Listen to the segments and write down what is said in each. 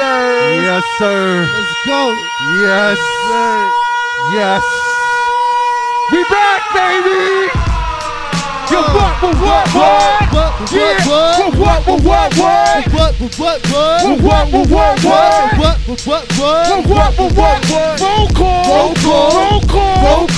sir. Yes, sir. Let's go. Yes, sir. Yes. We back, baby. Yo, what, what, what, what? What, Yeah. what, What, what, what, what, what? What, what, what, What, what, what, what, what? What, what, what, What, what? what, what, what, what? Roll call. Roll call. Roll call. Roll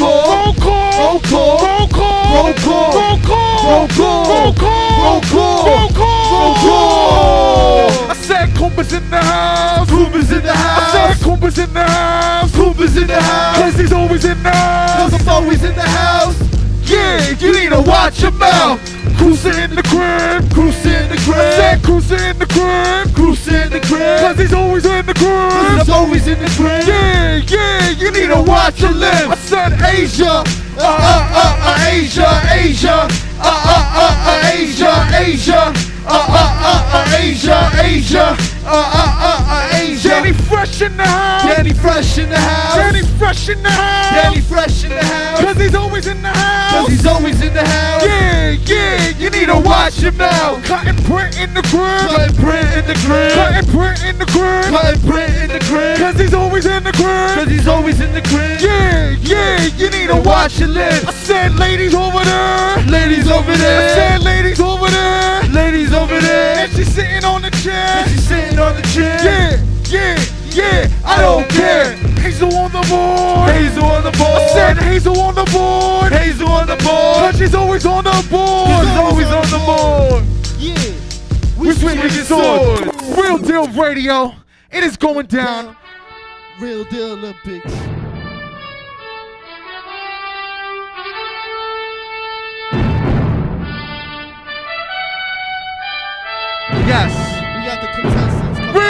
call. Roll call. Roll call. Roll call. Roll call. Roll call. Roll call. Roll call. Roll call. Roll call. Roll call. Said Koopa's in the house. Koopa's in the house. I said Koopa's in the house. Koopa's in the house. Cause he's always in the house. Cause I'm always in the house. Yeah, you need to watch your mouth. Cruising in the crib. Cruising in the crib. I said crib. in the crib. Cruising in the crib. Cause he's always in the Cause crib. I'm always in the crib. Yeah, yeah, you need to watch your lips. I said Asia. Uh, uh, uh, uh, Asia, Asia. Uh, uh, uh, uh, Asia, Asia. Uh, uh, uh, uh, Asia, Asia. Uh, uh, uh, uh, Asia. Danny Fresh in the house. Danny Fresh in the house. Danny Fresh in the house. Danny Fresh in the house. Cause he's always in the house. Cause he's always in the house. Yeah, yeah, you need to watch him now. Cut and print in the crib. Cut and print in the crib. Cut and print in the crib. Cut and print in the crib. Cause he's always in the Cause he's always in the crib. Yeah, yeah, you need to watch your lips. I said ladies over there. Ladies over there. I said ladies over there. Ladies over there. She's sitting on the chair. She's sitting on the chair. Yeah, yeah, yeah, I don't care. Hazel on the board. Hazel on the board. I said Hazel on the board. Hazel on the board. Cause she's always on the board. She's always on the board. Yeah. We swinging swords. Real deal radio. It is going down. Real deal Olympics.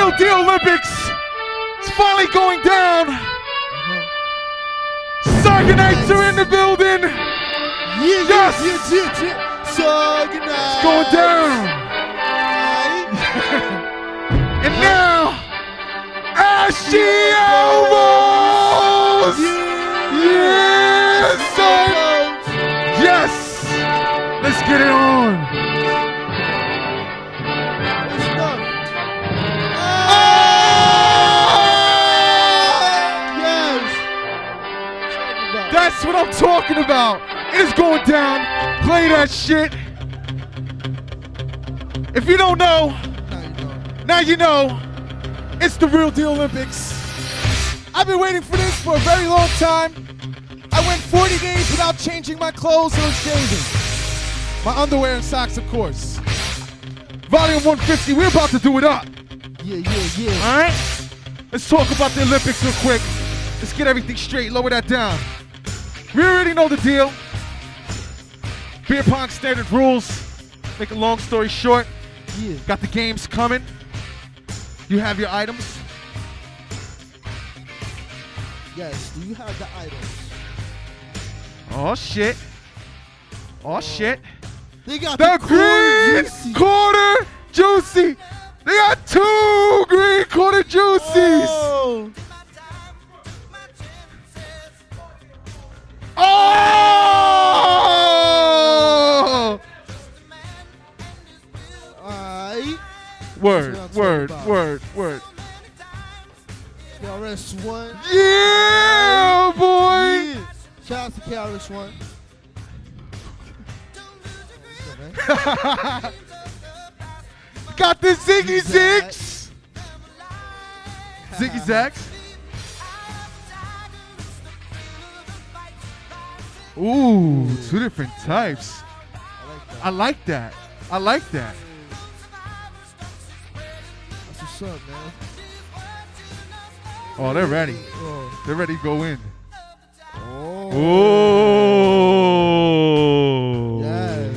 Real deal Olympics. It's finally going down. Sargonites are in the building. Yeah, Yes. yeah, yeah, yeah. So. It's going down. And now, Ashy Elbows. Yes, son. Yes. Let's get it on. That's what I'm talking about. It's going down. Play that shit. If you don't know, now you know. It's the real deal Olympics. I've been waiting for this for a very long time. I went 40 days without changing my clothes or exchanging. My underwear and socks, of course. Volume 150, we're about to do it up. Yeah, yeah, yeah. All right? Let's talk about the Olympics real quick. Let's get everything straight. Lower that down. We already know the deal. Beer pong standard rules. Make a long story short. Yeah. Got the games coming. You have your items. Yes. Do you have the items? Oh shit. Oh, oh. shit. They got The the, green juicy. quarter juicy. They got two green quarter juicies. Oh. Oh! Alright. Word, word, about. word, word. KRS One. Yeah, boy. Yeah. Shout out to KRS One. Got the Ziggy. Zigs. Ziggy Zags. Ooh, two different types. I like that. I like that. I like that. That's what's up, man. Oh, they're ready. Oh. They're ready to go in. Oh. Oh. Yes.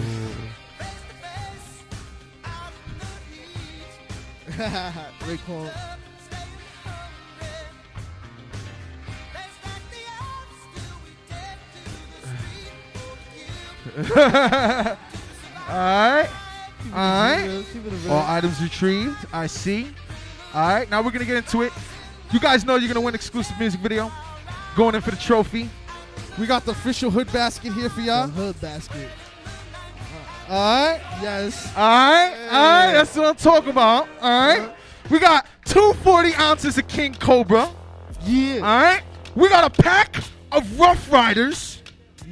Raekwon. Alright. Alright. Keep it a All items retrieved. I see. Alright, now we're gonna get into it. You guys know you're gonna win exclusive music video. Going in for the trophy. We got the official hood basket here for y'all. hood basket. Alright. Yes. Alright. Alright. That's what I'm talking about. Alright. Uh-huh. We got two 40 ounces of King Cobra. Yeah. All right. We got a pack of Rough Riders,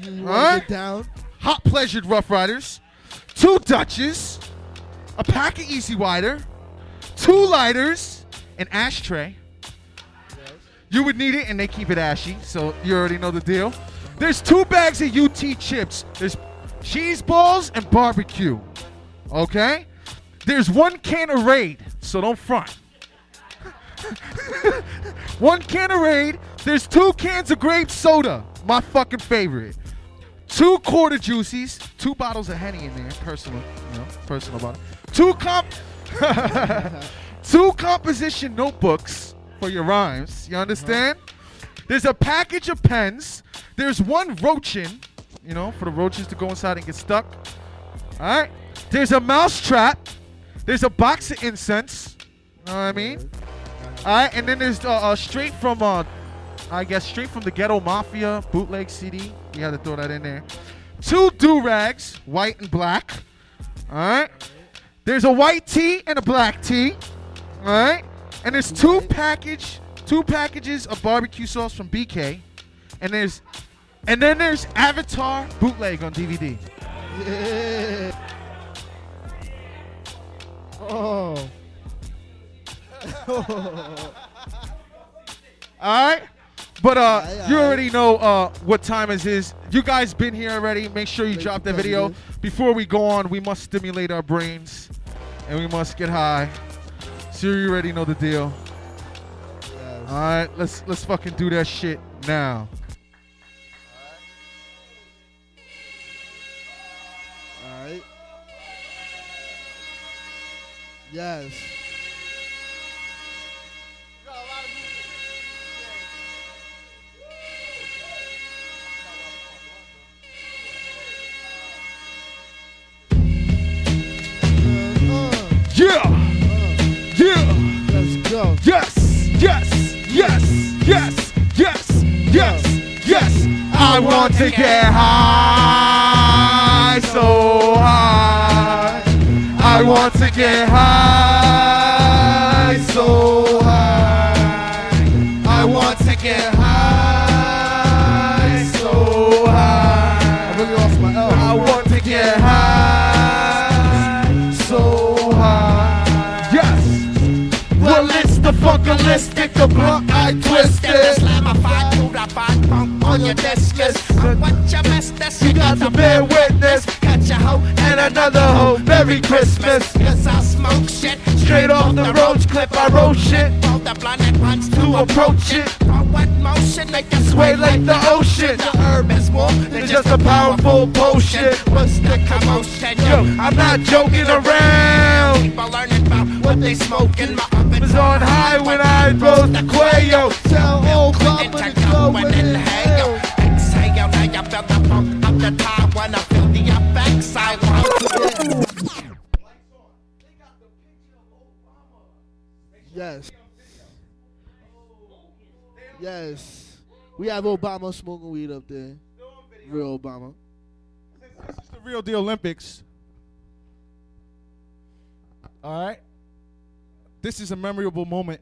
You Alright. get down? Hot pleasured Rough Riders, two Dutches, a pack of E-Z Wider, two lighters, an ashtray. You would need it, and they keep it ashy, so you already know the deal. There's two bags of UT chips. There's cheese balls and barbecue. Okay? There's one can of Raid, so don't front. one can of Raid. There's two cans of grape soda, my fucking favorite. Two quarter juices, two bottles of Henny in there, personal, you know, personal bottle. Two comp, two composition notebooks for your rhymes. You understand? There's a package of pens. There's one roachin, you know, for the roaches to go inside and get stuck. All right. There's a mouse trap. There's a box of incense. You know what I mean? All right, and then there's uh, uh, straight from, uh, I guess, straight from the Ghetto Mafia bootleg CD. You had to throw that in there. Two do rags, white and black. All right. There's a white tee and a black tee. All right. And there's two package, two packages of barbecue sauce from BK, and there's, and then there's Avatar bootleg on DVD. Yeah. Oh. All right. But uh, you already know uh what time it is. You guys been here already. Make sure you Make drop that video. Before we go on, we must stimulate our brains, and we must get high. So you already know the deal. Yes. All right, let's let's fucking do that shit now. All right. Yes. Yeah, yeah, let's go. yes, yes, yes, yes, yes, yes, yes. I want to get high, so high. I want to get high, so high. The funkalistic, the blunt I twisted. Islamified, codified, funk on your discus. I want your mess, that's You got to bear witness. Got your hoe And another hoe. Merry Christmas. Cause I smoke shit. Straight off the roach clip, I wrote shit Roll the blunt and runs to approach it. Forward motion, make it Sway like the ocean. The herb is more than just a powerful potion. What's the commotion? Yo, I'm not joking around. People learning about what they smoking. My oven Was on high when I rose the quayo. Tell old Papa to go and inhale. Exhale, now you feel the funk of the time effects. I want Yes. Yes. We have Obama smoking weed up there. Real Obama. This is the real deal Olympics. All right. This is a memorable moment.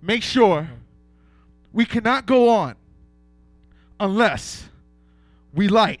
Make sure we cannot go on unless we light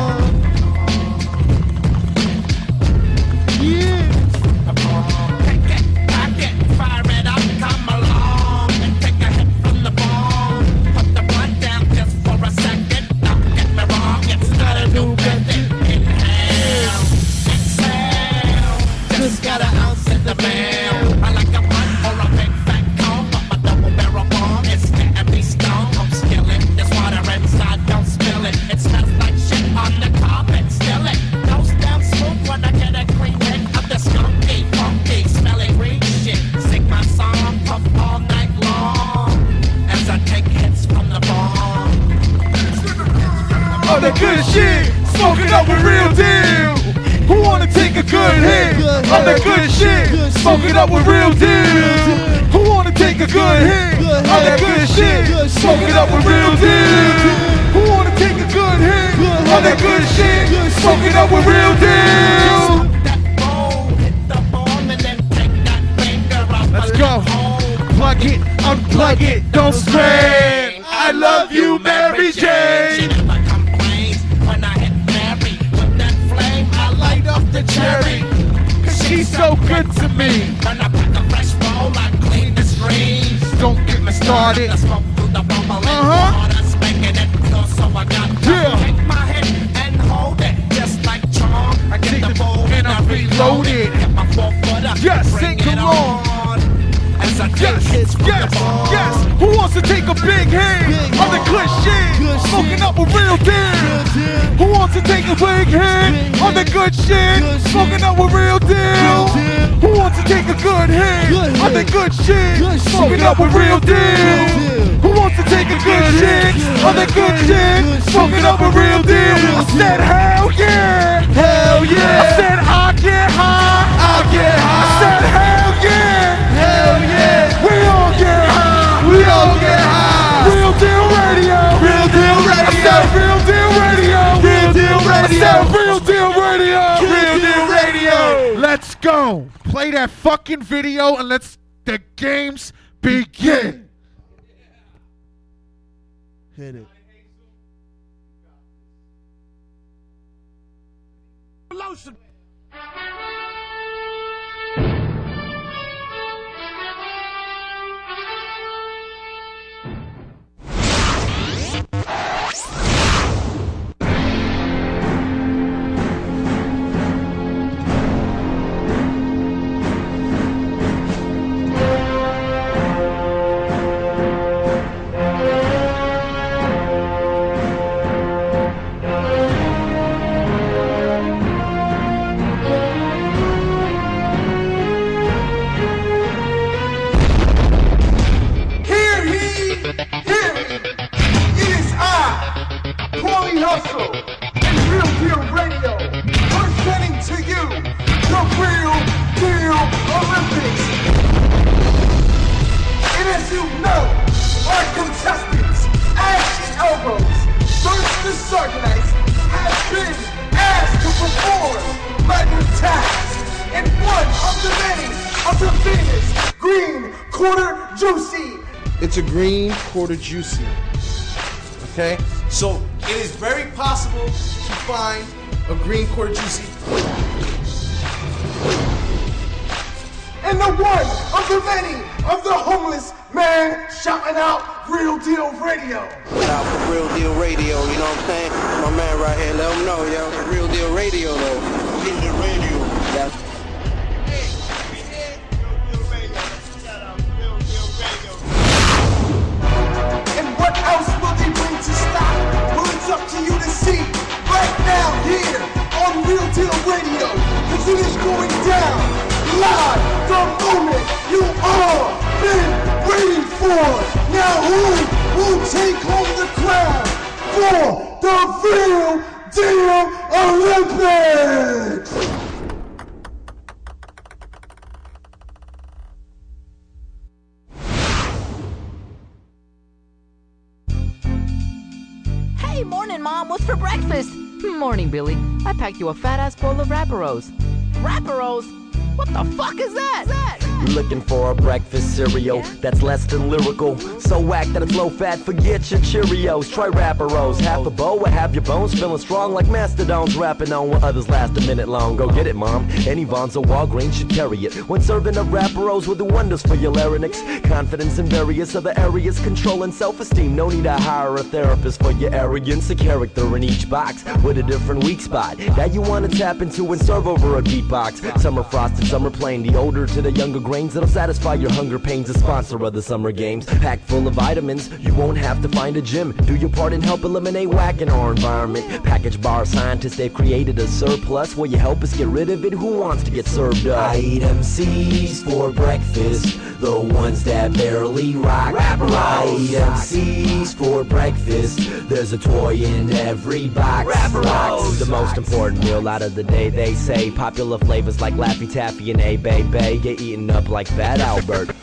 fucking video and let's juicy. Rapparos. Rapparos? What the fuck is that? Is that? You're looking for a breakfast cereal that's less than lyrical. So whack that it's low fat, forget your Cheerios. Try Rapperos, half a boa, have your bones feeling strong like Mastodon's rapping on what others last a minute long. Go get it, mom. Any Vons or Walgreens should carry it. When serving the Rapperos with the wonders for your larynx. Confidence in various other areas, control and self esteem. No need to hire a therapist for your arrogance. A character in each box with a different weak spot that you want to tap into and serve over a beatbox. Some are frosted, some are plain. The older to the younger grains that'll satisfy your hunger pains. A sponsor of the summer games, packed full of vitamins. You won't have to find a gym. Do your part and help eliminate whack in our environment. Package bar scientists, they've created a surplus. Will you help us get rid of it? Who wants to get served up? I eat MCs for breakfast, the ones that barely rock. I eat MCs for breakfast. There's a toy in every box. Rapper the most important meal out of the day. They say popular flavors like Laffy Taffy and A Bay Bay. You're up like Fat Albert.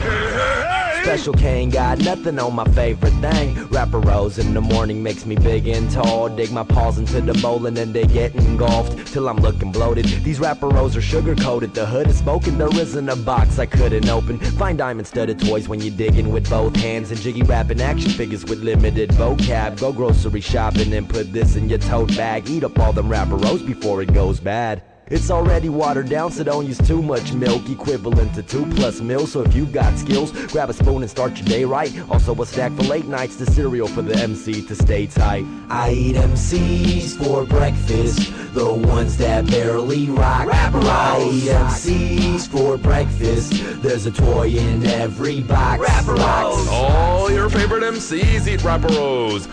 Special K ain't got nothing on my favorite thing. Rapper Rose in the morning makes me big and tall. Dig my paws into the bowl and then they get engulfed till I'm looking bloated. These rapper Rose are sugar coated. The hood is smoking. There isn't a box I couldn't open. Find diamond studded toys when you're digging with both hands and jiggy rapping action figures with limited vocab. Go grocery shopping and put this in your tote bag. Eat up all them rapper Rose before it goes bad. It's already watered down, so don't use too much milk, equivalent to two plus meals. So if you've got skills, grab a spoon and start your day right. Also a snack for late nights, the cereal for the MC to stay tight. I eat MCs for breakfast, the ones that barely rock. I eat MCs for breakfast. There's a toy in every box. Rocks. All your favorite MCs eat Rapperos.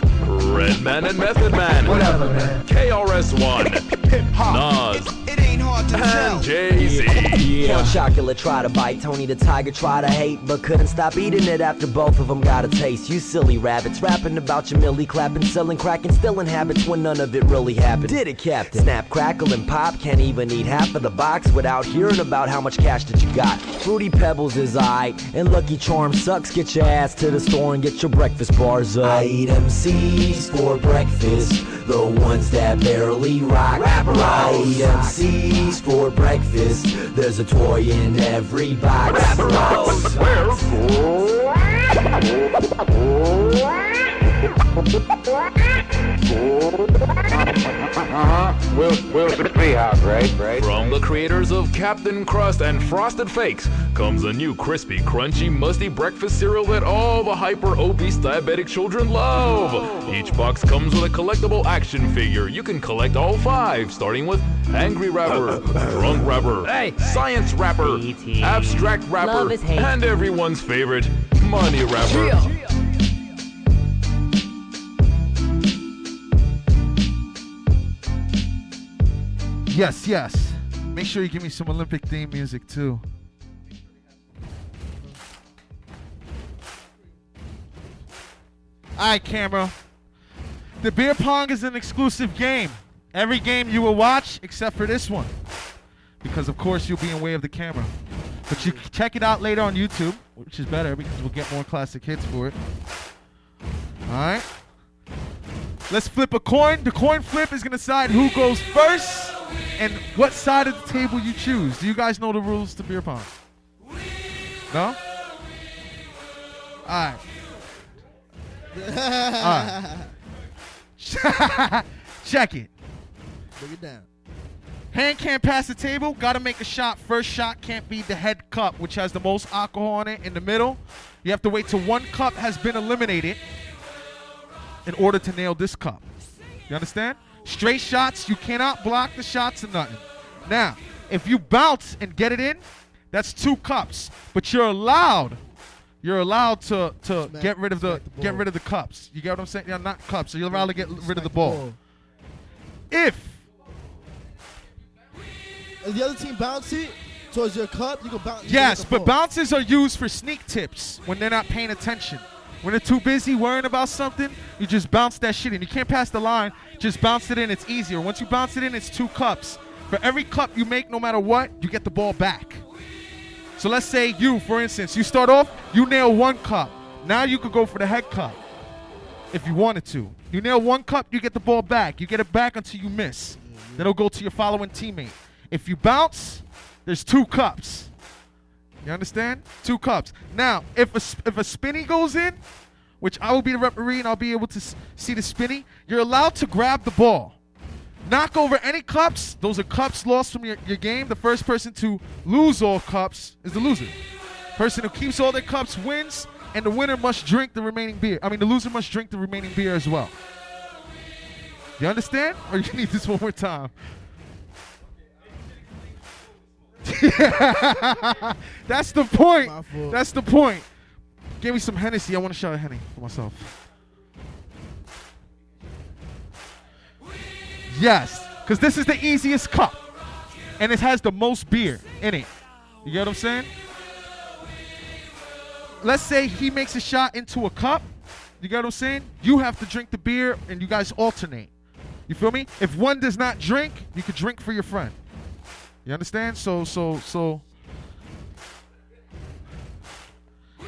Redman and Method Man. Whatever, man. KRS-One. Nas. It ain't hard to And Jay-Z. Count Chocula try to bite, Tony the Tiger try to hate, but couldn't stop eating it after both of them got a taste. You silly rabbits, rapping about your millie clapping, selling crack and stealing habits when none of it really happened. Did it, Captain? Snap, crackle, and pop, can't even eat half of the box without hearing about how much cash that you got. Fruity Pebbles is aight, and Lucky Charm sucks. Get your ass to the store and get your breakfast bars up. I eat MCs for breakfast, the ones that barely rock. I eat MCs for breakfast. There's a toy in every box. Will, Will Treehouse, right? Right? From the creators of Captain Crust and Frosted Fakes comes a new crispy, crunchy, musty breakfast cereal that all the hyper obese diabetic children love. Each box comes with a collectible action figure. You can collect all five, starting with Angry Rapper, Drunk Rapper, Science Rapper, E.T.. Abstract Rapper, Love is hate. and everyone's favorite, Money Rapper. Yes, yes. Make sure you give me some Olympic theme music too. All right, camera. The beer pong is an exclusive game. Every game you will watch except for this one, because of course you'll be in way of the camera. But you can check it out later on YouTube, which is better because we'll get more classic hits for it. All right. Let's flip a coin. The coin flip is gonna decide who goes first and what side of the table you choose. Do you guys know the rules to beer pong? No? Alright. Alright. Check it. Bring it down. Hand can't pass the table. Gotta make a shot. First shot can't be the head cup, which has the most alcohol in it. In the middle, you have to wait till one cup has been eliminated in order to nail this cup. You understand? Straight shots, you cannot block the shots or nothing. Now, if you bounce and get it in, that's two cups. But you're allowed, you're allowed to to Smack- get rid of the, the get rid of the cups. You get what I'm saying? Yeah, not cups. So you're allowed to get rid of the ball. If If the other team bounce it towards your cup, you can bounce. you Yes, but ball. bounces are used for sneak tips when they're not paying attention. When they're too busy worrying about something, you just bounce that shit in. You can't pass the line, just bounce it in. It's easier. Once you bounce it in, it's two cups. For every cup you make, no matter what, you get the ball back. So let's say you, for instance, you start off, you nail one cup. Now you could go for the head cup if you wanted to. You nail one cup, you get the ball back. You get it back until you miss. Then it'll go to your following teammate. If you bounce, there's two cups. You understand? Two cups. Now, if a if a spinny goes in, which I will be the referee and I'll be able to see the spinny, you're allowed to grab the ball. Knock over any cups. Those are cups lost from your, your game. The first person to lose all cups is the loser. Person who keeps all their cups wins, and the winner must drink the remaining beer. I mean, the loser must drink the remaining beer as well. You understand? Or you need this one more time? That's the point. That's the point. Give me some Hennessy. I want to shout a Henny for myself. Yes, because this is the easiest cup. And it has the most beer in it. You get what I'm saying? let's say he makes a shot into a cup. You get what I'm saying? You have to drink the beer, and you guys alternate. You feel me? If one does not drink, you could drink for your friend. You understand? So, so, so.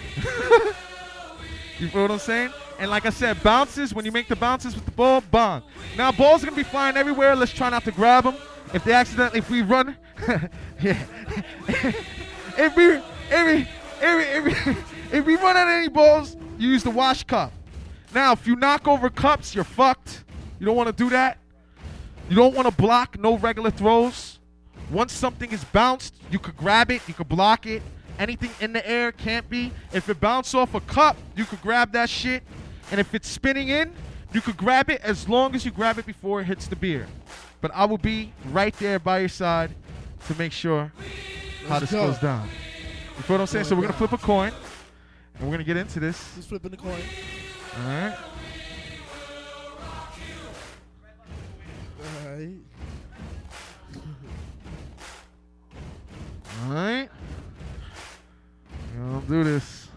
you feel what I'm saying? And like I said, bounces, when you make the bounces with the ball, bong. Now, balls are going to be flying everywhere. Let's try not to grab them. If they accidentally, if we run, yeah. if we, if we, if we, if we, if we run out of any balls, you use the wash cup. Now, if you knock over cups, you're fucked. You don't want to do that. You don't want to block no regular throws. Once something is bounced, you could grab it, you could block it. Anything in the air can't be. If it bounced off a cup, you could grab that shit. And if it's spinning in, you could grab it as long as you grab it before it hits the beer. But I will be right there by your side to make sure how Let's this go. goes down. You feel what I'm saying? So we're gonna flip a coin, and we're gonna get into this. He's flipping the coin. All right. Alright. All right. I'll do this.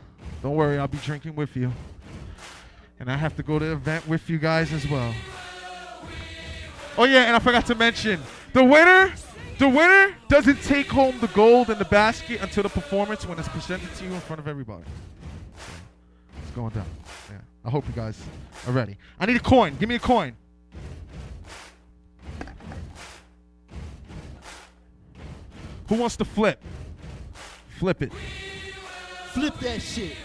Don't worry, I'll be drinking with you. And I have to go to the event with you guys as well. Oh yeah, and I forgot to mention the winner. The winner doesn't take home the gold in the basket until the performance when it's presented to you in front of everybody. It's going down. Yeah. I hope you guys are ready. I need a coin. Give me a coin. Who wants to flip? Flip it. Flip that shit.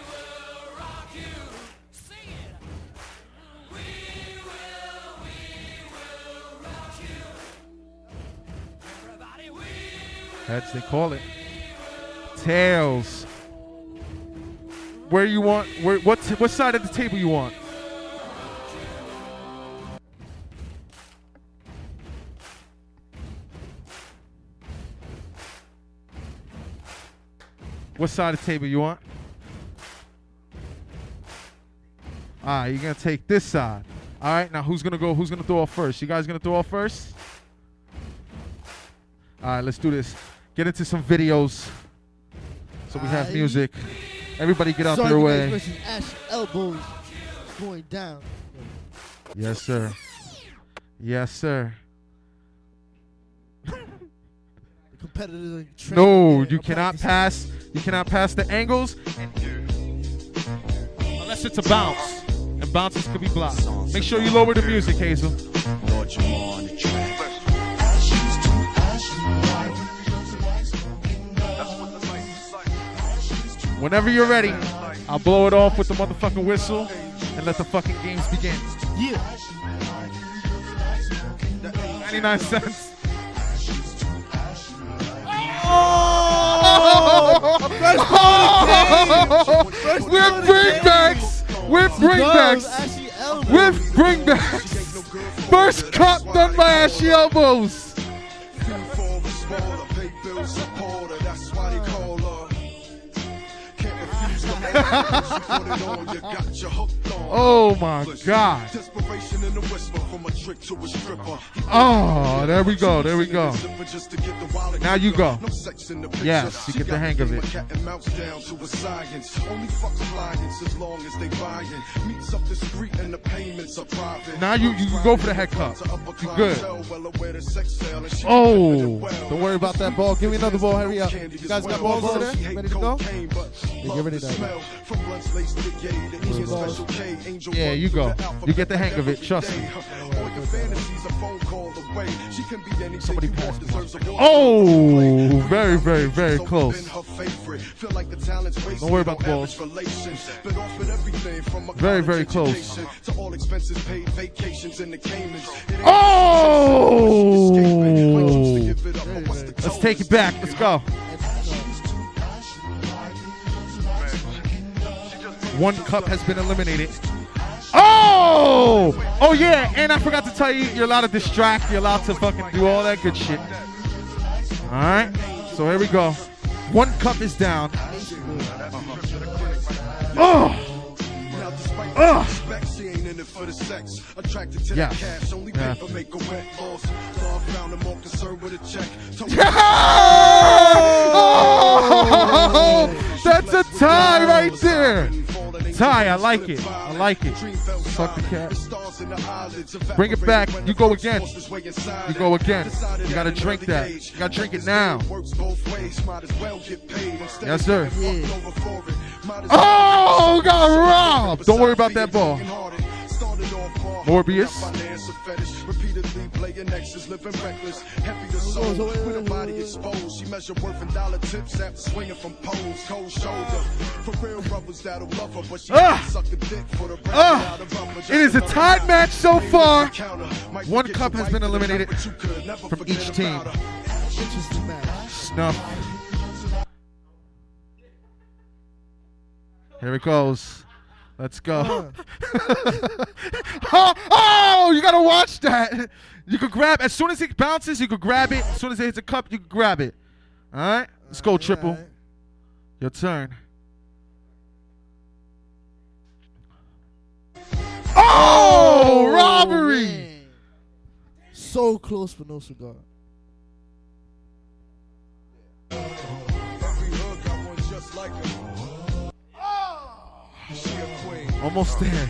Heads, they call it. Tails. Where you want? Where? What? What side of the table you want? What side of the table you want? All right, you're gonna take this side. All right, now who's gonna go? Who's gonna throw off first? You guys gonna throw off first? All right, let's do this. Get into some videos. So we have music. Everybody get out Sorry their way. Ash elbows going down. Yes, sir. Yes, sir. Competitors are training No, you cannot pass. You cannot pass the angles unless it's a bounce, and bounces could be blocked. Make sure you lower the music, Hazel. Whenever you're ready, I'll blow it off with the motherfucking whistle and let the fucking games begin. Yeah. 99 cents. Oh! With one bringbacks! With Goes bringbacks! Ashy elbows. With bringbacks! First cut done by Ashy Elbows! Oh my god. Oh, there we go, there we go. Now you go. Yes, you get the hang of it. Now you you go for the head cut. You good. Oh, Don't worry about that ball. Give me another ball. Hurry up. You guys got balls over there? Ready to go? Yeah, get ready to yeah, you go. You get the hang of it. Trust me. Somebody passed Oh, very, very, very close. Don't worry about the balls. Very, very close. To all expenses paid, vacations in the Caymans. Oh! Let's take it back. Let's go. One cup has been eliminated. Oh! Oh yeah, and I forgot to tell you, you're allowed to distract. You're allowed to fucking do all that good shit. All right. So here we go. One cup is down. Oh! Ugh. In it for the sex. Attracted to Yeah. the cash. Only Yeah. paper make a wet loss. Law found him more concerned with a check. Told Oh! That's a tie right there. Tie, I like it. I like it. Fuck the cat. Bring it back. You go again. You go again. You gotta drink that. You gotta drink it now. Yes, sir. Oh, got robbed. Don't worry about that ball. Morbius. Repeatedly playing exes, living reckless. Heavy to soul, with her body exposed. She measure worth in dollar tips after swinging from poles. Cold shoulder. For real brothers that'll love her, but she Ah. suck a dick for the Ah. out of rubber. It is a tied match so far. One cup has been eliminated from each team. Snuff. Here it goes. Let's go. oh, oh, you gotta watch that. You could grab as soon as it bounces, you could grab it. As soon as it hits a cup, you can grab it. All right, let's go, triple. Alright. Your turn. Oh, oh, robbery! man. So close for no cigar. Almost there.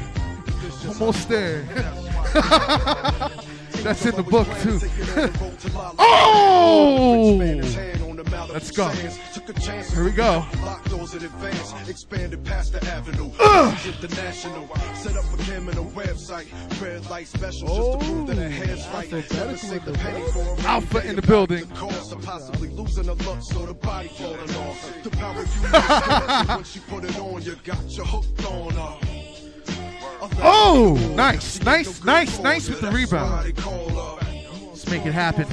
Almost there. That's in the book too. oh! Let's go. Here we go. Expanded past the avenue. Set up a website. Red light special just to prove that right. A penny for a. Alpha in the building. The cost of possibly losing a so the body falling off. The power you when she put it on, you got you her. Oh, nice, nice, nice, nice with the rebound. Let's make it happen.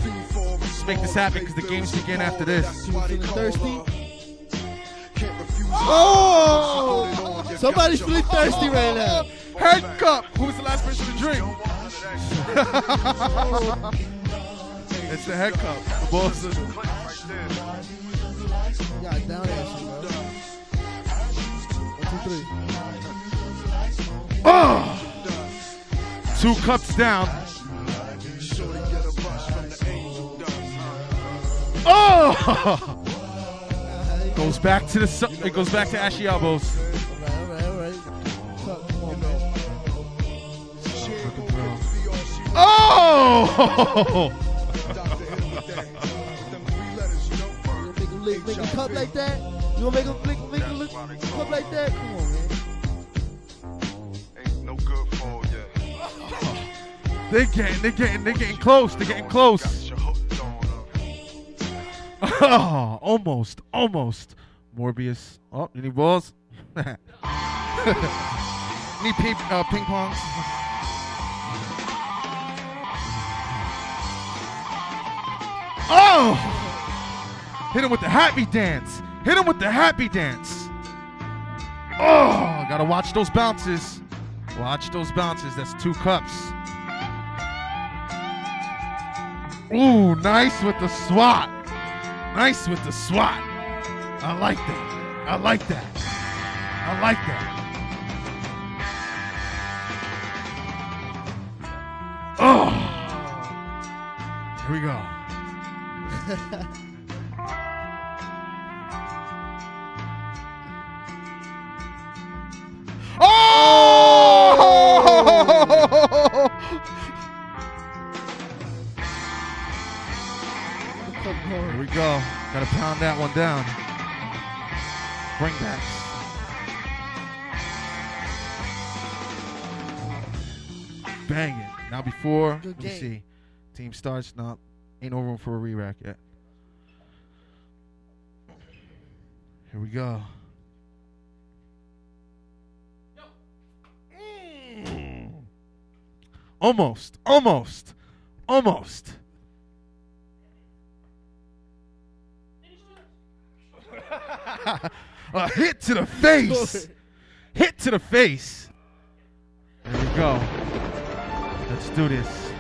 Let's make this happen because the games begin after this. Thirsty? Oh! Somebody's feeling thirsty right now. Head cup. Who was the last person to drink? it's the head cup. The boss. Yeah, down shit, bro. One, two, three. Oh! Two cups down. Oh! goes back to the su- it goes back to man. Oh! Make him lick, a cup like that? You gonna make him lick, make him lick, cup like that? Come on, man. They're getting, they're getting, they're getting close. They're getting close. You hooked on her. Oh, almost, almost. Morbius. Oh, need balls? need ping, uh, ping pongs? Oh! Hit him with the happy dance. Hit him with the happy dance. Oh, gotta watch those bounces. Watch those bounces. That's two cups. Ooh, nice with the swat. Nice with the swat. I like that. I like that. I like that. Oh. Here we go. Oh! oh! Here we go. Gotta pound that one down. Bring back. Bang it. Now before, Good let me game. see. Team starts. No, ain't no room for a re-rack yet. Here we go. Mm. Almost, almost, almost. a hit to the face. Hit to the face. There we go. Let's do this.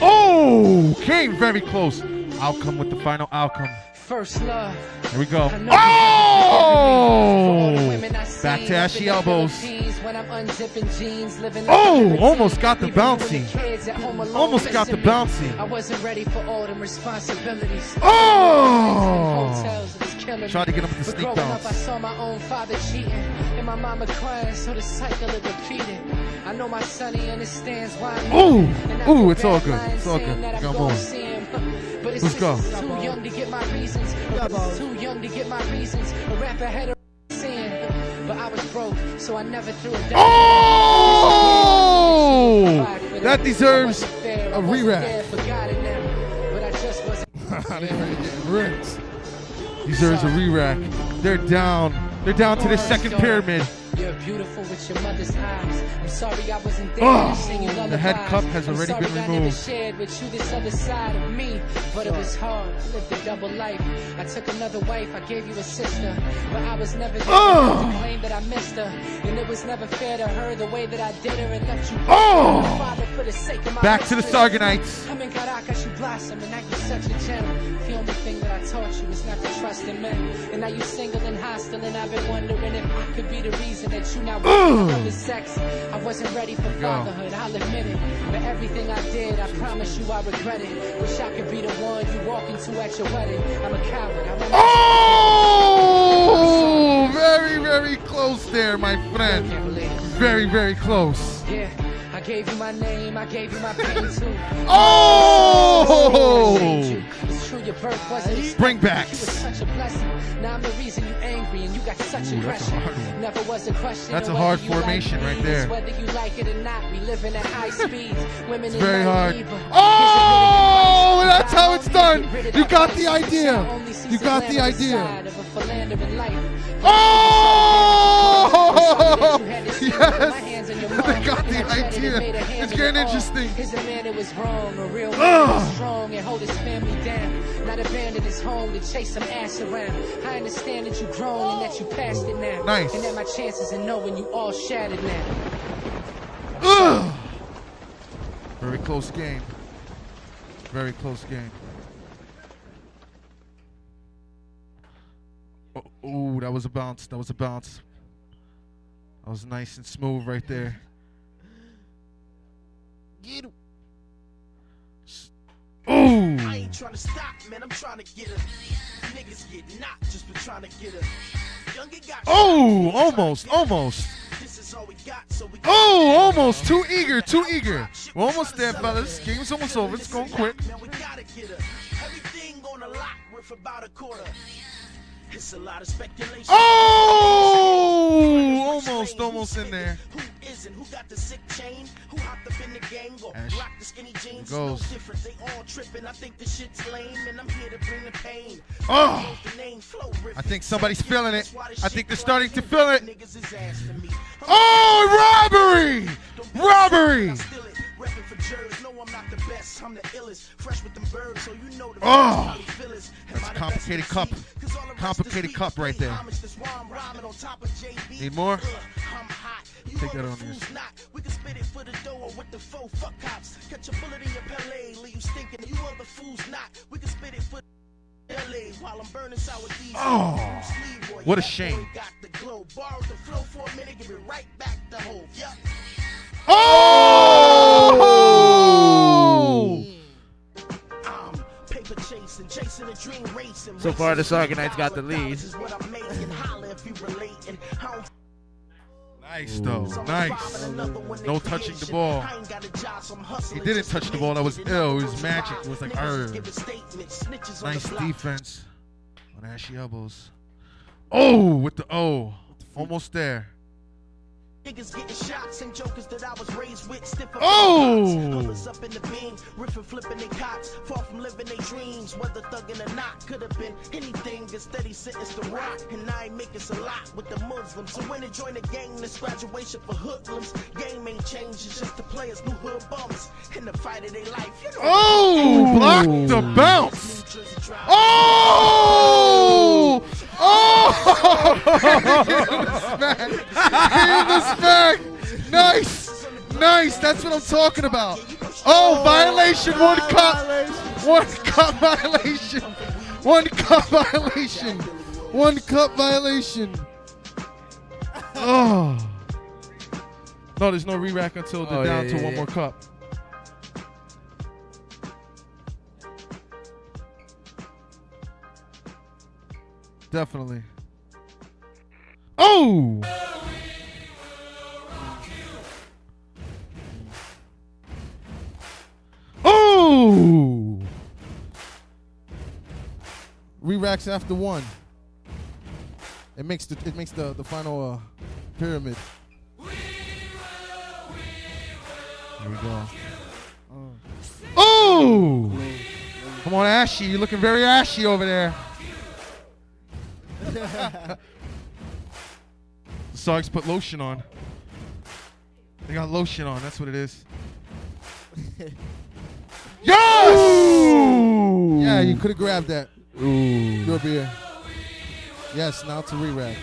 Oh, came very close. Outcome with the final outcome. First love. Here we go. I know you have it. Oh! For all the Oh! Back to ashy the elbows. When I'm unzipping jeans, living Oh, almost got the Even bouncy. kids at home alone Almost got the bouncy. I wasn't ready for all them responsibilities. Oh! Hotels, it was killing Tried to get him with the sneak bounce. I saw my own father cheating and my mama crying, so the cycle is repeated. I know my sonny understands why. Ooh, ooh, it's all good. It's all good. Come on. But it's Let's go. too young to get my reasons. Too young to get my reasons. A rapper had a sin, but I was broke, so I never threw it down. Oh! That deserves a re-rack. But I just wasn't. Ripped. Deserves a re-rack. They're down. They're down to the second pyramid. You're beautiful with your mother's eyes. I'm sorry I wasn't there Oh, to sing you the head cup has already been I never removed. shared with you this other side of me, but it was hard. I lived a double life. I took another wife. I gave you a sister, but I was never there Oh. to claim that I missed her, and it was never fair to her the way that I did her and left you. Oh. Father for the sake of my Back to the. Sargonites. I'm in Caracas, you blossom, and now you're such a gem. The only thing that I taught you is not to trust in men. And now you single and hostile, and I've been wondering if I could be the reason that you now want the sex. I wasn't ready for fatherhood, I'll admit it. But everything I did, I promise you I regret it. Wish I could be the one you walk into at your wedding. I'm a coward. I went Oh! Very, very close there, my friend. Very, very close. Yeah, gave you my name, I gave you my pain too. Oh! It's true, your birth wasn't. Bring. You was such a blessing. Now I'm the reason you angry and you got such Ooh, that's a hard one. Never was a question. That's a hard you like formation right there. Whether you like it or not, we living at high speeds. Women It's very hard. naive, Oh, that's how it's done. Get rid of You got the idea. You got the idea. side of a philandering life. Oh! Yes! I got the idea. It's getting interesting. He's a man that was wrong, a real man Ugh. that was strong and hold his family down. Not abandon his home to chase some ass around. I understand that you grown and that you past it now. Nice. And that my chances of knowing you all shattered now. Ugh. Very close game. Very close game. Oh, ooh, that was a bounce. That was a bounce. That was nice and smooth right there. Get him. Ooh. I ain't trying to stop, man. I'm trying to get her. Niggas get knocked just for trying to get her. Oh, almost, almost. This is all we got, so Oh, almost. Too eager, too eager. We're almost there, fellas. Game's almost over. It's going quick. Man, we gotta get. Everything on the lot worth about a quarter. It's a lot of speculation. Oh, almost, almost in there. Who isn't? Who got the sick chain? Who hopped up in the gang or rock the skinny jeans? Goes. No different. They all tripping. I think the shit's lame, and I'm here to bring the pain. Oh. The name, flow. I think somebody's feeling it. That's why this I think they're starting to feel it. Niggas is asking me. Oh, robbery! Robbery! I. Reppin' for jurors. No, I'm not the best. I'm the illest. Fresh with them birds, so you know the Oh. That's a complicated cup. Complicated cup right there. Need more? Take that on can spit it for the dough or with the foe. Fuck cops. Catch a bullet in your Pele. Leave you stinking. You other fools not. We can spit it for. Oh, what a shame. boy So far, the racing. Sargonites got the lead. Dollars is what I'm making. Holla if you relating. I don't Nice though, nice. No touching the ball. He didn't touch the ball. That was ill. It was magic. It was like, er. Nice defense on Ashy elbows. Oh, with the O, almost there. Niggas getting shots and jokers that I was raised with. Stiff up Oh! the. Others up in the beam, riffing, flipping their cots. Far from living their dreams, whether thugging or not. Could have been anything, a steady sentence to rock. And I ain't making a lot with the Muslims. So when they join the gang, this graduation for hoodlums. Game ain't changed, it's just the players, new hood bums. In the fight of their life, you know. Oh, block the bounce. Oh! Oh! smack. Gave the smack. Nice. Nice. That's what I'm talking about. Oh, violation. One cup. One cup violation. One cup violation. One cup violation. oh. No, there's no re-rack until they're Oh, down yeah, to yeah, one yeah. more cup. Definitely. Oh! Oh! Re-racks after one. It makes the it makes the the final uh, pyramid. Here we go. Oh! Come on, Ashy. You're looking very ashy over there. the put lotion on. They got lotion on. That's what it is. yes! Yeah, you could have grabbed that. Your beer. Yes, now to re-rack.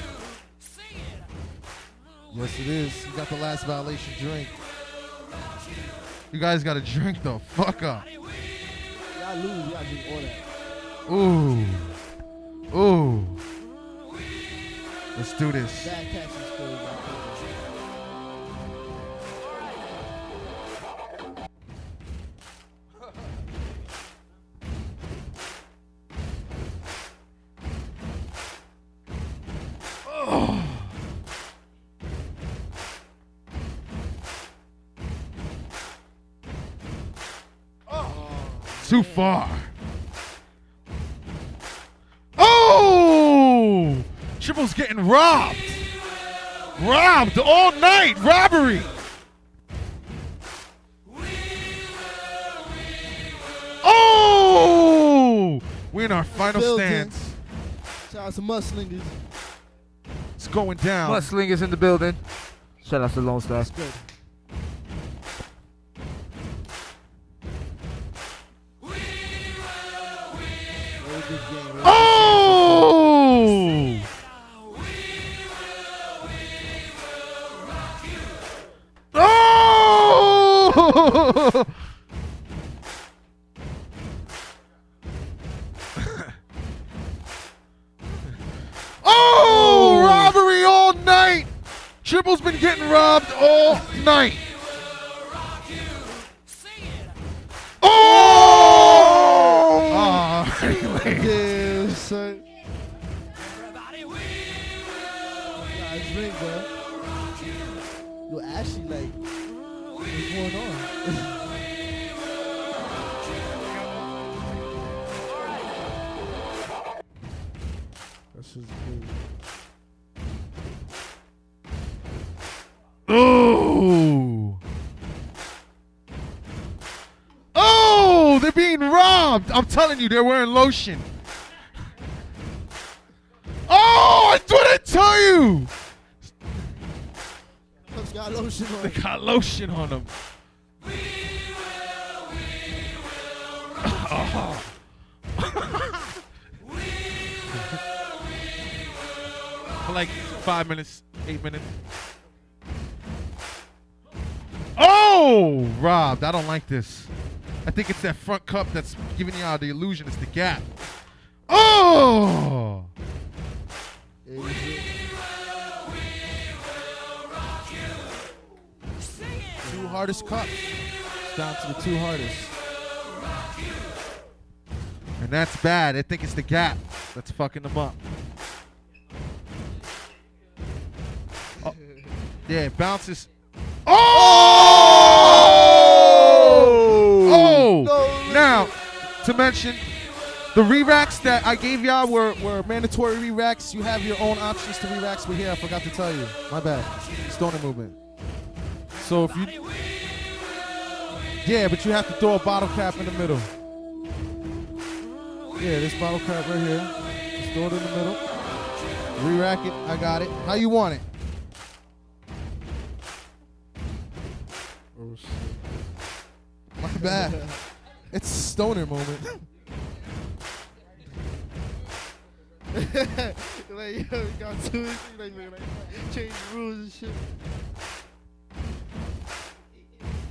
Yes, it is. You got the last violation drink. You guys got to drink the fuck up. Y'all lose. Y'all drink all that. Ooh. Ooh. Let's do this. Too far. Oh! Triple's getting robbed. Robbed all night. Robbery. Oh! We're in our final Building. stance. Shout out to Mudslingers. It's going down. Mudslingers in the building. Shout out to Lone Star. Oh! Oh! oh! Robbery all night! Triple's been getting robbed all night. Oh! Ah, son. Nah, drink, bro. Yo, Ashley, like, what's going on? That's just crazy. Oh! Robbed! I'm telling you, they're wearing lotion. Oh! I what I tell you! Cubs got lotion on. They got lotion on them. Oh. For like five minutes, eight minutes. Oh, robbed. I don't like this. I think it's that front cup that's giving y'all the illusion it's the gap. Oh! Two hardest cups. It's down to the two hardest. And that's bad. I think it's the gap that's fucking them up. Oh, yeah, it bounces. Oh! To mention, the re-racks that I gave y'all were, were mandatory re-racks. You have your own options to re-racks, but here, I forgot to tell you. My bad. Stoner movement. So if you... Yeah, but you have to throw a bottle cap in the middle. Yeah, this bottle cap right here. Just throw it in the middle. Re-rack it. I got it. How you want it? Oh. My bad. it's a stoner moment. like, yo, we got two issues, like, like, like, change rules and shit.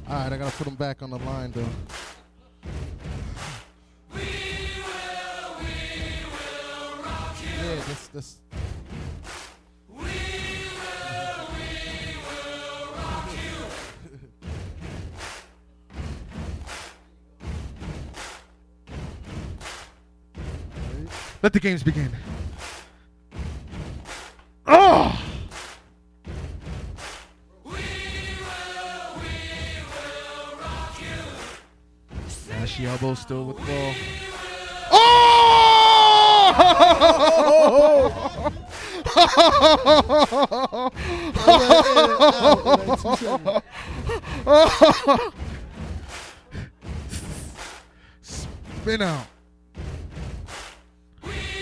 All right, I gotta put them back on the line though. Yeah, this this. Let the games begin. Oh! We will, we Ashy elbow still with the ball. Oh! Spin out.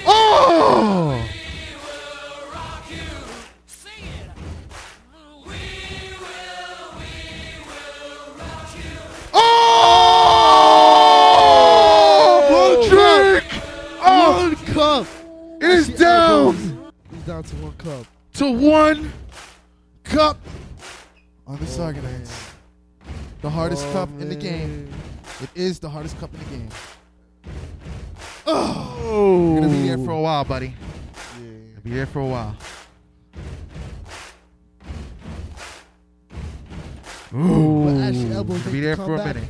Oh! Oh! Drake! Oh! One cup. It is down. He's down to one cup. to one cup on the Saga Nights. The hardest Oh, cup in the game. Oh, it is the hardest cup in the game. Oh! You're gonna be there for a while, buddy. Yeah. You'll be there for a while. Ooh. Elbows Be there the for a minute.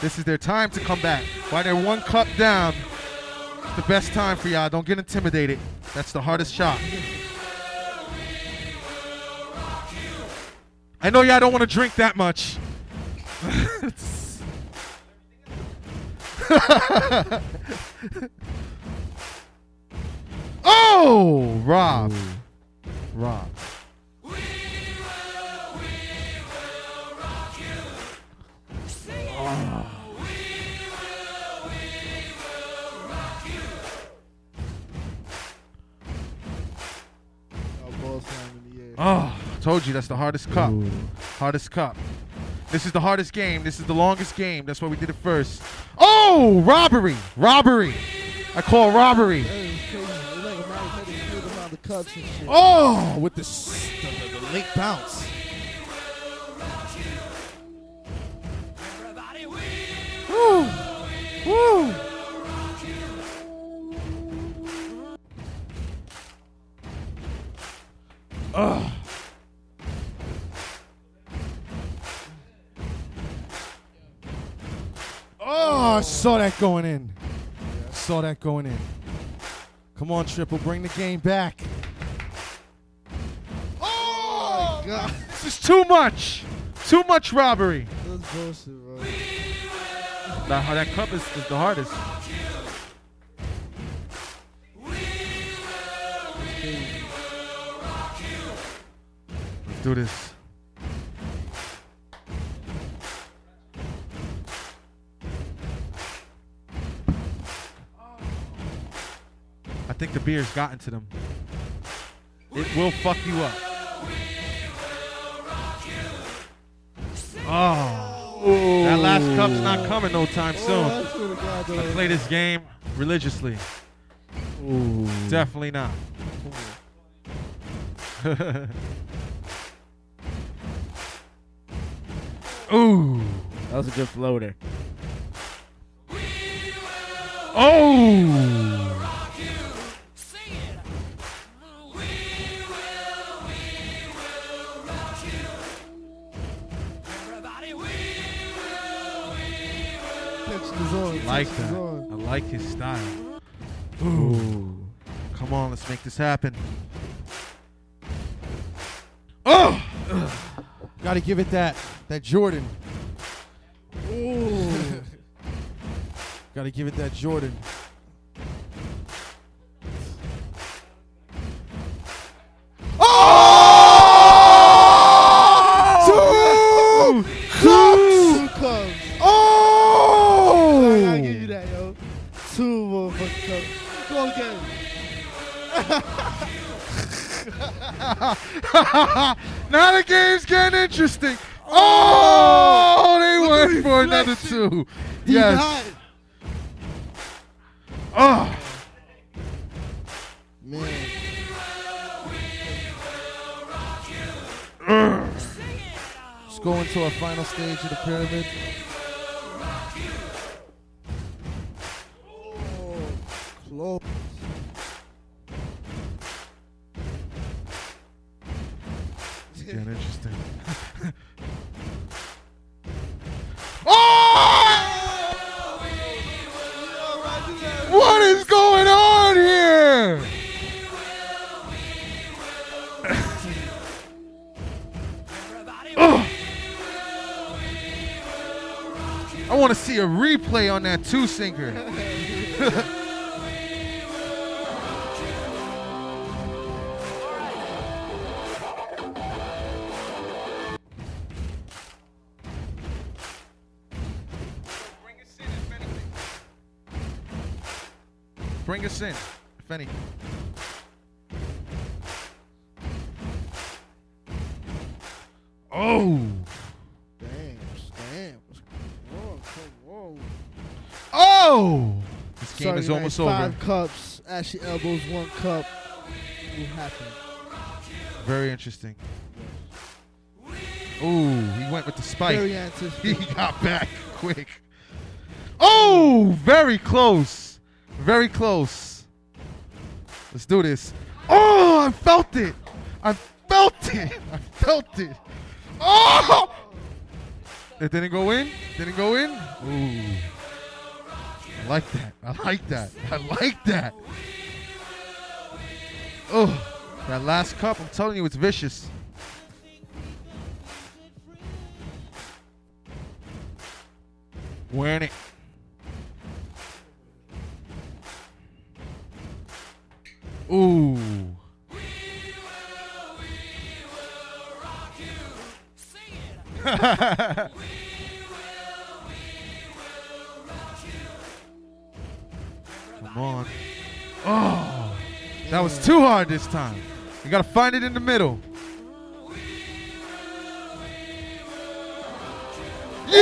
This is their time to come back. While they're one cup down, it's the best time for y'all. Don't get intimidated. That's the hardest shot. I know y'all don't want to drink that much. oh, Rob. Rob. Oh, ball slam in the air. Oh, told you that's the hardest cup. Hardest cup. This is the hardest game. This is the longest game. That's why we did it first. Oh, robbery. Robbery. I call robbery. That is crazy. It's like a magnetic field around the cups and shit. Oh, with the, the, the, the late bounce. Woo. Woo. Ugh. Oh, I saw that going in. I Saw that going in. Come on, Triple, bring the game back. Oh, oh, my God. This is too much. Too much robbery. That's bullshit, bro. That, that cup is, is the hardest. Let's do this. I think the beer's gotten to them. It will fuck you up. Oh, that last cup's not coming no time oh, soon. I swear to God, I though. play this game religiously. Definitely not. Ooh. That was a good floater. Oh. I like that. on. I like his style. Ooh. Come on, let's make this happen. Oh! Gotta give it that. That Jordan. Ooh. Gotta give it that Jordan. now the game's getting interesting. Oh, oh they went for another two. He Yes. died. Oh. Man. Let's go into our final stage of the pyramid. That two sinker. Bring us in, if anything. Game is almost over. Five cups. Ashy elbows, one cup. What happened? Very interesting. Ooh, he went with the spike. Very he got back quick. Oh, very close. Very close. Let's do this. Oh, I felt it. I felt it. I felt it. Oh! It didn't go in. Didn't go in. Ooh. I like that. I like that. I like that. Oh, that last cup, I'm telling you, it's vicious. Wearing it. Ooh. Come on. Oh, that was too hard this time. You gotta find it in the middle. Yeah!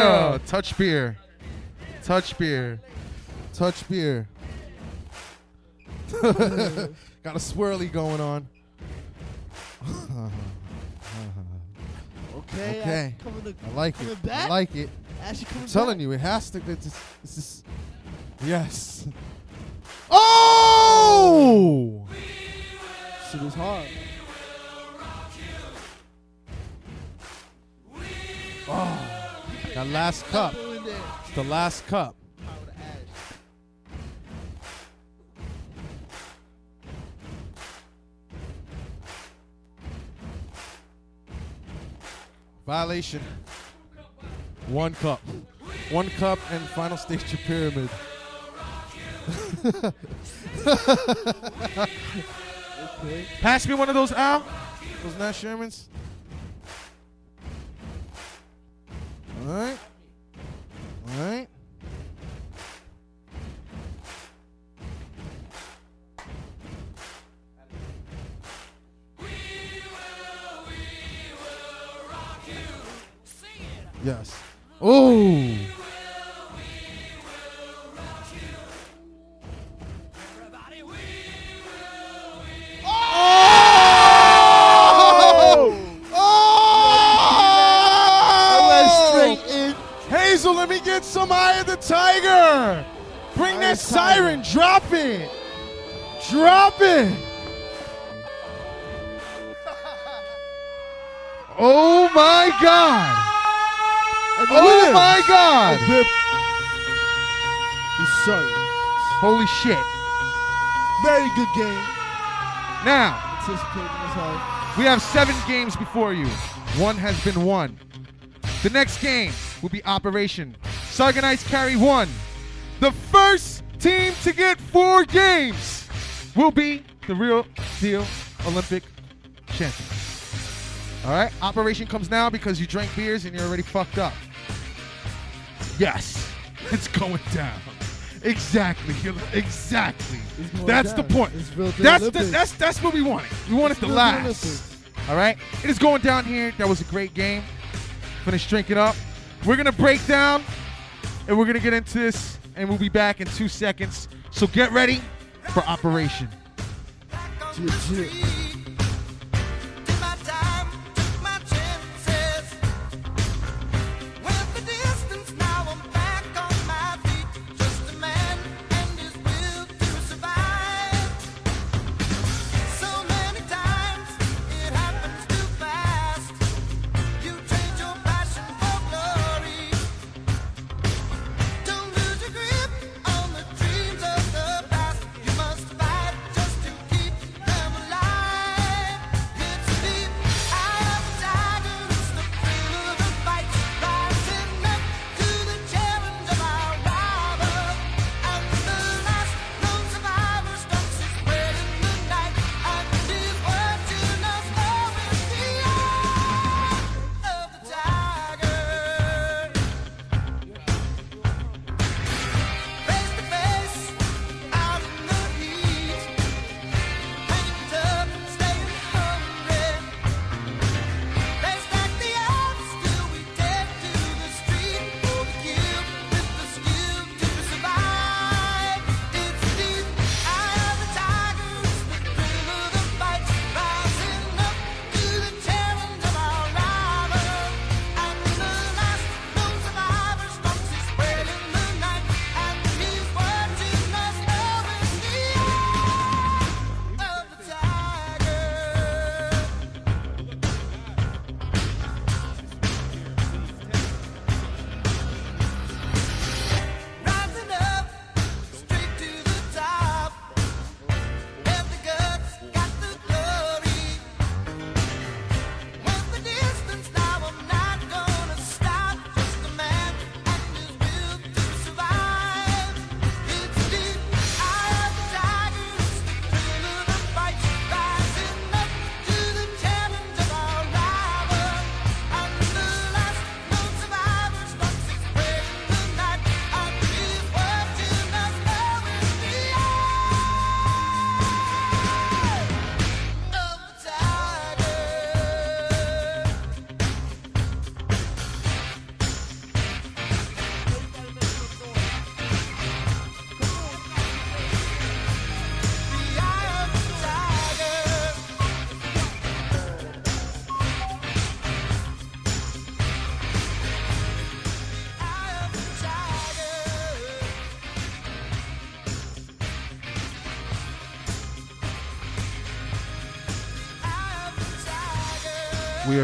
Oh, touch beer. Touch beer. Touch beer. Got a swirly going on. Okay. Okay. I, to, I like it. Back? I like it. Ashley coming I'm telling back. you, it has to. It's just, it's just, yes. Oh! Shit is hard. Oh, that last cup. Apple in there. It's the last cup. Power to ash. Violation. One cup. One cup and final stage of pyramid. Okay. Pass me one of those, Al. Those Nat Shermans. All right. Shit. Very good game. Now, Anticipating as hell. we have seven games before you. One has been won. The next game will be Operation Sarganites Carry 1. The first team to get four games will be the real deal Olympic champion. All right, Operation comes now because you drank beers and you're already fucked up. Yes, it's going down. Exactly, exactly. That's the point. It's real deal That's the, that's that's what we wanted. We wanted It's to last. All right, it is going down here. That was a great game. Finish drinking up. We're gonna break down, and we're gonna get into this, and we'll be back in two seconds. So get ready for Operation.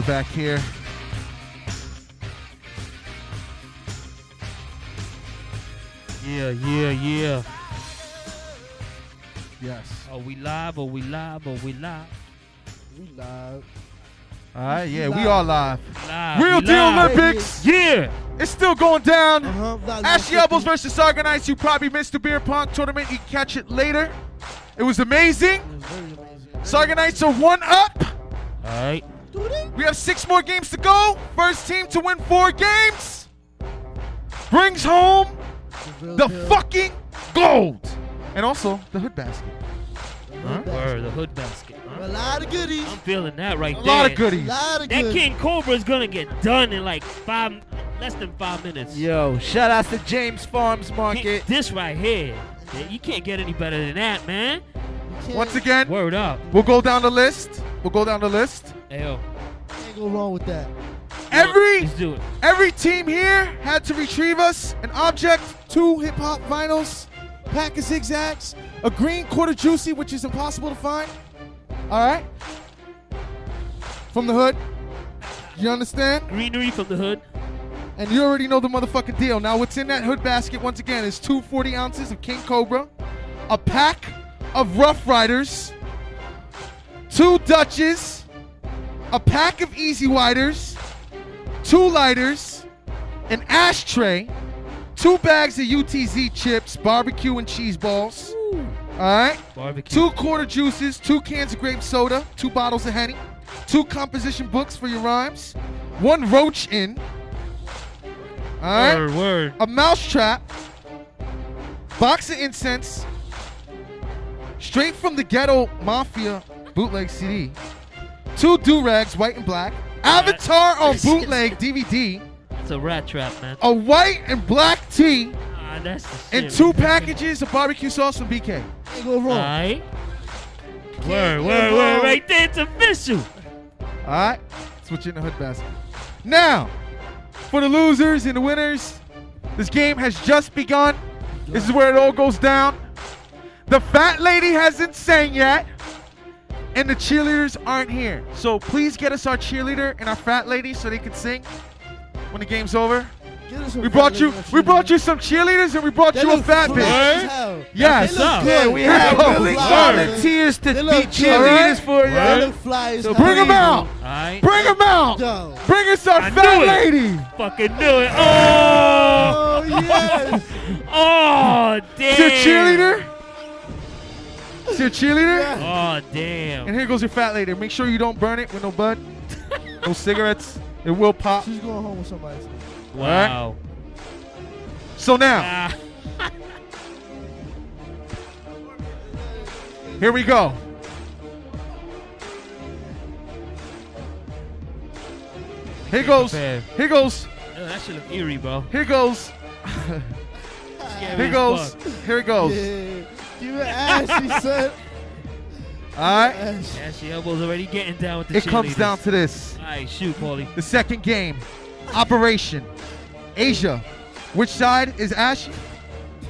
Back here. Yeah, yeah, yeah. Yes. Are we live? Are we live? Are we live? We live. All right, yeah, we are live. Live. Real we Deal live. Olympics. Yeah. It's still going down. Uh-huh. Ashy. Elbows versus Saga Knights. You probably missed the beer pong tournament. You catch it later. It was amazing. It was amazing. Saga Knights are one up. All right. We have six more games to go. First team to win four games brings home the deal. fucking gold. And also the hood basket. Huh? Word, the hood basket. A lot of goodies. I'm feeling that right A there. A lot of goodies. A lot of That goodies. King Cobra is gonna get done in like five, less than five minutes. Yo, shout out to James Farms Market. This right here, you can't get any better than that, man. Once again, Word up. we'll go down the list. We'll go down the list. Ayo, Can't go wrong with that. Every let's do it. every team here had to retrieve us an object. Two hip hop vinyls, pack of zigzags, a green quarter juicy, which is impossible to find. All right. From the hood. You understand? Greenery from the hood. And you already know the motherfucking deal. Now, what's in that hood basket, once again, is two 40 ounces of King Cobra, a pack of Rough Riders, two Dutches, a pack of E-Z Widers, two lighters, an ashtray, two bags of UTZ chips, barbecue and cheese balls. All right. Barbecue. Two quarter juices, two cans of grape soda, two bottles of Henny, two composition books for your rhymes, one roach in. All right. Word, word. A mouse trap, box of incense, straight from the ghetto mafia bootleg CD, two do rags, white and black, Avatar on bootleg DVD, It's a rat trap, man. a white and black tee, Ah, that's the shit. and two packages of barbecue sauce from BK. Can't go wrong. All right. Word, word, word. Right there, it's official. All right, you in the hood basket. Now, for the losers and the winners, this game has just begun. This is where it all goes down. The fat lady hasn't sang yet, and the cheerleaders aren't here. So please get us our cheerleader and our fat lady so they can sing when the game's over. Get us some We brought you, we brought you some cheerleaders and we brought They you a fat fly bitch. as. Yes. They look Yeah, good. we Here have we go. willing Word. volunteers to They be look cheerleaders good. for They you. look fly So. Bring them out. All right. Bring them out. Yo. Bring us our I fat lady. Fucking do it. Oh, Oh, yes. oh, damn. Is your cheerleader? Is your cheerleader? Oh, damn. And here goes your fat lady. Make sure you don't burn it with no bud, no cigarettes. It will pop. She's going home with somebody. Wow. So now, Ah, here we go. Here goes. Here goes. Yo, that shit look eerie, bro. Here goes. Here goes. Here it goes. Yeah. Give it Ashley, son. All right. Ash. Ashy elbows already getting down with the It comes down to this. All right, shoot, Paulie. The second game. Operation Asia. Which side is Ashy?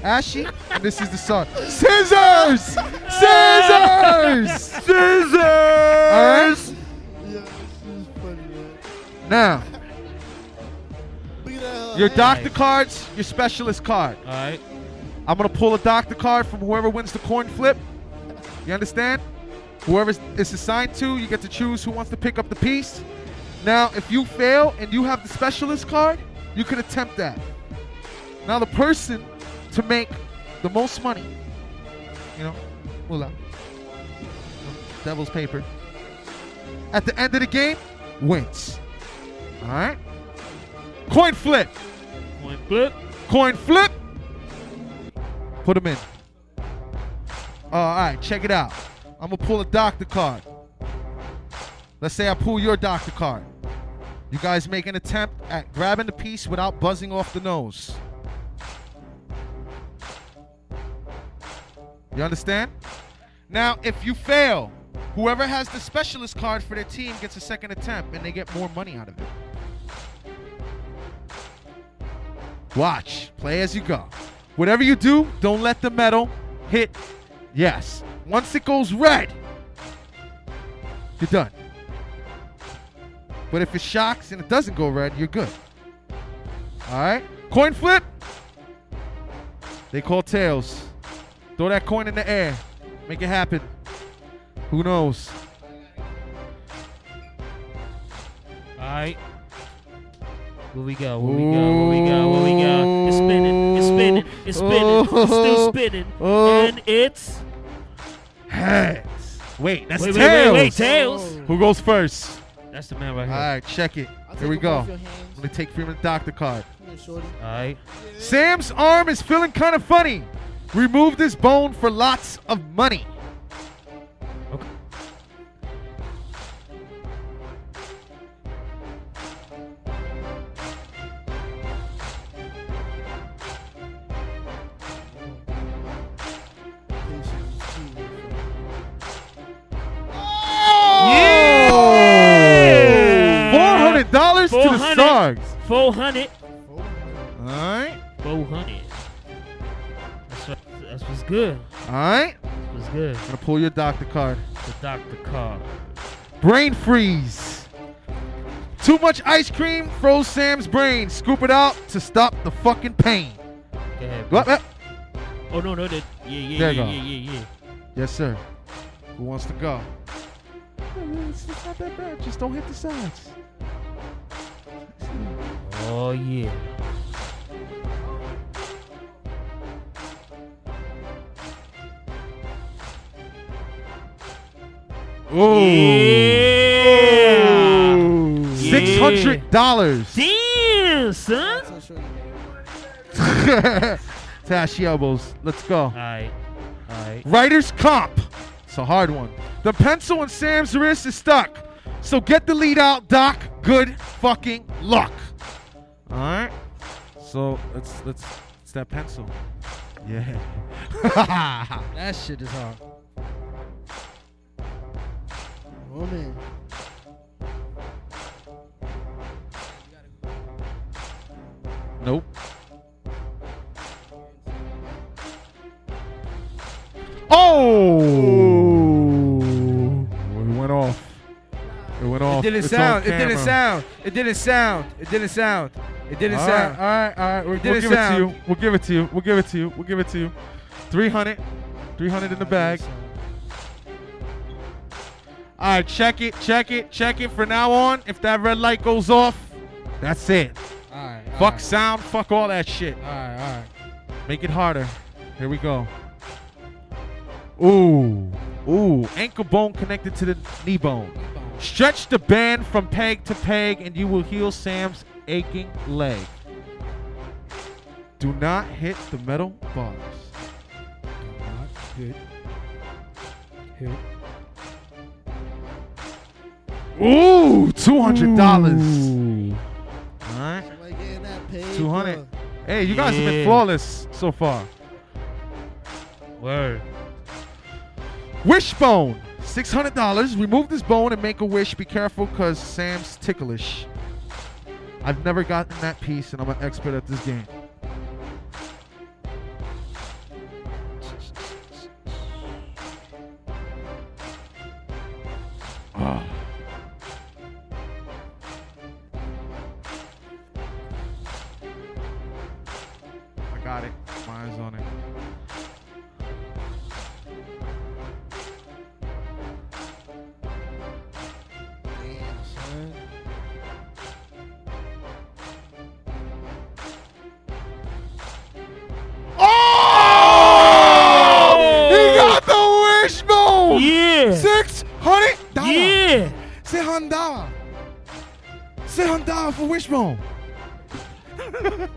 Ashy. And this is the sun. Scissors! Scissors! Scissors! All right. Yeah, funny. Now, Look at that. your hand. doctor cards, your specialist card. All right. I'm gonna pull a doctor card from whoever wins the coin flip. You understand? Whoever it's assigned to, you get to choose who wants to pick up the piece. Now, if you fail and you have the specialist card, you can attempt that. Now, the person to make the most money, you know, moolah, devil's paper, at the end of the game, wins. All right? Coin flip. Coin flip. Coin flip. Put them in. All right, check it out. I'm gonna pull a doctor card. Let's say I pull your doctor card. You guys make an attempt at grabbing the piece without buzzing off the nose. You understand? Now, if you fail, whoever has the specialist card for their team gets a second attempt and they get more money out of it. Watch. Play as you go. Whatever you do, don't let the metal hit yes. Once it goes red, you're done. But if it shocks and it doesn't go red, you're good. All right. Coin flip. They call tails. Throw that coin in the air. Make it happen. Who knows? All right. Where we go? Where we go? Where we go? Where we go? Spinning. It's spinning. It's spinning. It's still spinning. Oh. And it's Heads. Wait, that's Wait, wait, tails. wait, wait, tails. Who goes first? That's the man right here. All right, check it. I'll Here we go. off your hands. I'm gonna take Freeman Doctor card. Come here, shorty. All right. Sam's arm is feeling kind of funny. Remove this bone for lots of money. Four hundred. All right. Four hundred. That's, what, that's what's good. All right. That's what's good. I'm going to pull your doctor card. The doctor card. Brain freeze. Too much ice cream froze Sam's brain. Scoop it out to stop the fucking pain. Go ahead. Go up. Oh, no, no. That, yeah, yeah, there yeah, yeah, yeah, yeah. Yes, sir. Who wants to go? It's not that bad. Just don't hit the sides. Oh, yeah. Ooh. Yeah. Six hundred dollars. Damn, son. Tashy elbows. Let's go. All right. All right. Writer's Cramp. It's a hard one. The pencil in Sam's wrist is stuck. So get the lead out, Doc. Good fucking luck. All right. So let's let's it's that pencil. Yeah. That shit is hard. Oh man. nope. Oh! Didn't It's sound. It didn't sound. It didn't sound. It didn't sound. It didn't All sound. right, all right, all right. We'll, we'll give it to you. We'll give it to you. We'll give it to you. We'll give it to you. 300. 300 in the bag. All right, check it, check it, check it. For now on, if that red light goes off, that's it. All right. Fuck sound, fuck all that shit. All right. All right. Make it harder. Here we go. Ooh, ooh, ankle bone connected to the knee bone. Stretch the band from peg to peg, and you will heal Sam's aching leg. Do not hit the metal bars. Hit. Hit. Ooh, two hundred dollars. All right, Somebody getting that paid. two hundred. for- Hey, you guys have been flawless so far. Word. Wishbone, six hundred dollars. Remove this bone and make a wish. Be careful, cause Sam's ticklish. I've never gotten that piece, and I'm an expert at this game. Ah. I got it. My eyes on it. $600. for Wishbone.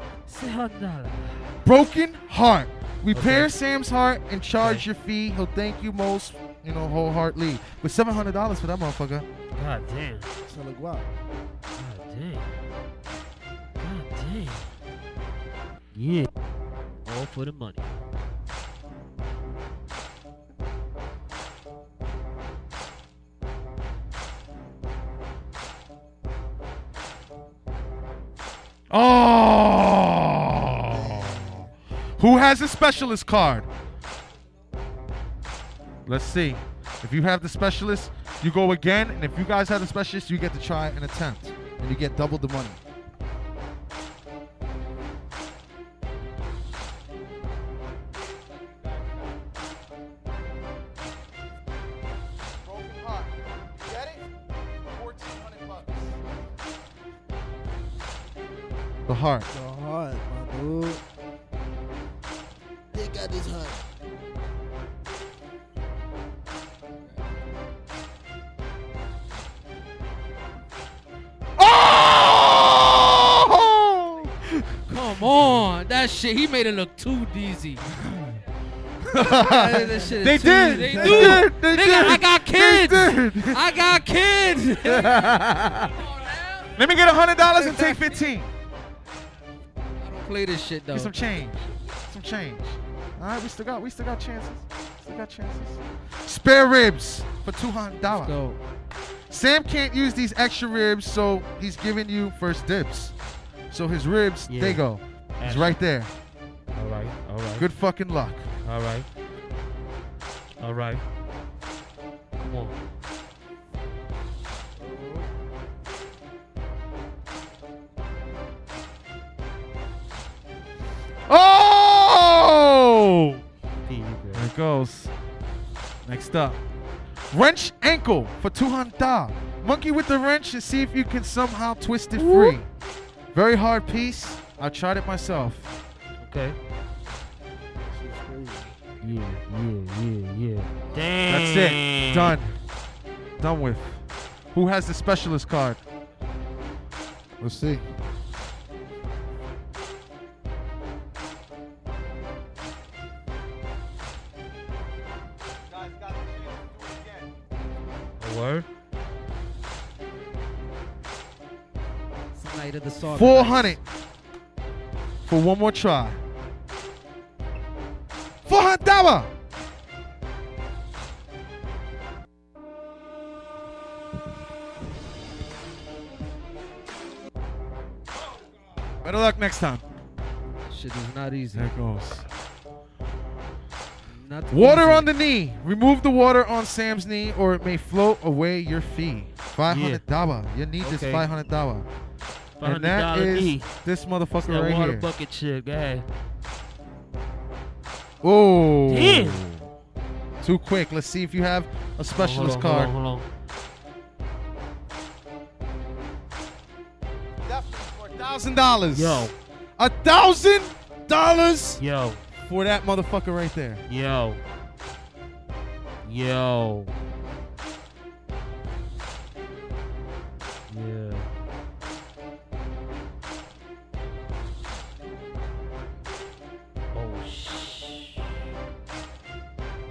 Broken heart. Repair okay. Sam's heart and charge okay. your fee. He'll thank you most, you know, wholeheartedly. With seven hundred dollars for that motherfucker. God damn. God damn. God damn. Yeah. All for the money. Oh. Who has a specialist card? Let's see. If you have the specialist, You go again, and if you guys have the specialist, you get to try an attempt, and you get double the money. Heart. The heart, my dude. They got this heart. Oh! Come on, that shit. He made it look too easy. that shit is They too did. easy. They did. They Nigga, did. I got They kids. did. I got kids. Let me get a hundred dollars and take fifteen. Play this shit though. Get some change. Some change. All right, we still got we still got chances. Still got chances. Spare ribs for two hundred dollars. Sam can't use these extra ribs, so he's giving you first dibs. So his ribs, Yeah. they go. He's right there. All right, all right. Good fucking luck. All right. All right. Go. There it goes. Next up. Wrench ankle for 200. Monkey with the wrench and see if you can somehow twist it free. Very hard piece. I tried it myself. Okay. Yeah, yeah, yeah, yeah. Damn. That's it. Done. Done with. Who has the specialist card? Let's see. A word? It's the night of the song. 400 for one more try. 400 Better luck next time. Shit is not easy. There goes. Not Water easy. on the knee. Remove the water on Sam's knee or it may float away your fee. 500 dawa. You need this Okay. 500 dawa. And that $500 is knee. this motherfucker that right water here. bucket shit. Go ahead. Oh. Damn. Too quick. Let's see if you have a specialist hold on, card. Hold on, hold Thousand dollars. Yo. A thousand dollars. Yo. For that motherfucker right there. Yo. Yo. Yeah. Oh shh.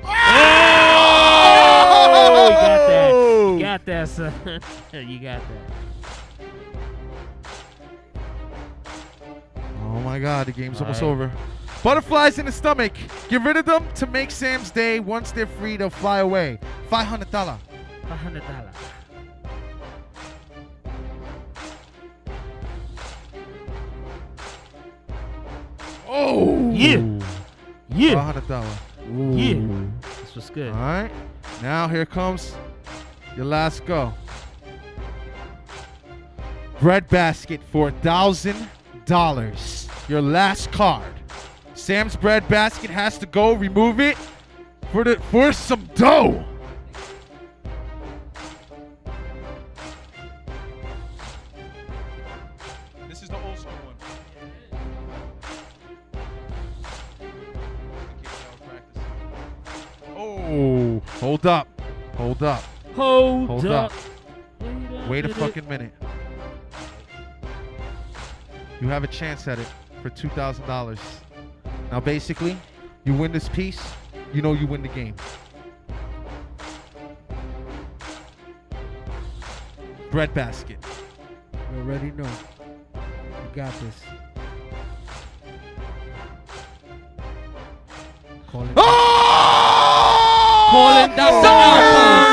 Oh, you got that. You got that, son. you got that. Oh my god, the game's almost Alright. over. Butterflies in the stomach. Get rid of them to make Sam's day. Once they're free, they'll fly away. Five hundred dollar. Five hundred dollars. Oh. Yeah. Yeah. Five hundred dollar. Yeah. This was good. All right. Now here comes your last go. Bread basket for a thousand dollars. Your last card. Sam's bread basket has to go. Remove it for the for some dough. This is the old school one. Oh, hold up. Hold up. Hold, Hold up. up. Wait a fucking minute. You have a chance at it for $2,000. Now, basically, you win this piece, you know you win the game. Bread basket. You already know. You got this. Calling. Oh! Calling Dr. Outcome.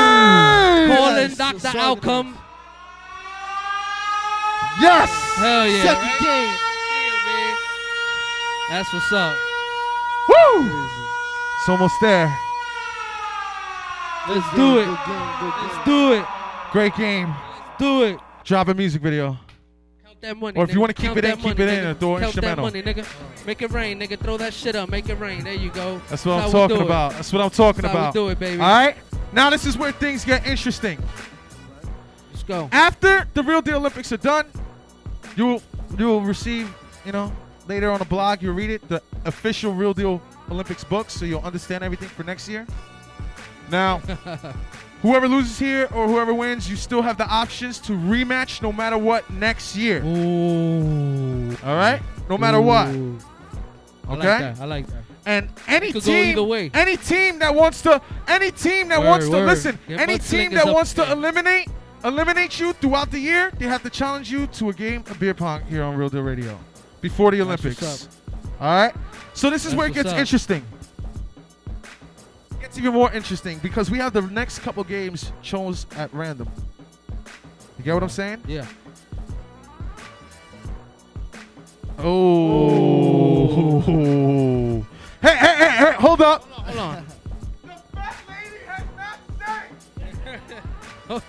Yes! Calling Dr. Outcome. Yes! Hell yeah. Second right? game. Yeah. That's what's up. Woo! It's almost there. Let's do it. good game, good Let's do it. Great game. Do it. Drop a music video. Count that money. Or if you want to keep it in, keep it in and throw an Count instrumental. that money, nigga. Make it rain, nigga. Throw that shit up. Make it rain. There you go. That's what I'm talking about. That's what I'm talking That's how we about. do it, baby. All right. Now this is where things get interesting. Let's go. After the Real Deal Olympics are done, you will you will receive, you know, later on the blog, you'll read it, the official Real Deal Olympics book, so you'll understand everything for next year. Now, whoever loses here or whoever wins, you still have the options to rematch no matter what next year. Ooh. All right? No matter what. Ooh. I like Okay? that. I like that. And any team, way. any team that wants to, any team that Word, wants to word. listen, Get any team that wants to eliminate, eliminate you throughout the year, they have to challenge you to a game of beer pong here on Real Deal Radio before the Olympics. All right. So this is That's where it gets up. interesting. It gets even more interesting because we have the next couple games chose at random. You get what I'm saying? Yeah. Oh. Hey, hey, hey, hey, hold up. Hold on. Hold on. the fat lady has not sang.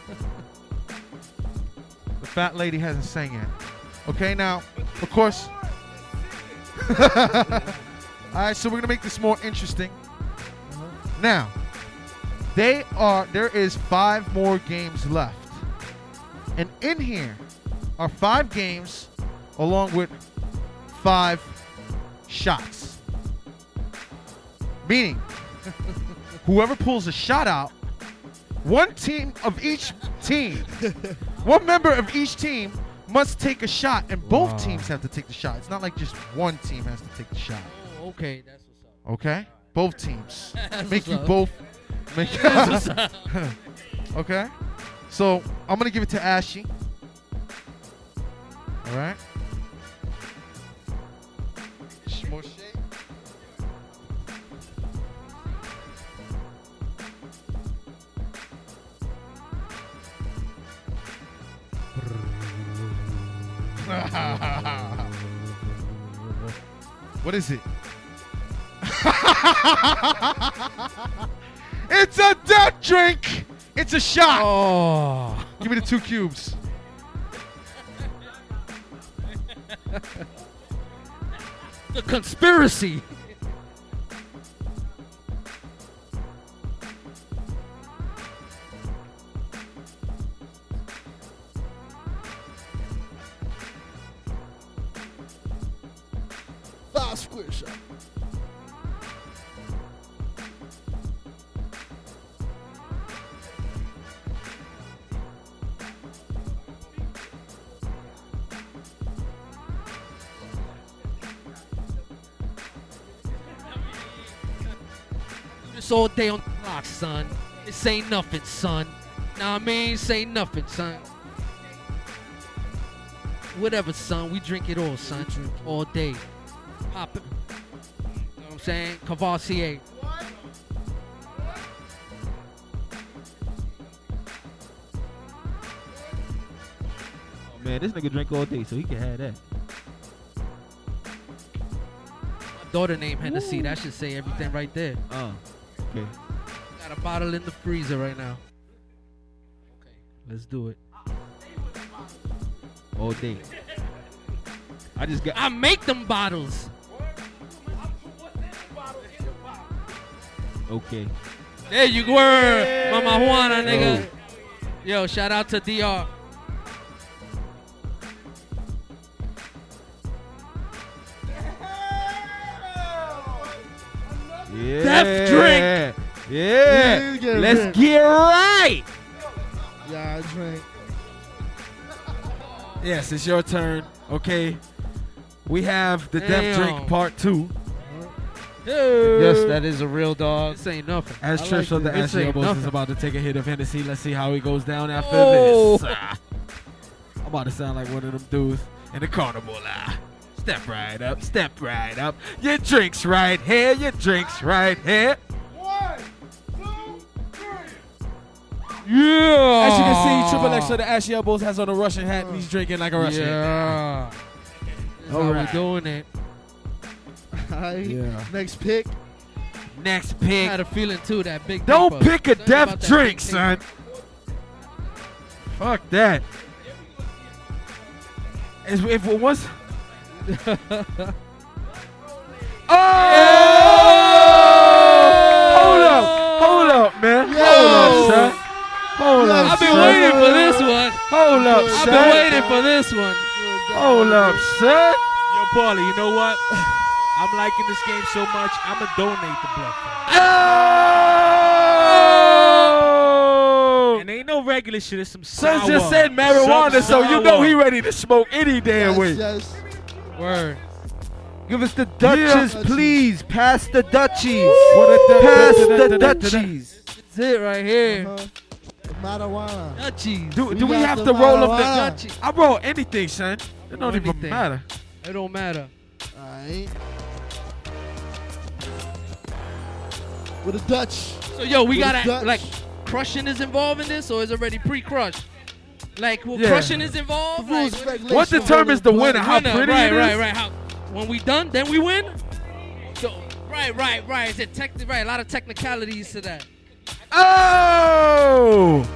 the fat lady hasn't sang yet. Okay, now, of course. All right, so we're gonna make this more interesting. Now, they are. There is five more games left, and in here are five games, along with five shots. Meaning, whoever pulls a shot out, one team of each team, one member of each team must take a shot, and both Wow. teams have to take the shot. It's not like just one team has to take the shot. Okay, that's what's up. Okay, both teams make you up. both make. That's what's up. okay, so I'm gonna give it to Ashy. All right. Shmoshe. what is it? it's a death drink. It's a shot. Oh. Give me the two cubes. The conspiracy. Five square shot. This all day on the clock, son. This ain't nothing, son. Nah, I mean, this ain't nothing, son. Whatever, son. We drink it all, son. All day. Pop it. You know what I'm saying? Cavassier. Oh, man, this nigga drink all day, so he can have that. My daughter named Hennessy. That should say everything right there. Oh, okay. Got a bottle in the freezer right now. Okay, let's do it. All day. I just got. I make them bottles. Okay. There you were, Mama Juana, nigga. Oh. Yo, shout out to DR. Yeah. Death drink. Yeah. You get Let's ripped. get right. Yeah, I drank. Yes, it's your turn. Okay. We have the death drink part two. Yes, that is a real dog. This ain't nothing. As I Trish like from the this. This Ashy ain't Elbows is nothing. about to take a hit of Hennessy. Let's see how he goes down after Oh. this. Ah. I'm about to sound like one of them dudes in the carnival. Ah. Step right up, step right up. Your drinks right here, your drinks right here. One, two, three. Yeah. As you can see, Triple X of the Ashy Elbows has on a Russian hat and he's drinking like a Russian. Yeah. That's All how right. we doing it. Alright. Yeah. Next pick. Next pick. I pick. had a feeling too that big. Don't paper. pick a Something death about drink, son. Fuck that. If, if it was. Paper. Oh! Hold up. Hold up, man. Hold up, son. Hold up. I've been son. waiting for this one. Hold up, I've son. been waiting for this one. Hold up, son. Yo, Paulie, you know what? I'm liking this game so much, I'm going to donate the blood. Oh! And ain't no regular shit, it's some sour. Son just said marijuana, Some so you know he ready to smoke any damn Yes, way. yes. Word. Give us the Dutches, Yeah. please. Pass the Dutchies. What a du- Pass du- du- the du- du- du- du- Dutchies. That's it right here. Uh-huh. The marijuana. Dutchies. Do, We do we got have to roll up marijuana. the? I roll anything, son. It don't Roll even anything. matter. It don't matter. Alright. With a Dutch. So yo, we With a gotta like crushing is involved in this, or is already pre-crushed? Like, well, Yeah. crushing is involved. The rules, Like, regulation, What determines the winner? How winner, pretty right, it is? right, right. How when we done, then we win. So, right, right, right. Is it tech? Right, a lot of technicalities to that. Oh!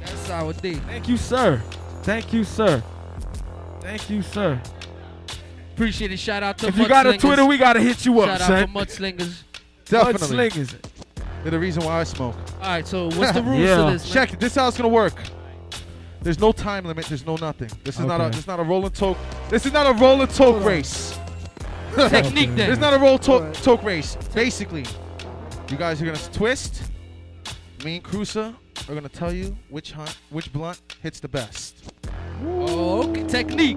That's our thing. Thank you, sir. Thank you, sir. Thank you, sir. Appreciate it. Shout out to If you got a Twitter, we gotta hit you up, Shout son. out for mudslingers. Definitely. Mudslingers. They're the reason why I smoke. All right, so what's the rules Yeah. to this? man? Check it. This is how it's gonna work. There's no time limit. There's no nothing. This is not a. Okay. This is not a rolling toke. This is not a rolling toke race. Technique then. It's not a roll to- toke race. Basically, you guys are gonna twist. Me and Cruza are gonna tell you which hunt, which blunt hits the best. Oh, okay. Technique.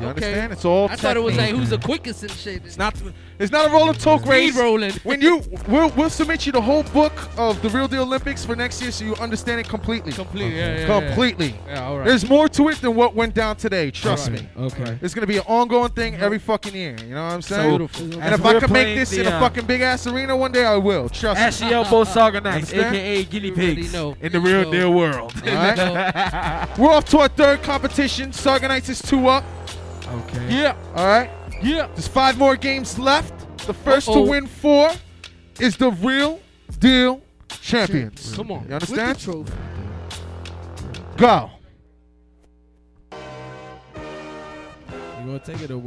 You okay. understand? It's all. I thought it was like who's the quickest and shit. It's not. It's not a rolling toke Speed race. rolling. When you, we'll, we'll submit you the whole book of the Real Deal Olympics for next year, so you understand it completely. Completely. Yeah, yeah, yeah. completely. Yeah, all right. There's more to it than what went down today. Trust Alright, me. okay. It's gonna be an ongoing thing every fucking year. You know what I'm saying? Beautiful. And As if I we're can make this the, in a fucking big ass arena one day, I will. Trust Ashy me. Elbow Saga Nights, aka Guinea You Pigs, in the real deal world. All right. We're off to our third competition. Saga Knights is two up. Okay. Yeah. All right. Yeah. There's five more games left. The 1st Uh-oh. to win four is the Real Deal Champions. Come on. You With the understand? trophy. Go. You gonna take it or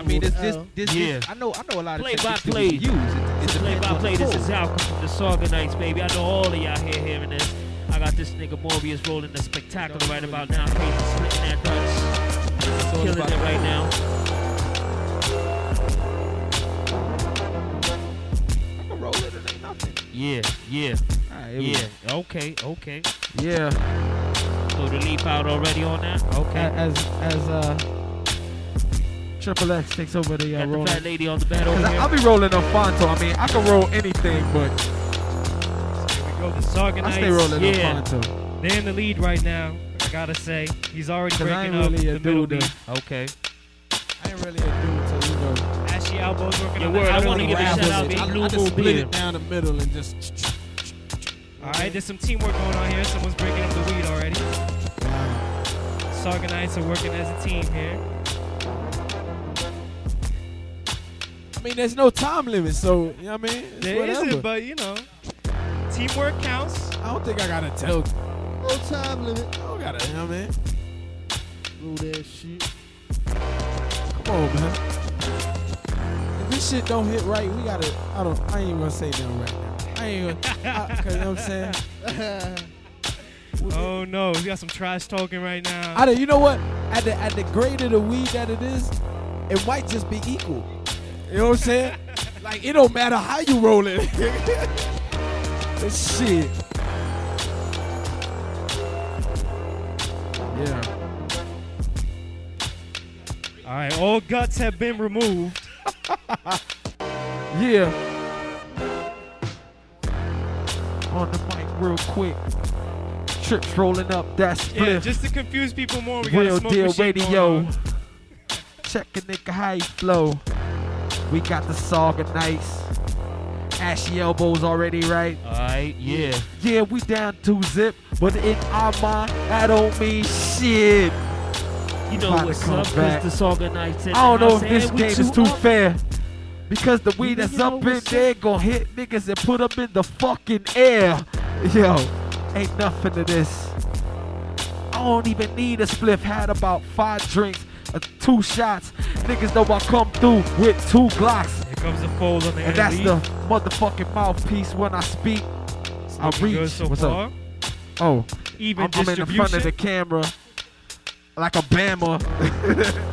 I mean, this, this- this, Yeah. I know, I know a lot Play of by techniques people play. use. It, It's a play by play. This is flow. how come from the Saga Nights, baby. I know all of y'all here hearing this. I got this nigga Morbius rolling the spectacular right about now. Crazy splitting that Dutch. all Killing it right now. I can roll it. It ain't nothing. Yeah, yeah, Alright, here we yeah. Okay, okay. Yeah. So the leap out already on that? Okay. As as uh, Triple X takes over the uh, Got the fat lady on the bed over Cause I, here. I'll be rolling a Fonto. I mean, I can roll anything, but Here we go. The Saga I stay rolling yeah. a Fonto. They're in the lead right now. I gotta say, he's already Cause I breaking ain't up really a the middle dude beat. Okay. I ain't really a dude to you know. Ashy elbows working Yeah, on word, the I wanna ring give a shout out to I, Blue I just split Beer. it down the middle and just. All right, there's some teamwork going on here. Someone's breaking up the weed already. Sargonites are working as a team here. I mean, there's no time limit, so you know what I mean. It's There whatever. isn't, but you know, teamwork counts. I don't think I gotta tell. No time limit. I don't gotta. You know what I mean? Rule that shit. Come on, man. If this shit don't hit right, we gotta. I don't. I ain't even gonna say nothing right now. I ain't gonna. I, Cause you know what I'm saying. Oh no, we got some trash talking right now. I don't, you know what? At the at the grade of the weed that it is, it might just be equal. You know what I'm saying? like it don't matter how you roll it. It's shit. Yeah. All right, all guts have been removed. Yeah. On the mic real quick. Trips rolling up, that's Yeah, just to confuse people more, we got a Real smoke deal radio. Check a nigga how he flow. We got the Saga Nights. Ashy elbows already right. Alright, yeah. Yeah, we down to zip, but in our mind, that don't mean shit. You know what's up, back. Disorganized. in I don't know if this game is too up. fair. Because the weed that's up in there gonna hit niggas and put them in the fucking air. Yo, ain't nothing to this. I don't even need a spliff. Had about five drinks, uh, two shots. Niggas know I come through with two Glocks. Here comes the fold on the And that's the motherfucking mouthpiece when I speak. I reach. good so What's far. up? Oh, Even I'm, I'm in the front of the camera, like a Bama.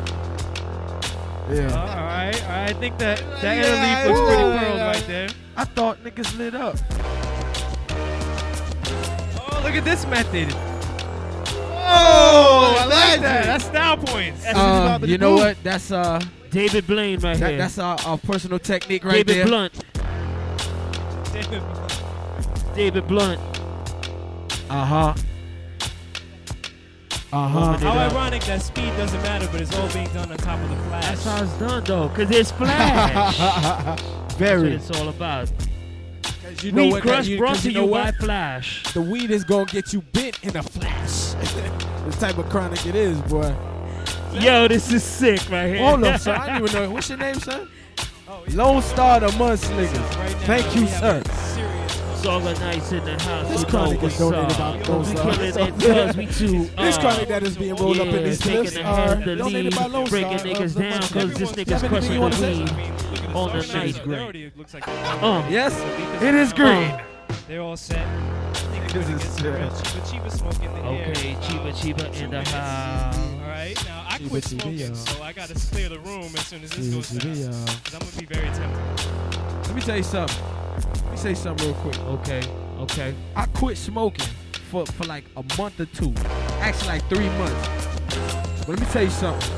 yeah. all right, all right. I think that that Yeah, interleaf looks pretty yeah, curled yeah. right there. I thought niggas lit up. Oh, look at this method. Oh, I like that. That's style points. Uh, you know what? That's uh David Blaine right that, here. That's our, our personal technique right there. David there. Blunt. David David Blunt. Uh huh. Uh huh. How up. ironic that speed doesn't matter, but it's all being done on top of the flash. That's how it's done though, cause it's flash. That's what Very. it's all about. You know Weed what? Crush you, brought 'cause to you know you what? by Flash. The weed is gonna get you bent in a flash. the type of chronic it is, boy. Yo, this is sick right here. Hold up, son. I didn't even know. What's your name, son? Lone Star the Mudslinger. Thank you, sir. Saga Nights in the house. This chronic is what's donated up. by Lone Star. killing it 'cause we too. This uh, chronic that is being rolled up in these taking clips the are the donated lead, by Lone breaking niggas Uh, down because this nigga's anything crushing the say? weed on the ninth grade. Uh, Yes, it is green. They're all set. I think we're gonna get some real Chiba smoke in the air. Okay, Chiba Chiba in the house. All right, now I quit smoking, so I gotta clear the room as soon as this goes down. Because I'm gonna be very tempted. Let me tell you something. Let me say something real quick. Okay, okay. I quit smoking for, for like a month or two. Actually, like three months. But let me tell you something.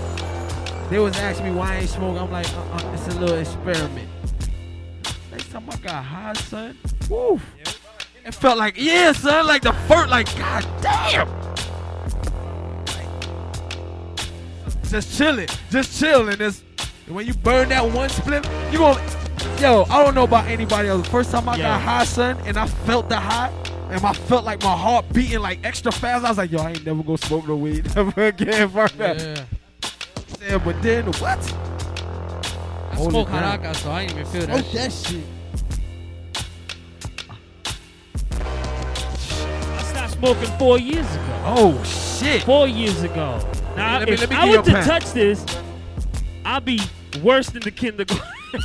They was asking me why I ain't smoking. I'm like, uh-uh, it's a little experiment. Next time I got high, son, woo. It felt like, yeah, son, like the first, like, god damn. Just chilling, just chilling. This, when you burn that one split, you gonna, yo, I don't know about anybody else. First time I Yeah. got high, son, and I felt the high, and I felt like my heart beating like extra fast. I was like, yo, I ain't never gonna smoke no weed ever again, bro. Yeah. Yeah, but then what? I Hold smoke. Haraka, so I ain't even feel that Smoke shit. that shit. Smoking four years ago. Oh shit! Four years ago. Now, Let me- if let me I give you were to pen. touch this, I'd be worse than the kindergarten.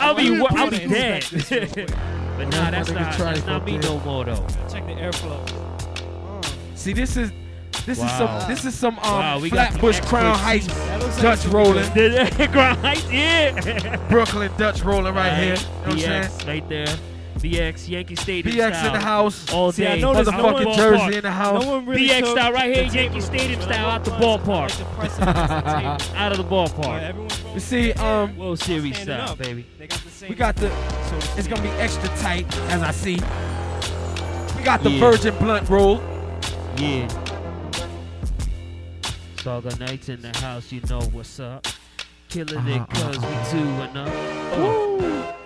I'll be, want wor- you I'll be inspect dead. this real quick. but nah, that's not, try that's not for me a no more though. Check the airflow. See, this is this is some this is some um Wow, we got the Flatbush Crown Heights expertise. That looks like Dutch it's gonna be rolling, Crown Heights, yeah. Brooklyn Dutch rolling right, here. You know what I'm saying? Right there. BX Yankee Stadium BX style. in the house. all See, I day. noticed no Motherfucking one- Jersey in the house. No one really BX style right here, Yankee Stadium style out the ballpark. the precedence of the table. Out of the ballpark. You see, um, World Series style, up. baby. They got the same we got the. so to It's gonna be extra tight, as I see. We got the Yeah. Virgin Blunt roll. Yeah. Saga Nights in the house, you know what's up. Killing Uh-huh, it cause we two enough. Oh. You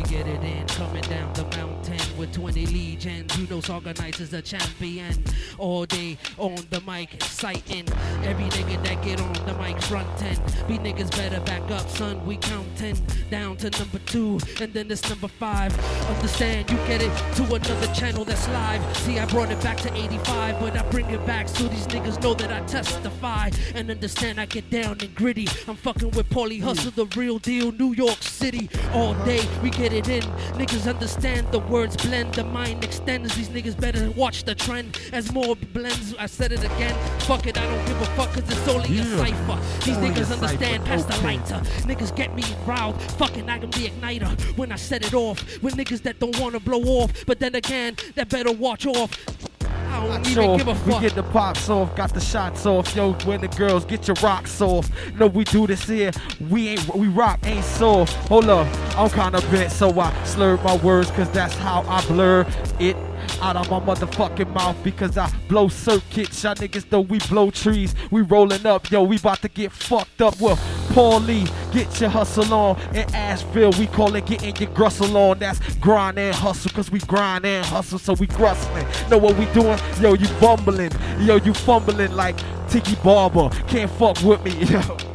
we get it in. Coming down the mountain with 20 legions. You know, Knights is a champion. All day on the mic, sighting every nigga that get on the mic frontin'. Be niggas better back up, son. We counting down to number two, and then it's number five. Understand, you get it to another channel that's live. See, I brought it back to 85, but I bring it back so these niggas know that I testify and understand I get down and gritty. I'm fucking with Paulie Hustle, the real deal, New York City. All day we get it in. Niggas understand the words blend, the mind extends. These niggas better watch the trend as more blends. I said it again. Fuck it, I don't give a fuck cause it's only a cipher. These Only niggas understand past the lighter. Niggas get me riled. Fucking I am the igniter when I set it off. With niggas that don't wanna blow off. But then again, that better watch off. I don't even give a fuck. we get the pops off, got the shots off. Yo, when the girls get your rocks off. No, we do this here. We ain't we rock, ain't soft. Hold up, I'm kinda bent, so I slurred my words, cause that's how I blur it. Out of my motherfucking mouth because I blow circuits. Y'all niggas though we blow trees. We rolling up, yo. We about to get fucked up. Well, Paulie, get your hustle on. In Asheville, we call it getting your grustle on. That's grind and hustle, cause we grind and hustle, so we grustling. Know what we doing? Yo, you bumbling. Yo, you fumbling like Tiki Barber. Can't fuck with me, yo.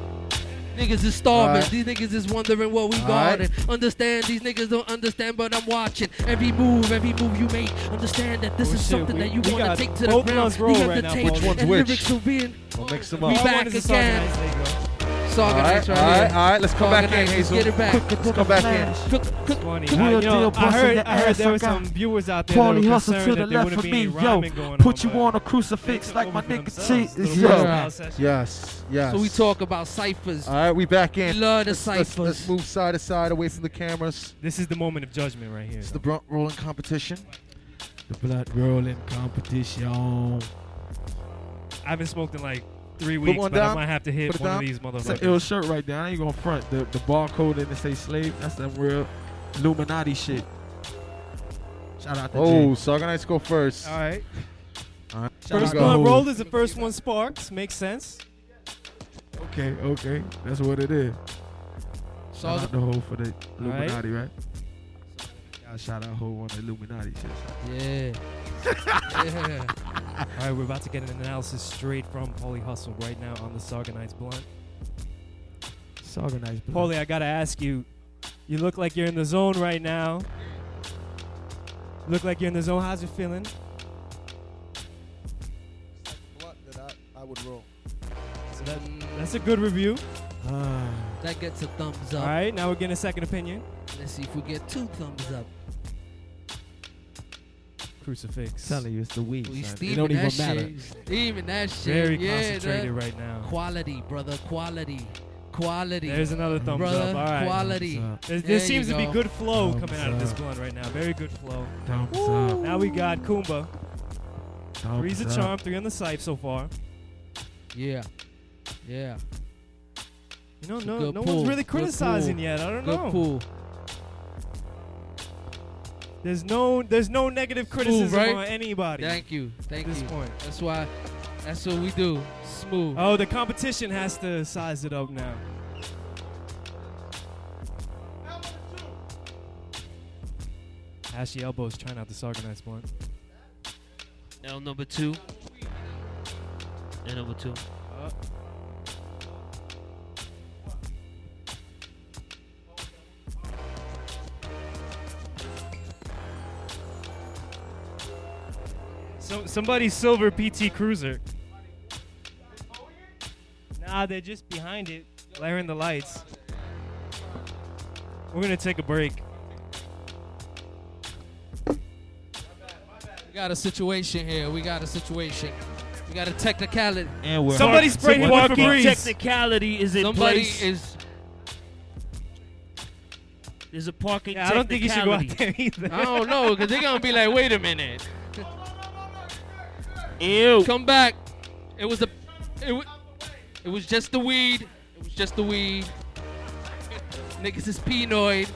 Niggas is starving. Alright. These niggas is wondering what we guarding. Understand these niggas don't understand, but I'm watching every move, every move you make. Understand that this Oh, is shit, something we- that you want to take to the ground. roll The right now, Which one's and which? lyrics will be in. We'll mix them We back again. Saga All right, Nights right all right, here. all right. Let's come back in, let's Hazel. Get it back. Let's come back in. funny. Real I, you know, I heard, I heard there I were some viewers out there that Paulie were hustle concerned to the that there left wouldn't of be me, yo. going Put on, you on a crucifix like my nigga themselves. T. Little Yo. freestyle. Yes, yes. So we talk about ciphers. All right, we back in. Love the let's, let's, ciphers. let's move side to side away from the cameras. This is the moment of judgment right here. It's the blunt rolling competition. The blood rolling competition. I haven't smoked in like three weeks, one but I might have to hit one down. of these It's an motherfuckers. ill shirt right there. I ain't gonna front. The the barcode and it say slave. That's some real Illuminati shit. Shout out to Oh, Jay. Saga Knights go first. All right. All right. First out blunt to rolled is the first one sparks. Makes sense. Okay, okay. That's what it is. Shout Saga- out the whole for the All right. Illuminati, right? Gotta shout out whole on the Illuminati shit. Yeah. yeah. All right, we're about to get an analysis straight from Paulie Hustle right now on the Saga Nights blunt. It's organized. Paulie, I gotta ask you. You look like you're in the zone right now. Look like you're in the zone. How's it feeling? Blunt that I, I would roll. So that, that's a good review. Ah. That gets a thumbs up. All right, now we're getting a second opinion. Let's see if we get two thumbs up. Crucifix. telling you, it's the weed. We son. It don't even that matter. shit. Steaming that shit. Very yeah, concentrated that- right now. Quality, brother. Quality. Quality. There's another thumbs brother, up. All right. Quality. Thumbs up. There's, There there you seems to be good flow Thumbs coming out of this up. blunt right now. Very good flow. Thumbs up. Now we got Kumba. Thumbs Three's a charm, three on the scythe so far. Yeah. Yeah. You know, no, no pull. one's really criticizing yet. I don't Good know. pull. There's no, there's no negative criticism right? on anybody. Thank you. Thank At this you. point. That's why. That's what we do. Smooth. Oh, the competition has to size it up now. Ashy elbows trying out this organized blunt. L number two. L number two. Uh, So somebody's silver PT Cruiser. Nah, they're just behind it, glaring the lights. We're gonna take a break. We got a situation here. We got a situation. We got a technicality. And we're Somebody spray him with Parking Febreze. technicality is in Somebody place. is. There's a parking Yeah, I don't think you should go out technicality. there either. I don't know because they're gonna be like, wait a minute. Ew. Come back. It was a. It was. It was just the weed. It was just the weed. Niggas is penoid.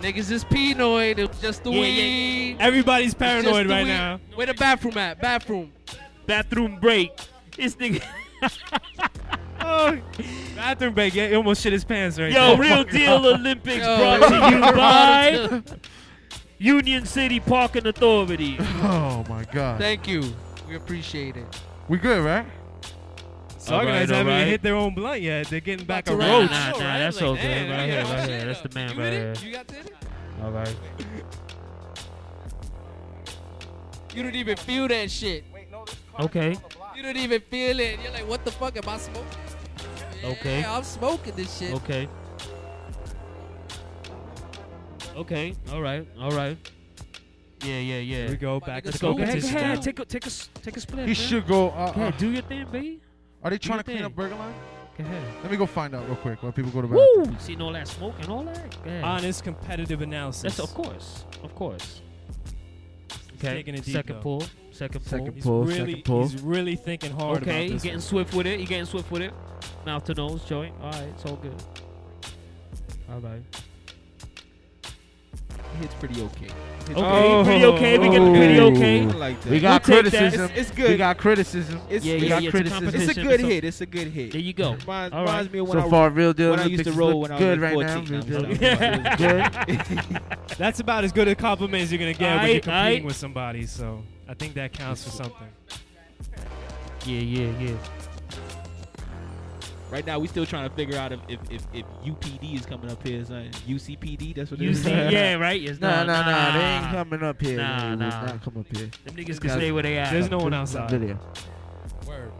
Niggas is penoid. It was just the Yeah, yeah. weed. Everybody's paranoid right weed. now. Where the bathroom at? Bathroom. Bathroom break. This nigga. Oh, bathroom break. Yeah, he almost shit his pants right Yo, there. Real oh Deal Olympics Yo, brought to you by Union City Parking Authority. Oh my God. Thank you. We appreciate it. We good, right? Saga Alright, Nights haven't alright. even hit their own blunt yet. They're getting back a to roach. it nah, up. nah, Right? that's Like, okay. damn, Right here, right here. That's the man You right with here. it? You got this? All right. You don't even feel that shit. Okay. You don't even feel it. You're like, what the fuck am I smoking? Yeah, Okay. I'm smoking this shit. Okay. Okay. All right. All right. Yeah, yeah, yeah. Here we go back to Let's go. Go ahead. Go ahead. Take a take a s- take a split. He man. should go. Uh, Go uh, ahead. Do your thing, baby. are they trying to clean thing. up Burger Line? Go ahead. Let me go find out real quick while people go to bed. Woo! Seen all that smoke and all that. Honest competitive analysis. That's of course. Of course. Okay. taking it deep, Second though. pull. Second pull. Second He's Pull, really, second pull. he's really thinking hard Okay, about you this. getting one. swift with it. You getting swift with it. Mouth to nose joint. All right, it's all good. All right. Hits pretty okay. Hits Okay, pretty okay. We get the pretty okay. I like that. We got We'll criticism. It's, it's good. We got criticism. It's, Yeah, it's, yeah, got yeah, criticism. it's a competition, good so- hit. It's a good hit. There you go. Reminds, All reminds me of when So I far, Real Deal when I used to roll when I good right 14. now. I'm Real sorry. Deal is good. That's about as good a compliment as you're gonna get when you're competing aight. with somebody. So I think that counts for something. Yeah, yeah, yeah. Right now, we still trying to figure out if if, if, if UPD is coming up here. Son. UCPD, that's what it is. UC, yeah, right. It's No, no, not, no. They ain't coming up here. Nah, They nah. Not come up here. Them niggas can stay where they at. There's no one This is outside. Video. Word.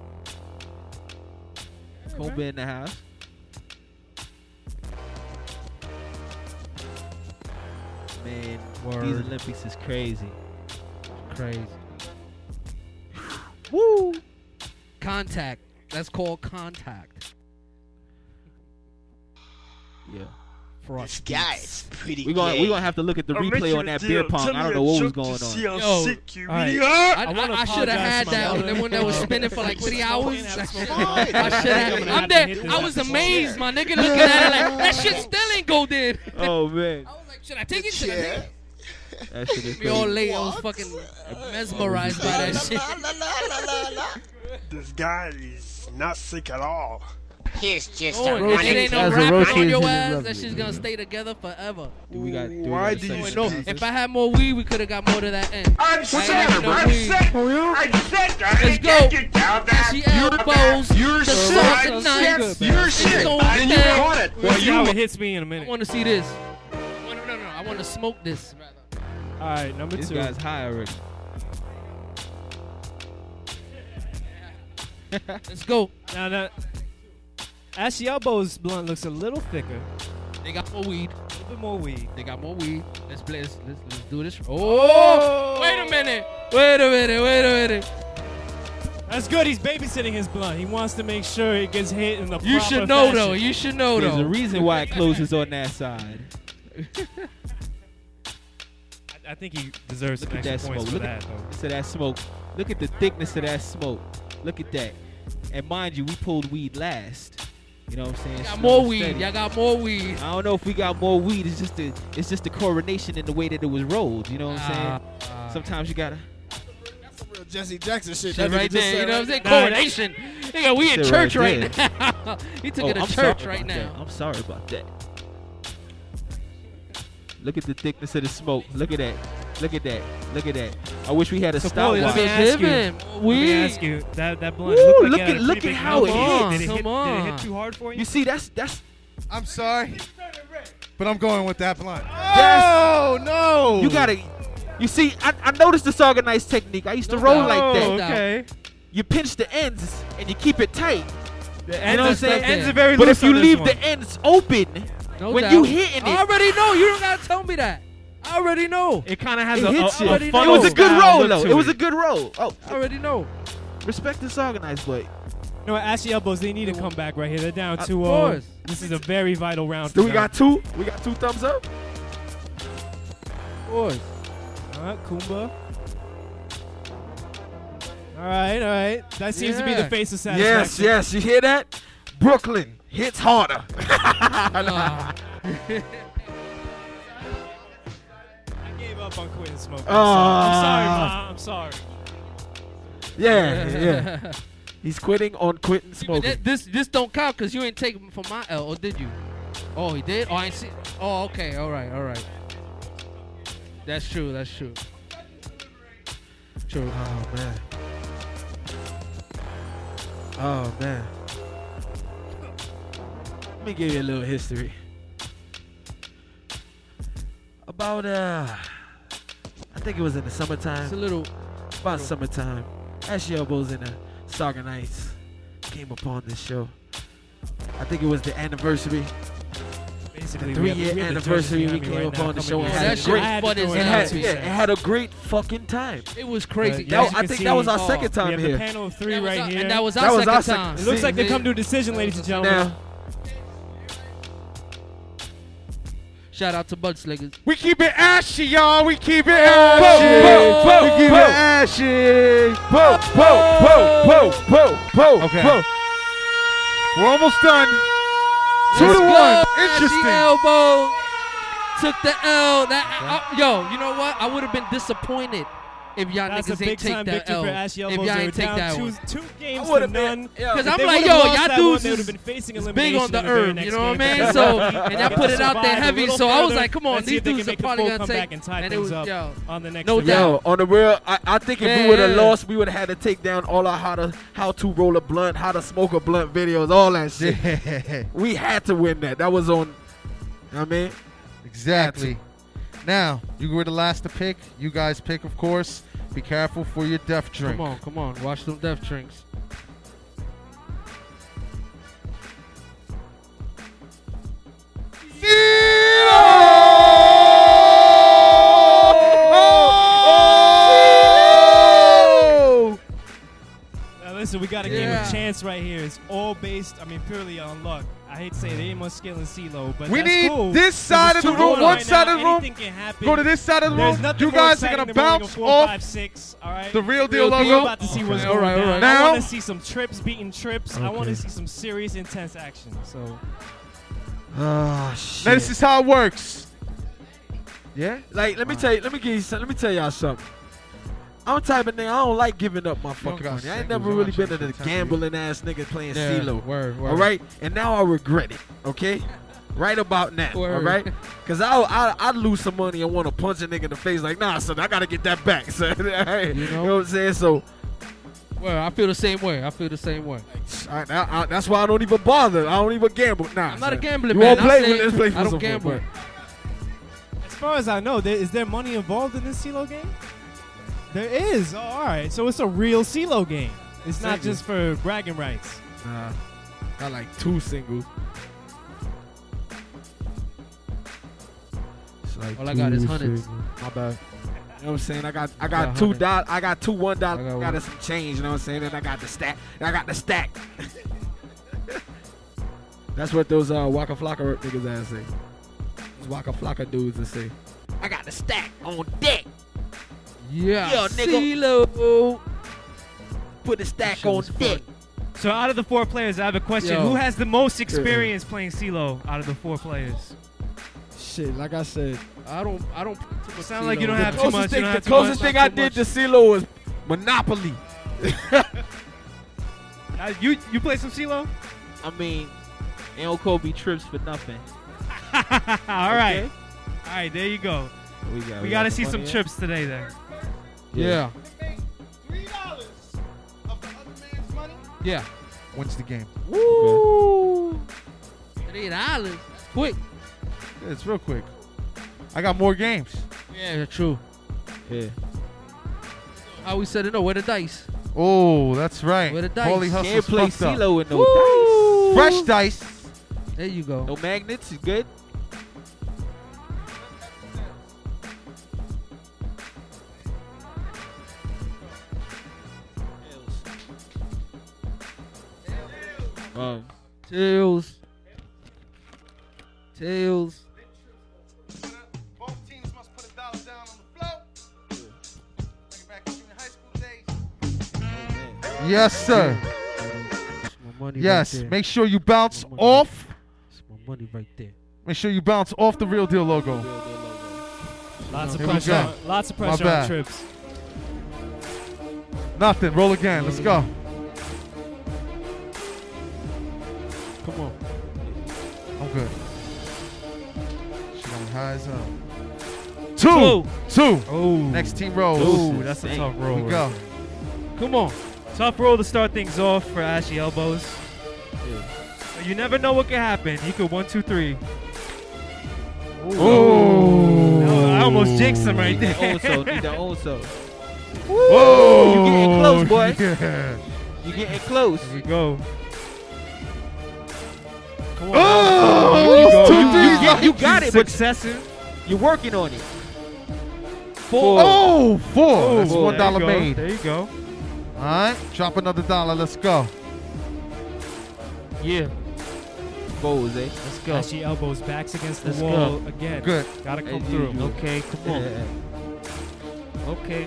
Combe in the house. Man, Word. these Olympics is crazy. Crazy. Woo! Contact. That's called contact. Yeah. Frost This guy is pretty We're gonna gay. we gonna have to look at the replay on that beer pong. I don't know what was going on. Yo, Alright. I, I wanna I, should have had to that mother. one. The one that was spinning for like three hours. I should have. I'm there. I was amazed, my nigga, looking at it like that shit still ain't go in. Oh man, I was like, should I take it? Should I take it? that shit is Me all crazy. late. I was fucking mesmerized by that shit. This guy is not sick at all. He's just Oh, a it running ain't no As a wrap roach on your ass. That with shit's gonna stay together forever. Do we got? Do we Why got do you a No, if I had more weed, we could have got more to that end. I'm I sick. ain't got no I'm weed. sick. I'm sick. I Let's can't go. get down that. She elbows You're the sick. soft I'm and sick. nice. You're It's sick. going And you down. caught it. We'll Well, see you how it hits me in a I minute. want to see this. No, no, no, no. I want to smoke this. Rather. All right, number This two. guy's high already. Let's go. Now that Ashy Elbow's blunt looks a little thicker, They got more weed. a little bit more weed. They got more weed. Let's play. Let's, let's, let's do this. Oh! oh, wait a minute. Wait a minute. Wait a minute. That's good. He's babysitting his blunt. He wants to make sure it gets hit in the You proper should know fashion. though. You should know though. There's a reason why it closes on that side. I, I think he deserves Look some at extra that points smoke. for Look that, at though. to that smoke. Look at the thickness of that smoke. Look at that. And mind you, we pulled weed last. You know what I'm saying? Got more weed. steady. Y'all got more weed. I don't know if we got more weed. It's just the it's just the coronation in the way that it was rolled. You know what I'm saying? Ah. Sometimes you gotta. That's some real Jesse Jackson shit. Shit right there. You know what I'm saying? right. Coronation. Nigga, we in church right right, now. he took Oh, it to I'm church right about that. now. I'm sorry about that. Look at the thickness of the smoke. Look at that. Look at that. Look at that. I wish we had a So, stopwatch. Paulie, let me ask you. Given. Let me ask you. That that blunt. Woo, looked like look it had at- look at how it mouth. hits. Did it, hit, Come did it hit too hard for you? You see, that's that's I'm sorry, but I'm going with that blunt. That's- Oh no! you gotta. You see, I, I noticed this organized technique. I used to roll like oh, that. Oh, okay. You pinch the ends and you keep it tight. The You ends, know what are, I'm saying? ends are very But if you leave one. the ends open, No when doubt. you hitting it, I already know. You don't gotta tell me that. I already know. it kind of has it a, hits a, you. a already It funnel was a good style roll, look though. to It was a good roll. Oh, I already know. respect this organized, but No, Ashy Elbows, they need to come back right here. They're down Of 2 0. course. This is a very vital round. do for we them. got two? We got two thumbs up. Of course. All right, Kumba. All right, all right. That seems to be the Yeah. face of Yes, satisfaction. yes. You hear that? Brooklyn hits harder. Ah. I gave up on quitting smoking. I'm, Ah. sorry. I'm sorry, Yeah, yeah. He's quitting on quitting smoking. Th- This this don't count because you ain't taking from my L, or did you? Oh, he did. Oh, I see. Oh, okay. All right. All right. That's true. That's true. True. Oh man. Oh man. Let me give you a little history. About uh I think it was in the summertime. It's a little. About summertime. Ashy Elbows and the Saga Knights came upon this show. I think it was the anniversary. Basically, The three-year we anniversary we came right up now on the show in. and had a great fun as it had, yeah, it had a great fucking time. It was crazy. But That- I think see, that was our oh, second we time have here. the panel of three right our- here. And that was That our was second our second- time. it looks like they they- come to a decision, ladies and gentlemen. Now, Shout out to Bud Sliggers. We keep it ashy, y'all. We keep it Whoa, ashy. whoa, whoa, we keep whoa. it ashy. whoa, whoa, whoa, whoa, whoa, whoa, Okay. whoa. We're almost done. Two Let's to go, one. Ashy Interesting. Elbow. took the L. That uh, yo, you know what? I would have been disappointed if y'all That's a niggas big ain't take time that victory L. for Ashy If y'all They ain't were take down that two, one. two games to would've been- none. Because I'm like, yo, y'all that one, dudes would've is, been facing is big on elimination the in the very herb. next You know what I game. mean? So and y'all put it out there heavy. So I was like, come on, these dudes are probably gonna comeback take. and tie it things was up yo, on the next no division. doubt. Yo, on the real, I, I think if we would have lost, we would have had to take down all our how to how to roll a blunt, how to smoke a blunt videos, all that shit. we had to win that. That was on. I mean, Exactly. Now, you were the last to pick. You guys pick, of course. Be careful for your death drink. Come on, come on, watch them death drinks. Now listen, we got a game Yeah. of chance right here. It's all based, I mean, purely on luck. I hate to say it, ain't much skill in CeeLo, but We that's need cool, this 'cause side of the room, one one right side now. of the room. Anything can happen. Go to this side of the There's room. You guys are gonna than winning a bounce four, off five, six, all right? the real deal We're logo. about to see what's Okay. going All right, all down. right. I want to see some trips beating trips. I want to see some serious, intense action. So Ah, shit. Now, this is how it works. Yeah? Like, let me tell you, let me give you, some, let me tell y'all something. I'm the type of nigga I don't like giving up my fucking got money. I ain't never really been trying to a gambling ass nigga playing Yeah, CeeLo. word, word. All right, and now I regret it. Okay, right about now. All Word. right, because I I I'd lose some money and want to punch a nigga in the face like, nah, son, I gotta get that back, son. you, know? what I'm saying? So Well, I feel the same way. I feel the same way. I, I, I, that's why I don't even bother. I don't even gamble. Nah, I'm not a gambler. gambling you man. won't play say- with this place for I don't some fun, gamble. but- as far as I know, there, is there money involved in this CeeLo game? There is. Oh, all right. So it's a real CeeLo game. It's not Single. just for bragging rights. Nah, got like two singles. It's like All I got is two hundreds. singles. My bad. You know what I'm saying? I got I got got two hundred. dot I got two one dollar I got I got one. some change, you know what I'm saying? And I got the stack. I got the stack. That's what those uh Waka Flocka niggas ass say. Those Waka Flocka dudes that say, I got the stack on deck. Yeah, Yeah, nigga. CeeLo. Put the stack on was deck. So out of the four players, I have a question. Yo. Who has the most experience playing CeeLo out of the four players? Shit, like I said, I don't. I don't. play too much Sound like you don't The have too much. thing, you the too closest much. thing I did to CeeLo was Monopoly. Uh, you you play some CeeLo? I mean, ain't Kobe trips for nothing. All right. Okay. All right, there you go. We got, We got to see some in? trips today then. Yeah. Three dollars of the other man's money. Yeah. Wins the game. Woo! Three dollars. That's quick. Yeah, it's real quick. I got more games. Yeah, true. Yeah. How we set it up? Where the dice? Oh, that's right. Where the dice? Holy Can't play fucked. CeeLo with no Woo! Fresh dice. There you go. No magnets is good. Um, high tails. days. Yes, sir. Money Yes. right. Make sure you bounce My off. That's my money right there. Make sure you bounce off the real deal logo. Lots of Here we pressure. On, lots of pressure on trips. Nothing. Roll again. Let's go. Come on. I'm good. She on high as up. Two. Two. Oh, Next team rolls. Ooh, that's a tough roll. Here we go. there. Come on. Tough roll to start things off for Ashy Elbows. But You never know what could happen. He could one, two, three. Oh. No, I almost jinxed him right there. also, need the also. Whoa. You getting close, boy. Yeah. You getting close. Here we go. Come. Oh, Here go. You- you get- You got it, but Successive. you're working on it. Four. Oh, four. Oh, That's there one you dollar go. made. There you go. All right. Drop another dollar. Let's go. Yeah. Bowls, eh? Let's go. Ashy Elbows backs against the Let's wall again. Good. Gotta come As through. usual. Okay, come on. Okay.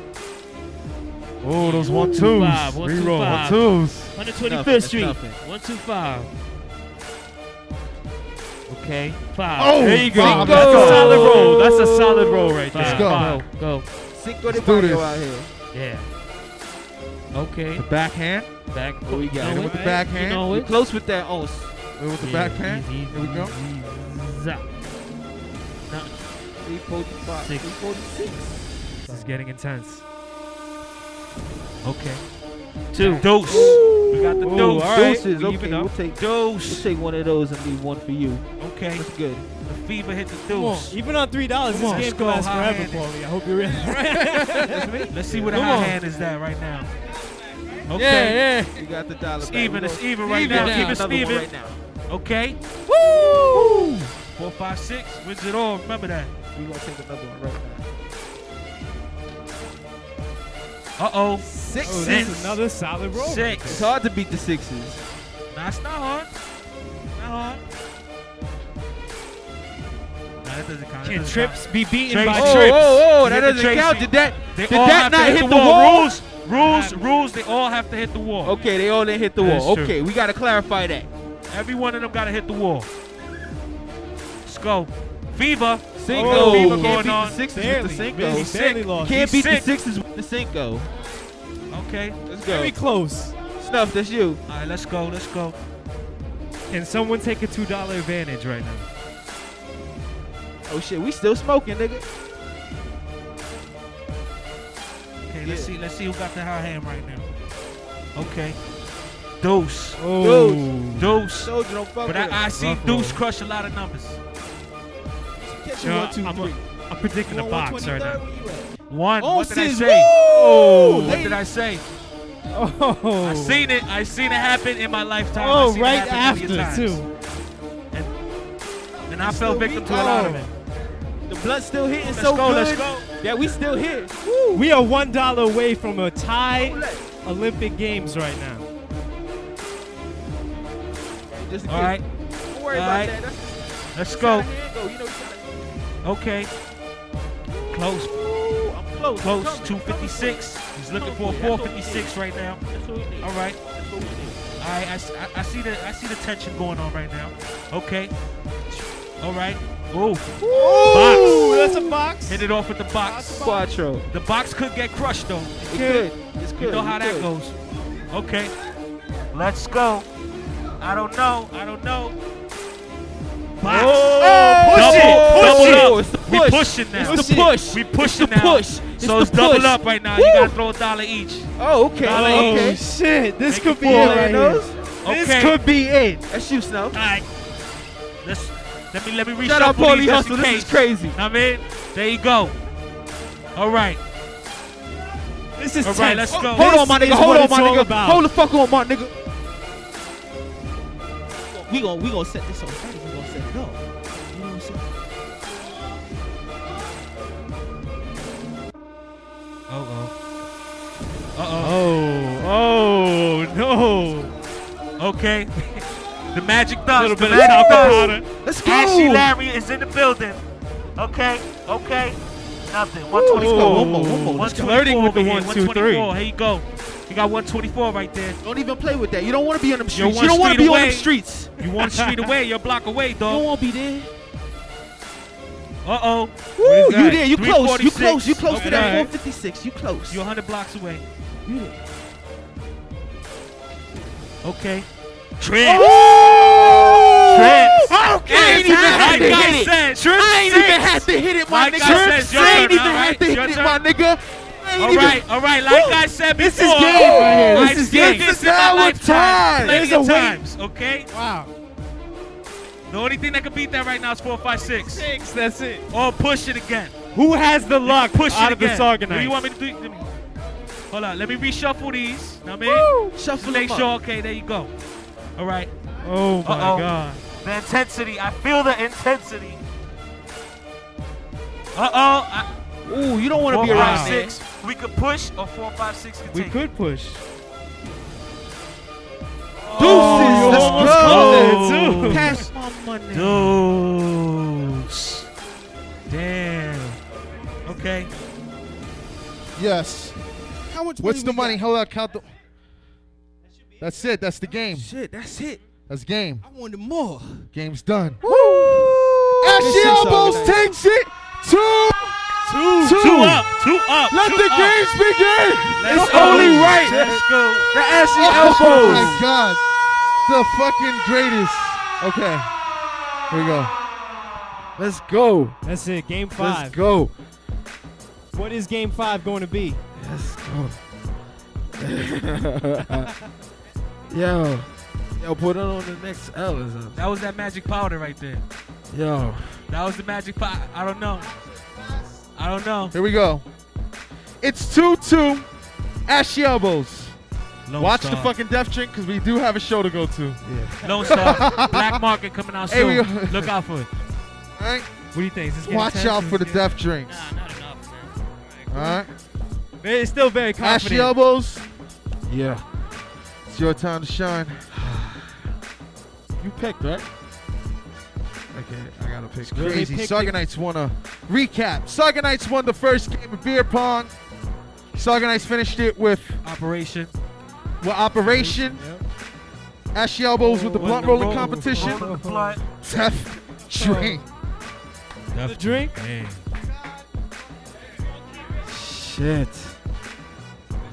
Oh, those one Two twos. five, one, two, Reroll. One five. twos. 125th Nothing, Street. nothing. 125. Okay, five. Oh, there you go. five. That's a solid roll. That's a solid roll right there. Let's go. Five. Go. Cinco de do Mayo this. out here. Yeah. Okay. The backhand. Back. What we got? You know it with the backhand. You know it. close with that ons. Hit with the Yeah, backhand. easy, Here we go. easy, zap. No, 345, Six. 346. This is getting intense. Okay. Two. Dose. We got the Ooh, dose. all right. We'll okay, we'll take dose. We'll take one of those and leave one for you. Okay. That's good. The fever hit the Come on, dose. even on three dollars, this on, game let's can last forever, high-handed. Paulie. I hope you're ready. Let's see what the Come high on. hand is that right now. Okay. Yeah, You got the dollar It's back. even. It's even right even now. now. Keep it Another even. right now. Okay. Woo! Four, five, six. Wins it all. Remember that. We're gonna take another one right now. Uh oh. Six. Oh, that's another solid roll. Six. It's hard to beat the sixes. Nah, it's not hard. Not hard. Nah, that doesn't count. Can doesn't trips count. be beaten Tracy. by Oh, trips? oh, oh, oh that doesn't Tracy. count. Did that? They did all that have not to hit the wall? Rules, rules, rules. They all have to hit the wall. Okay, they all didn't hit the That wall. Okay, we gotta clarify that. Every one of them got to hit the wall. Let's go. Fever. Cinco. Oh, fever Can't going beat on. the sixes Barely. with the Cinco. He barely lost. Can't He's beat the sixes with the Cinco. Okay. Let's go. Very close. Snuff, that's you. All right, let's go. Let's go. Can someone take a two dollar advantage right now? Oh shit, we still smoking, nigga. Okay, let's see. Let's see who got the high hand right now. Okay. Deuce. Oh. Deuce. Told you don't fuck But. I, I see Deuce crush a lot of numbers. Catch you Yeah, one, two, I'm, three. I'm predicting a box right 123rd? now. Where you at? One. Oh, what did I sis, say? whoa! What did I say? Oh. I seen it. I seen it happen in my lifetime. I Oh, right after too. And I fell victim to a lot oh. of it. The blood's still hitting Let's so go, good let's go. that we still hit. We are one dollar away from a tie Olympic Games right now. Just All right. Don't worry All about right. that. That's Let's go. how the hand go. You know, Okay. Close. Close. Close. coming. 256. He's looking for a That's what we 456 right now. That's what we need. All right. That's what we need. All right. I, I- I see the I see the tension going on right now. Okay. All right. Ooh. Ooh, that's a box. Hit it off with the box. Quattro. The box could get crushed though. It could. It's good. You know how that goes. Okay. Let's go. I don't know. I don't know. Box. Oh, double, push it, double it. up. It's the We pushing now. It's the push. We It's pushing the now. push. It's So the it's double push. up right now. You gotta throw a dollar each. Oh, okay. Dollar Oh okay. shit! This Make could be it of right those. here. Okay. This could be it. That's you, Snow. All right. Let's let me let me reshuffle Shout out these Paulie Hustle. This is crazy. I mean, there you go. All right. This is All right, tense. let's go. Hold on, my nigga. Hold on, my nigga. about. Hold the fuck on, my nigga. We gon' we gonna set this on ready. Uh oh. Uh Oh, oh no! Okay. the magic dust. Little the bit of magic chocolate dust. powder. Let's go. Ashy Larry is in the building. Okay. Okay. Nothing. 124. Ooh. One more, one more. Let's go. 124 Flirting with the one, two, three. 124. Here you go. You got 124 right there. Don't even play with that. You don't want to be on them streets. You don't want to be on them streets. You one street away. You're a block away, You dog. don't want to be there. Uh oh. Woo, you there. You close. You close. You close to that Okay. 456. You close. You're 100 blocks away. You there. Okay. Trent. Oh! Trent. Okay, I ain't even had to hit it. Trent I ain't even had to hit it, my Like nigga. I said, I ain't even had to hit it, my nigga. I ain't All even- right, all right. Like I said before, This is game right here. I've This is game. this This is now lifetime time. plenty There's of a times. Okay. Wow. The only thing that can beat that right now is four, five, six. Six. That's it. Or push it again. Who has the luck Push out it of the again. Sargonite? What do you want me to do? Let me- Hold on. Let me reshuffle these. Know what I mean? Shuffle Make sure. up. Okay, there you go. All right. Oh my Uh-oh. god. The intensity. I feel the intensity. Uh oh. Ooh, you don't want to be five, around there. six. We could push or four, five, six can We take. could push. Deuces, let's almost go. caught that. Pass my money. Deuce. Damn. Okay. Yes. How much What's the money? Hold on, count the. That's it. That's the game. Shit, that's it. That's game. I wanted more. Game's done. This Ashy is Elbows takes it. Two. Two. Two. Two up. Two up. Let two the up. games begin. Let's It's go. only right. Let's go. The Ashy Oh Elbows. my God. The fucking greatest. Okay. Here we go. Let's go. That's it. Game five. Let's go. What is game five going to be? Let's go. Yo. Yo, put it on the next L. That was that magic powder right there. Yo. That was the magic powder. I don't know. I don't know. Here we go. It's 2 2. Ashy Elbows. Lone Watch the fucking Death Drink because we do have a show to go to. Yeah. Lone Star. Black Market coming out Hey, soon. we- Look out for it. All right. What do you think? Is this Watch out for the getting- Death Drinks. Nah, not enough, man. All right. It's still very confident. Ashy Elbows. Yeah. It's your time to shine. You picked, right? Okay, I gotta pick. It's crazy. Saga Knights won a recap. Saga Knights won the first game of beer pong. Saga Knights finished it with Operation. well, Operation. Ashy Elbows with the Oh, blunt the rolling roll- competition. roll the blunt. Death Drink. The drink? Man. Shit.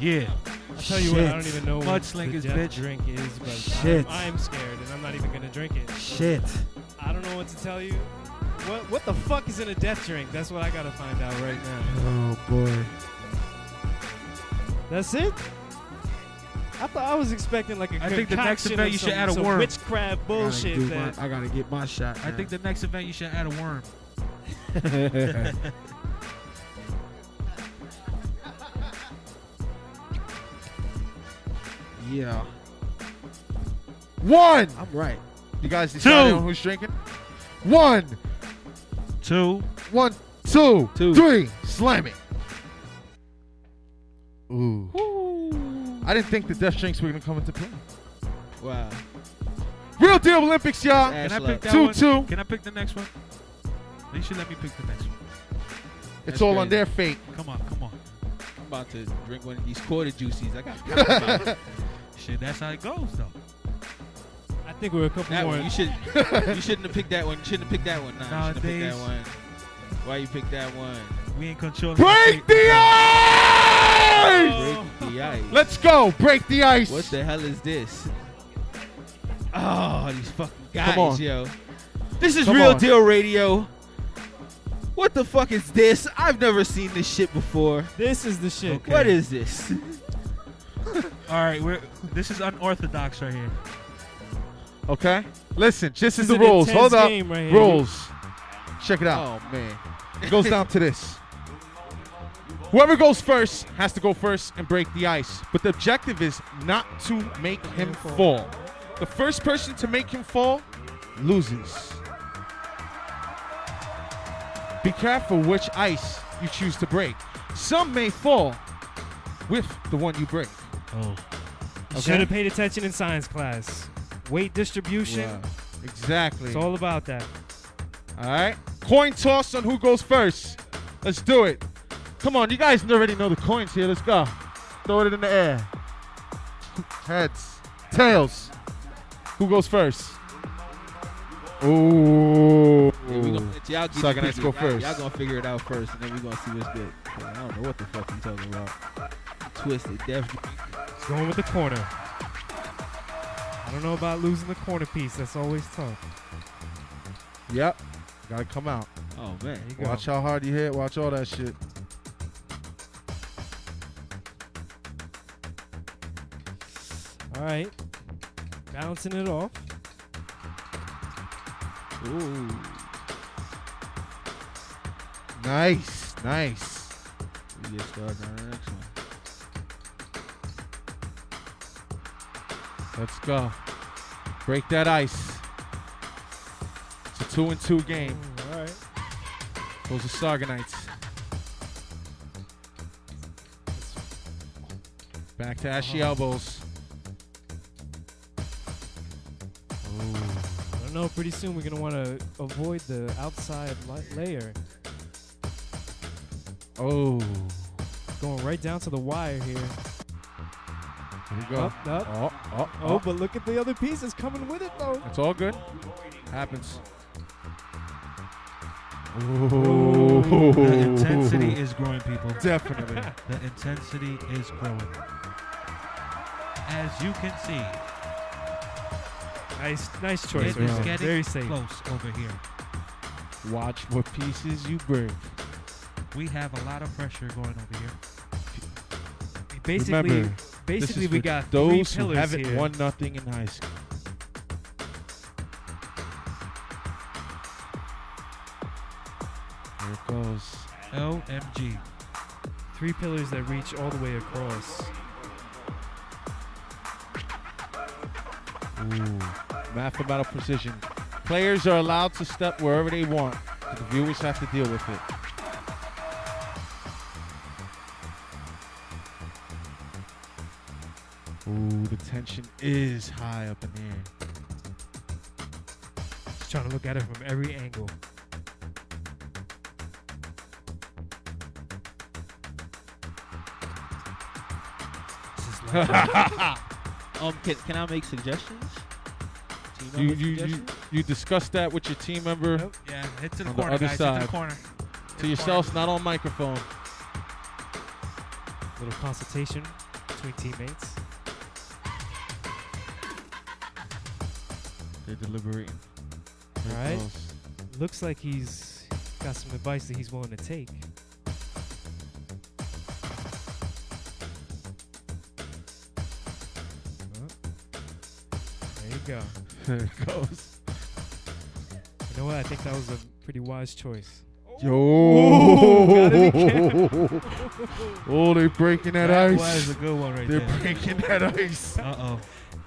Yeah. I'll tell you what, I don't even know what Mudslingers, the death bitch. drink is, but Shit. I'm, I'm scared and I'm not even gonna drink it. Shit. I don't know what to tell you. What what the fuck is in a death drink? That's what I gotta find out right now. Oh boy. That's it. I thought I was expecting like a I think the next event you should add a worm. witchcraft I gotta, bullshit. My, I gotta get my shot. I think the next event you should add a worm. yeah. One. I'm right. You guys decided Two. on who's drinking? One. Two. One, two, Two. three. Slam it. Ooh. I didn't think the death drinks were gonna come into play. Wow. Real deal Olympics, y'all. Can I pick that Two, one? two. Can I pick the next one? They should let me pick the next one. It's That's all on their fate. Come on, come on. I'm about to drink one of these quarter juices. I got Shit, that's how it goes, though. I think we're a couple that more. one. You should. you shouldn't have picked that one. You shouldn't have picked that one. Nah, you shouldn't have picked Nowadays- that one. Why you picked that one? We ain't controlling. Break the ice! Break the ice. Let's go. Break the ice. What the hell is this? Oh, these fucking guys, Come on. yo. This is Come Real on. Deal Radio. What the fuck is this? I've never seen this shit before. This is the shit. What is this? All right, we're this is unorthodox right here. Okay. Listen, just is the rules. Hold up. right rules. Check it out. Oh man. It goes down to this. Whoever goes first has to go first and break the ice. But the objective is not to make him fall. The first person to make him fall loses. Be careful which ice you choose to break. Some may fall with the one you break. Oh. You should have paid attention in science class. Weight distribution. Wow. Exactly. It's all about that. All right. Coin toss on who goes first. Let's do it. Come on, you guys already know the coins here. Let's go. Throw it in the air. Heads. Tails. Who goes first? Ooh. Yeah, we gonna let y'all get Sucker the go first. Y'all gonna figure it out first, and then we gonna see what's good. I don't know what the fuck you talking about. Twisted, definitely. It's going with the corner. I don't know about losing the corner piece. That's always tough. Yep. Gotta come out. Oh man. you go. Watch how hard you hit. Watch all that shit. All right. Bouncing it off. Ooh. Nice. Nice. We get started on the next one. Let's go. Break that ice. It's a two and two game. Mm, all right. Those are Knights. Back to ashy uh-huh. elbows. I don't know. Pretty soon we're gonna want to avoid the outside li- layer. Oh. Going right down to the wire here. Here we go. Up, up. Oh. Oh. Oh, Oh, but look at the other pieces coming with it though. It's all good. Happens. The intensity is growing, people. Definitely. the intensity is growing. As you can see, Nice, nice choice. it is Ron. getting Very safe. close over here. Watch what pieces you bring. We have a lot of pressure going over here. Basically, Remember, basically we got three those who haven't here. won nothing in high school. Here it goes. LMG. Three pillars that reach all the way across. Ooh, mathematical precision. Players are allowed to step wherever they want. but The viewers have to deal with it. Tension is high up in the air. Just trying to look at it from every angle. um, can, can I make suggestions? Team You, member you, you, suggestions? you discuss that with your team member Yeah, hit to the on corner, the other guys. Hit to side. the corner. To yourselves, not on microphone. Little consultation between teammates. They're deliberating. All right. Looks like he's got some advice that he's willing to take. There you go. There it goes. You know what? I think that was a pretty wise choice. Yo! careful. oh, they're breaking that, That ice. was a good one right They're there. breaking that ice. Uh oh.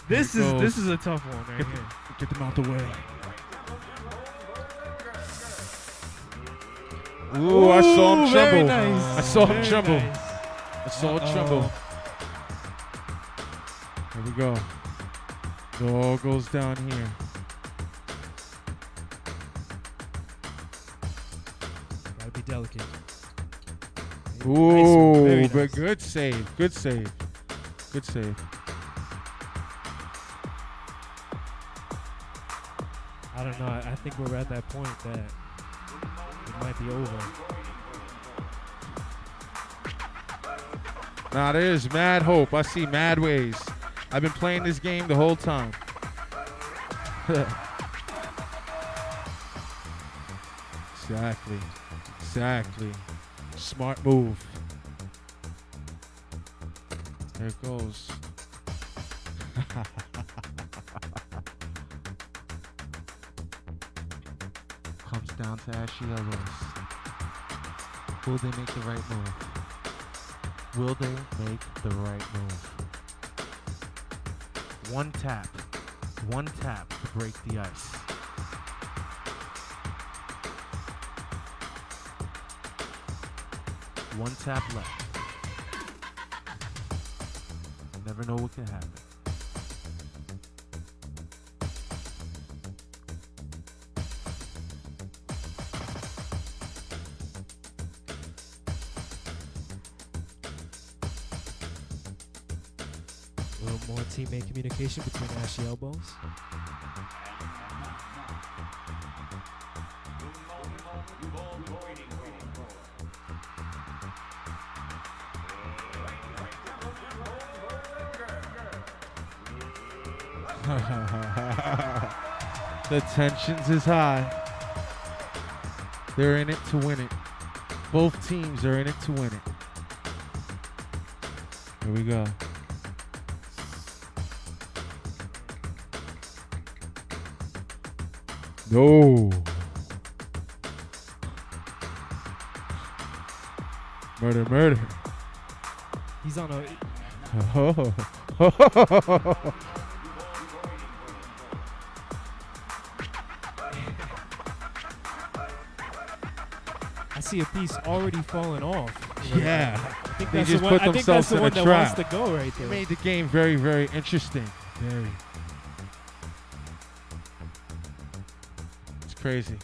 This is this is a tough one right Get, here. get them out the way. Ooh, I saw him tremble. nice. I saw him tremble. nice. I saw him tremble. Here we go. It all goes down here. Gotta be delicate. Ooh, Very but good save. Good save. Good save. I don't know. I think we're at that point that it might be over. Nah, there's mad hope. I see mad ways. I've been playing this game the whole time. exactly. Exactly. Smart move. There it goes. down to ashy elbows. Will they make the right move? Will they make the right move? One tap. One tap to break the ice. One tap left. Never know what can happen. Teammate communication between ashy elbows. the tensions is high. They're in it to win it. Both teams are in it to win it. Here we go. No. Murder, murder. He's on a. I see a piece already falling off. Yeah. I think They that's just the one, put I think that's themselves the in one a that trap. wants to go right there. It made the game very, very interesting. Very. Crazy.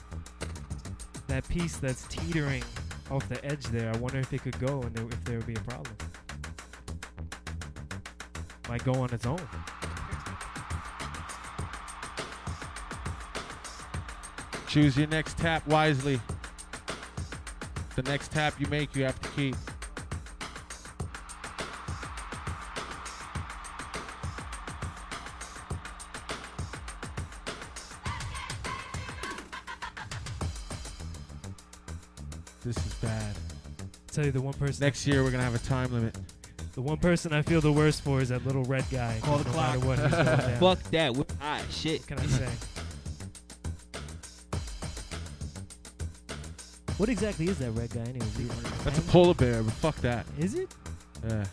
That piece that's teetering off the edge there, I wonder if it could go and there, if there would be a problem. Might go on its own. Choose your next tap wisely. The next tap you make, you have to keep. Tell you the one person. Next year we're gonna have a time limit. The one person I feel the worst for is that little red guy. Call the no clock. matter what, he's going down. Fuck that. What ah, shit. What can I say? What exactly is that red guy anyway? Is he one of the That's a polar bear, but fuck that. Is it? Yeah.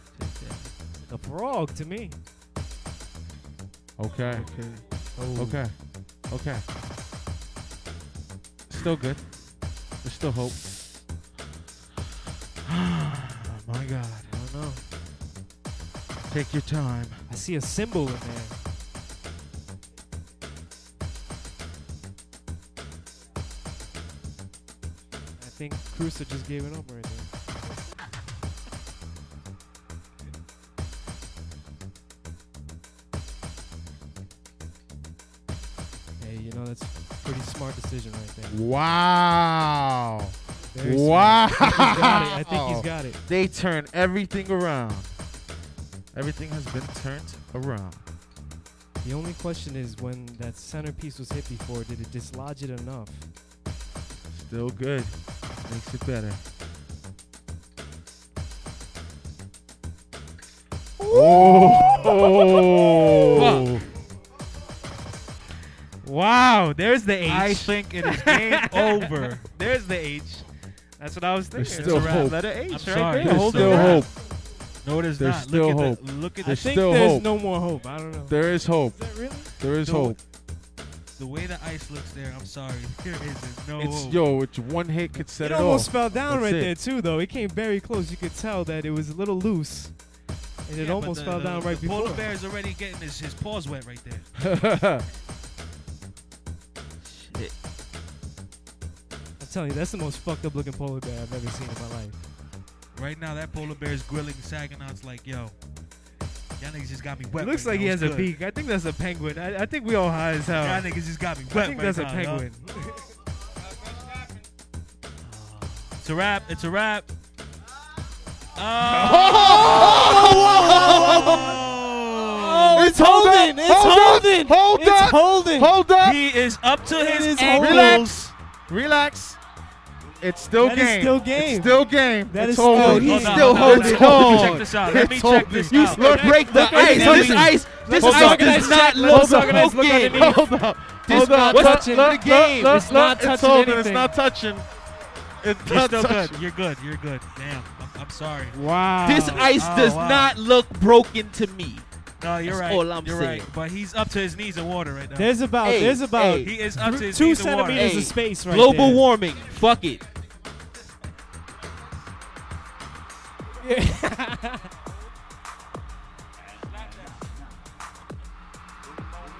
A frog to me. Okay. Oh. Okay. Okay. Still good. There's still hope. Take your time. I see a symbol in there. I think Crusoe just gave it up right there. Hey, you know that's a pretty smart decision right there. Wow. Very wow. I think he's got it. I think he's got it. They turn everything around. Everything has been turned around. The only question is when that centerpiece was hit before, did it dislodge it enough? Still good. Makes it better. Oh. Wow, there's the H. I think it is game over. There's the H. That's what I was thinking. There's still It's a hope. Letter H I'm right sorry. there. There's Hold still it. hope. No, it is There's not. still look hope. At the, look at I There's think still there's hope. no more hope. I don't know. There is hope. Is that really? There is No. hope. the way the ice looks there. I'm sorry. There is no It's hope. yo, it's one hit could set it it, almost off. fell down That's right it. there too, though. It came very close. You could tell that it was a little loose, and it Yeah, but almost the- fell the- down right the before. Polar bear is already getting his, his paws wet right there. Shit. I'm telling you, that's the most fucked up looking polar bear I've ever seen in my life. Right now, that polar bear is grilling Saginauts like, yo, y'all niggas just got me wet. It looks right like now. he has a beak. I think that's a penguin. I, I think we all high as hell. Y'all niggas just got me I wet think right that's a now, yo. penguin. It's a wrap. It's a wrap. Oh, it's holding. It's holding. Hold It's up. holding. Hold up. He is up to It his is ankles. Relax. Relax. It's still That is game. still game. It's still game. That it's is still- he's Hold on, still hold holding. On. on. Check this out. Let me It's check this out. Look, break the ice. this. Ice. This ice does not look. Broken. Hold up. This Hold up. what's touching the game? It's not touching anything. It's not touching. It's not still good. You're good. You're good. Damn. I'm, sorry. Wow. This ice Oh, does not look broken to me. No, you're That's right. all I'm you're saying. right. But he's up to his knees in water right now. There's about Hey, there's about hey. he is up to his two knees in water. centimeters Hey, of space right Global there. warming. Fuck it.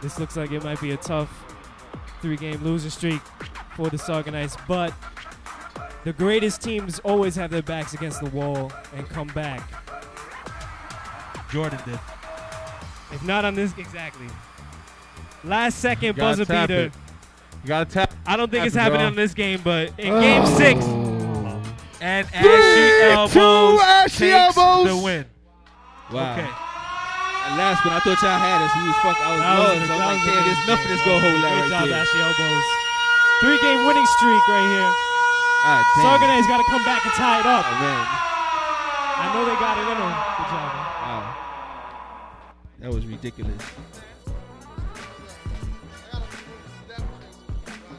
This looks like it might be a tough three-game losing streak for the Sargonites, but the greatest teams always have their backs against the wall and come back. Jordan did. If not on this, exactly. Last second buzzer beater. it. You gotta tap. I don't think tap it's it, happening bro. on this game, but in game six, oh. And Three, Ashy two Elbows Ashy takes Elbows. the win. Wow. Okay. And last one, I thought y'all had us. We was fuck. I was That was lost. a- I was like, was damn, there's nothing that's gonna hold that great right job, there. Ashy Elbows. Three-game winning streak right here. God damn. Sargonet's got to come back and tie it up. Oh, man. I know they got it in them. Good job. man. Wow. That was ridiculous.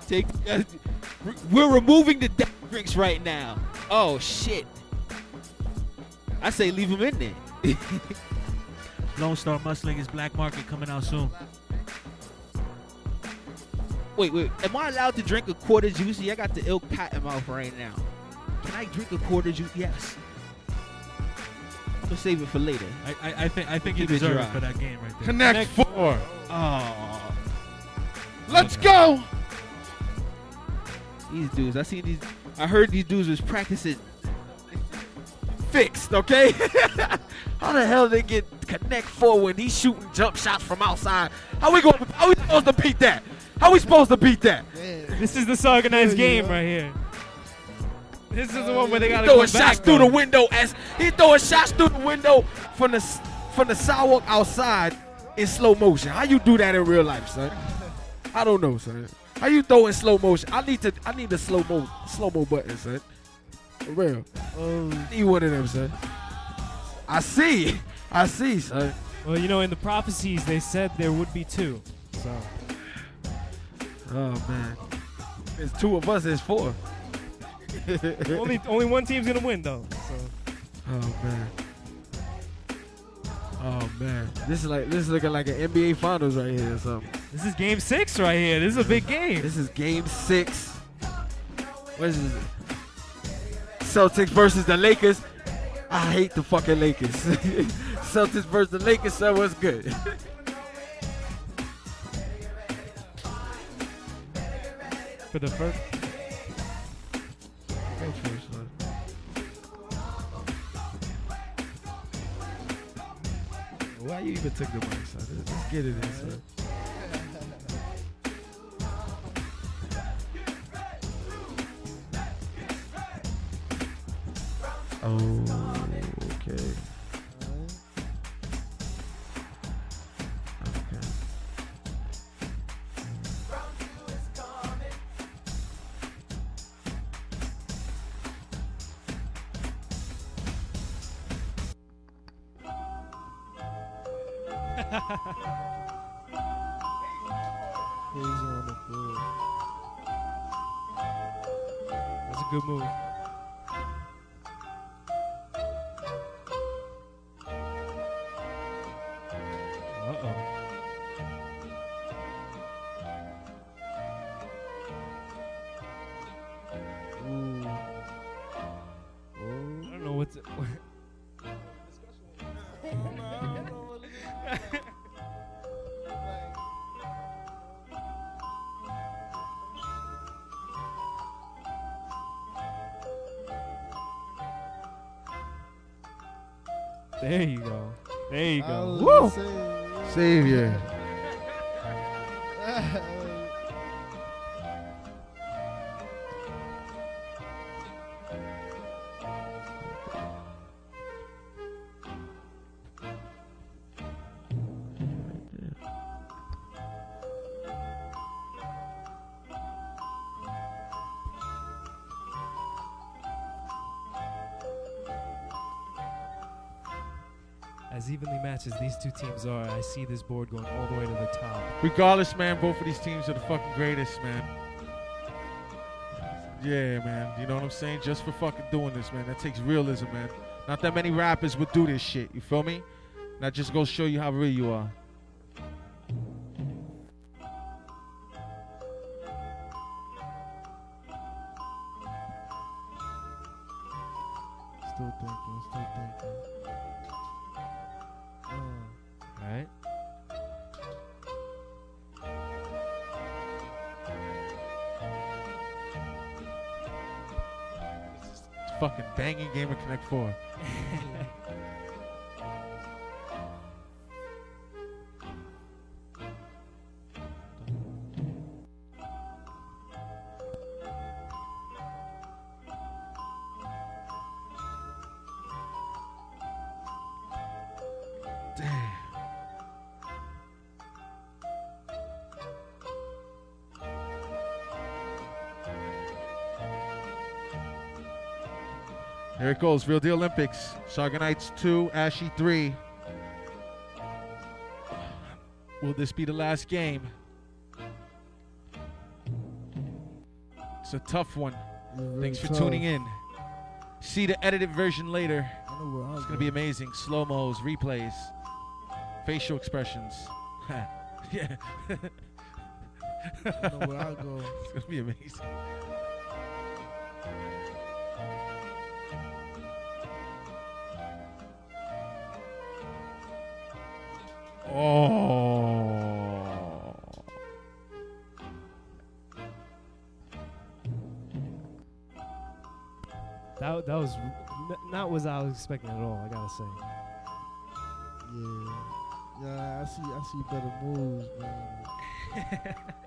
Take. Uh, we're removing the death drinks right now. Oh shit. I say leave him in there. Lone Star Mudslinger's Black Market coming out soon. wait, wait. Am I allowed to drink a quarter juicy? I got the ill cat in mouth right now. Can I drink a quarter juice? Yes. I'm save it for later. I, I, I think I think you Keep deserve it for that game right there. Connect four. Oh. Let's go. These dudes, I see these. I heard these dudes was practicing fixed. Okay, how the hell they get connect four when he's shooting jump shots from outside? How we going? How we supposed to beat that? How we supposed to beat that? This is the Sargonized game right here. This is the one where they gotta throwing come back, shots through though. the window as he throwing shots through the window from the from the sidewalk outside in slow motion. How you do that in real life, son? I don't know, son. How you throw in slow motion? I need to I need the slow mo slow mo button, son. For real. Um, need one of them, son. I see. I see, son. Uh, well, you know, in the prophecies, they said there would be two. So. Oh man. It's two of us, it's four. only only one team's gonna win though. So. Oh man. Oh man. This is like this is looking like an NBA finals right here or something. This is game six right here. This is a big game. This is game six. What is this? Celtics versus the Lakers. I hate the fucking Lakers. Celtics versus the Lakers, so what's good? For the first. Why you even took the mic, son? Let's get it in, son. Oh, good move. There you go. There you go. Woo! Savior. As evenly matched as these two teams are, I see this board going all the way to the top. Regardless, man, both of these teams are the fucking greatest, man. Yeah, man. You know what I'm saying? Just for fucking doing this, man. That takes realism, man. Not that many rappers would do this shit. You feel me? That just goes show you how real you are. Banging it goes. Real Deal Olympics. Sargonites 2, Ashy 3. Will this be the last game? It's a tough one. really Thanks for tough. tuning in. See the edited version later. I know where I'm It's going to be amazing. Slow mos, replays, facial expressions. yeah. I know where I go. It's going to be amazing. Not what I was expecting at all, I gotta say. Yeah. Yeah, I see I see better moves, man.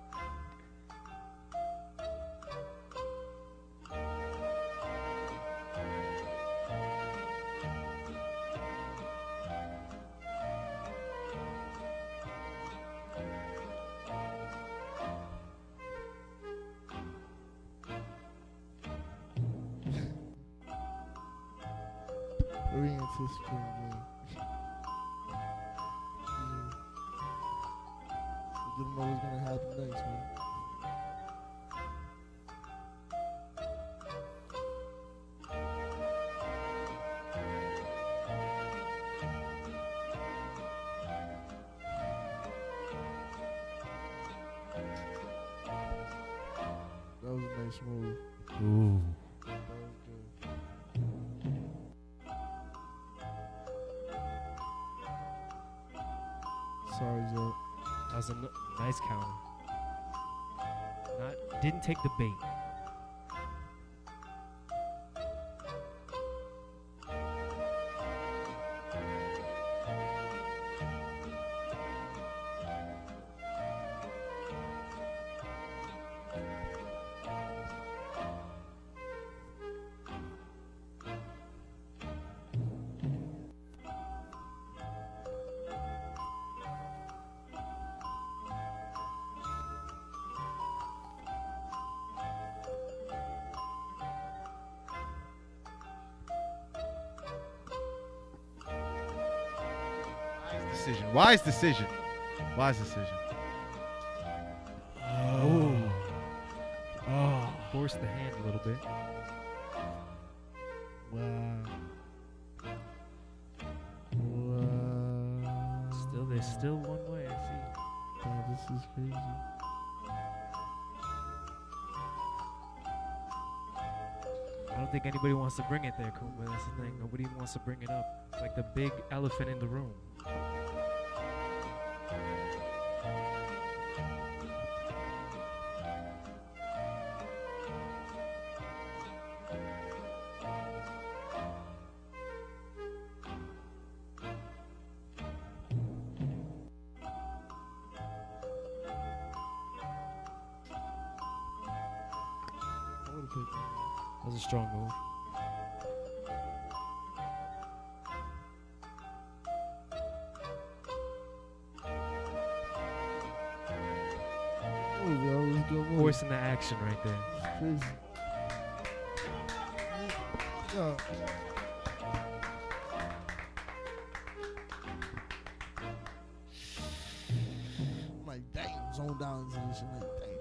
Wise decision. Wise decision. Oh. Oh. Force the hand a little bit. Wow. Wow. Still, there's still one way. I see. Wow, this is crazy. I don't think anybody wants to bring it there, Kuma. That's the thing. Nobody wants to bring it up. It's like the big elephant in the room. A good the action right there. Like, damn, zone down this shit. Like, damn.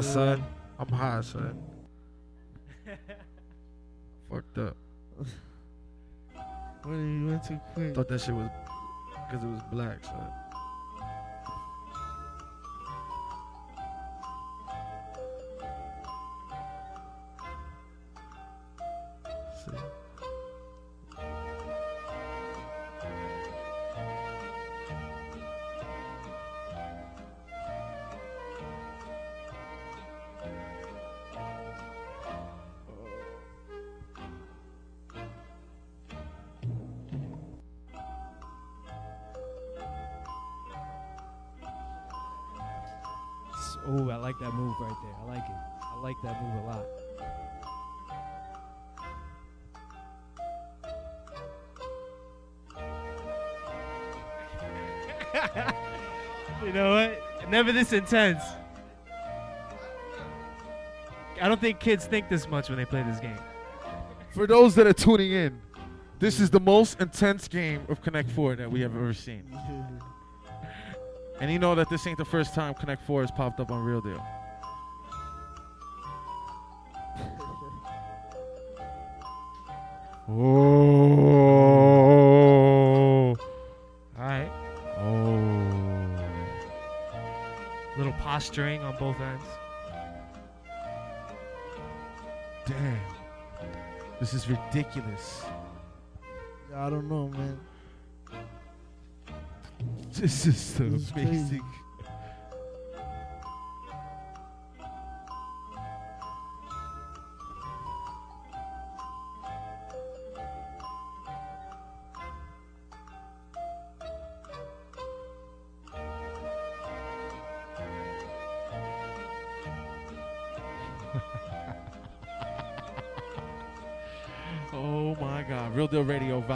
High, son. I'm high, son. Fucked up. When you went too quick. Thought that shit was because it was black, son. This intense. I don't think kids think this much when they play this game. For those that are tuning in, this is the most intense game of Connect Four that we have ever seen. And you know that this ain't the first time Connect Four has popped up on Real Deal. Posturing on both ends. Damn. This is ridiculous. I don't know, man. This is so This is crazy.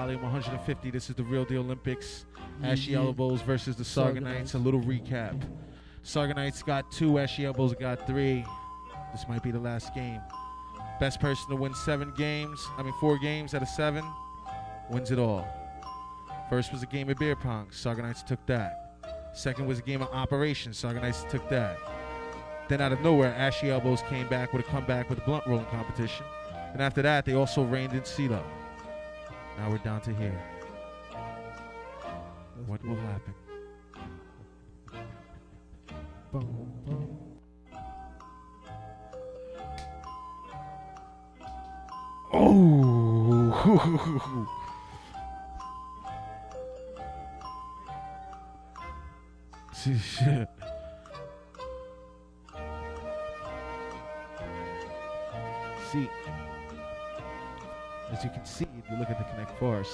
Volume 150. This is the Real Deal Olympics. Mm-hmm. Ashy Yeah. Elbows versus the Sargonites. A little recap. Sargonites got two, Ashy Elbows got three. This might be the last game. Best person to win seven games, I mean, four games out of seven, wins it all. First was a game of beer pong. Sargonites took that. Second was a game of operations. Sargonites took that. Then out of nowhere, Ashy Elbows came back with a comeback with a blunt rolling competition. And after that, they also reigned in CeeLo. Now we're down to here. what will happen?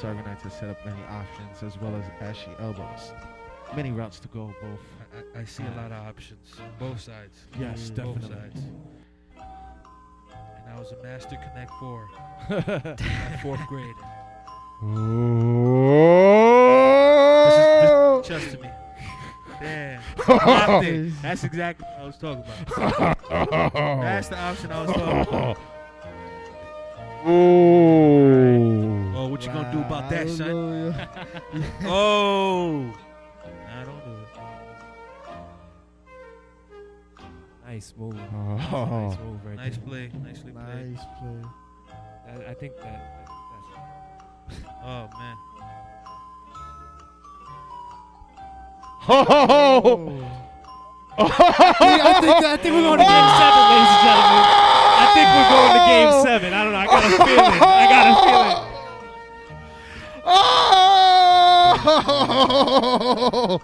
Connect Four, Sargonites has set up many options as well as ashy elbows. Many routes to go, both. I, I see a lot of options, both sides. Yes, both sides. And I was a master Connect Four, at fourth grade. This is, this, trust me. Damn. Locked in. That's exactly what I was talking about. That's the option I was talking about. Oh. Oh, what you gonna do about that, son? Hallelujah. oh. I don't do it. Nice move. Oh. Nice move right Nice there. play. Nicely played. Nice play. I, I think that, that that's Oh man. Oh. I think, I think we're going to game seven, ladies and gentlemen. I think we're going to game seven. I don't know. I got a feeling. I got a feeling. Oh!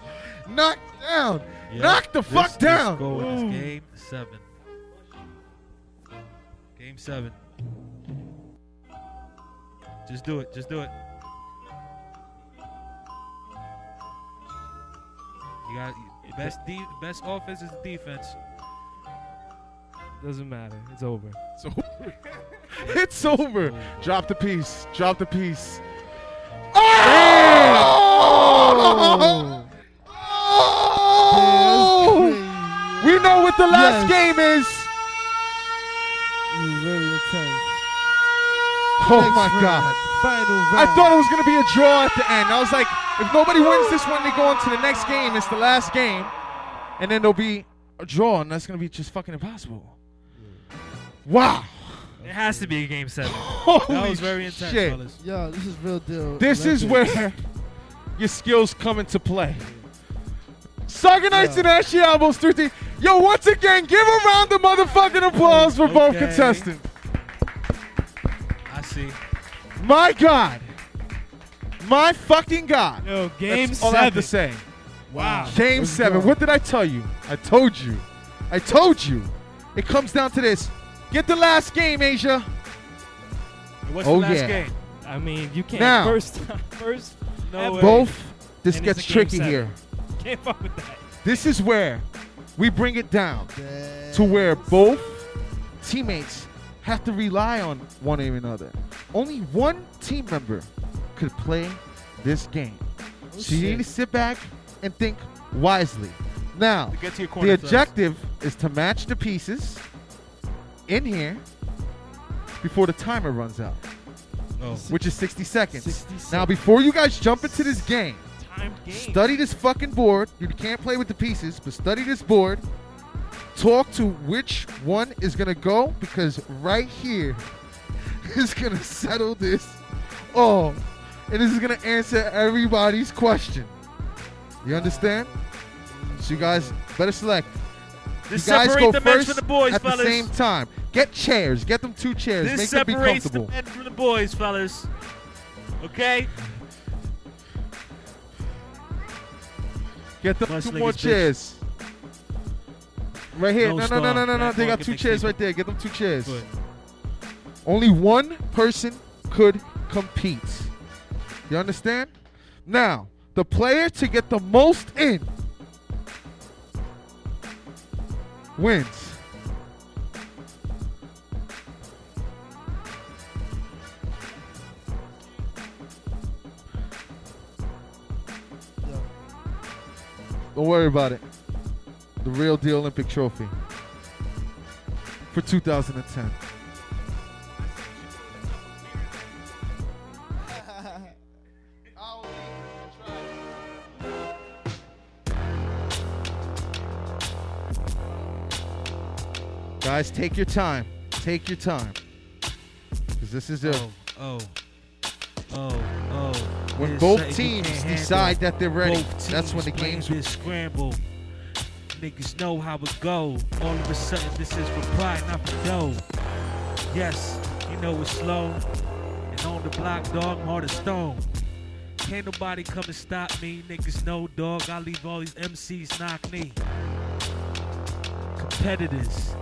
Knock down. Yep. Knock the This fuck is down. going is Ooh. game seven. Game seven. Just do it. Just do it. You got best de- best offense is defense. Doesn't matter. It's over. It's over. it's over. Drop the piece. Drop the piece. Oh! Oh! We know what the last game is. It was very intense. Oh Next my round. God. Final round. I thought it was going to be a draw at the end. I was like, if nobody wins this one, they go on to the next game. It's the last game. And then there'll be a draw, and that's going to be just fucking impossible. Wow. It has to be a game seven. Holy that was very intense, shit. fellas. Yo, this is real deal. This is where your skills come into play. Sargonites Yeah. and Ashy Elbows 13. Yo, once again, give a round of motherfucking applause for both contestants. I see. My God. My fucking God. Yo, game That's all I have to seven. say. Wow. Game Let's seven. go. What did I tell you? I told you. I told you. It comes down to this. Get the last game, Asia. What's Oh, the last yeah. game? I mean, you can't Now. first first. No ever- way. Both. This And it's gets a game tricky seven. here. Can't fuck with that. This is where we bring it down Damn. to where both teammates have to rely on one another. Only one team member could play this game. Oh, so you need to sit back and think wisely. Now, To get to your the corner first. objective is to match the pieces in here before the timer runs out, Oh. which is 60 seconds. 60 Now, before you guys jump into this game, game. Study this fucking board. You can't play with the pieces, but study this board. Talk to which one is gonna go because right here is gonna settle this. Oh, and this is gonna answer everybody's question. You understand? So you guys better select. This you guys separate go the men first from the boys, at fellas. the same time. Get chairs. Get them two chairs. This Make them be separates the men from the boys, fellas. Okay? Get them two niggas, more bitch. chairs. Right here. No No, no, star. no, no, no, no. They got two chairs people- right there. Get them two chairs. Only one person could compete. You understand? Now, the player to get the most in wins. Don't worry about it. The real deal Olympic trophy for 2010. Guys, take your time. Take your time. Because this is it. Oh, oh, oh. oh. When both teams decide that they're ready, that's when the games this scramble. Niggas know how it go. All of a sudden, this is for pride, not for dough. Yes, you know it's slow. And on the block, dog, I'm hard as stone. Can't nobody come and stop me. Niggas know, dog. I leave all these MCs knock me. Competitors.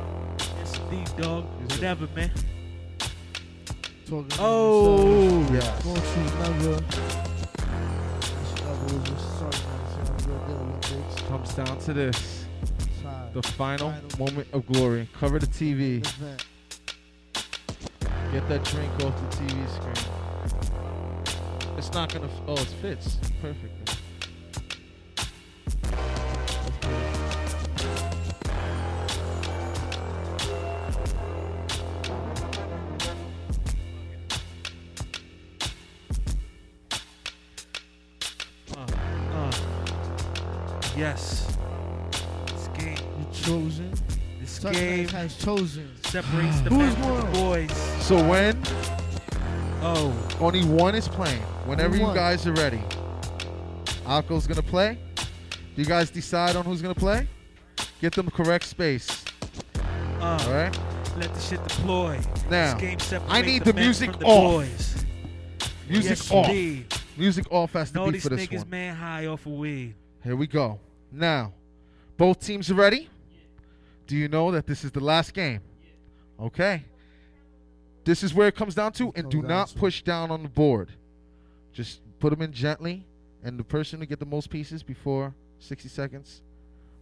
Indeed, dog. Whatever, man. Talking Oh, yeah. Don't you never. This never was just starting on the Real Deal Olympics. Comes down to this. Time. The final moment of glory. Cover the TV. Event. Get that drink off the TV screen. It's not gonna. F- oh, it fits perfect. Has chosen. separates the Who's men from the boys. So when Oh, only one is playing, whenever Only you one. guys are ready, Akko's gonna play. Do you guys decide on who's gonna play? Get them correct space. uh, All right. let the shit deploy. Now, this game I need the, the men music from the off. boys. Music Yes, off. indeed. Music off has to Know be these for this niggas one. man high off of weed. Here we go. Now, both teams are ready. Do you know that this is the last game? Okay. This is where it comes down to, and do not push down on the board. Just put them in gently, and the person to get the most pieces before 60 seconds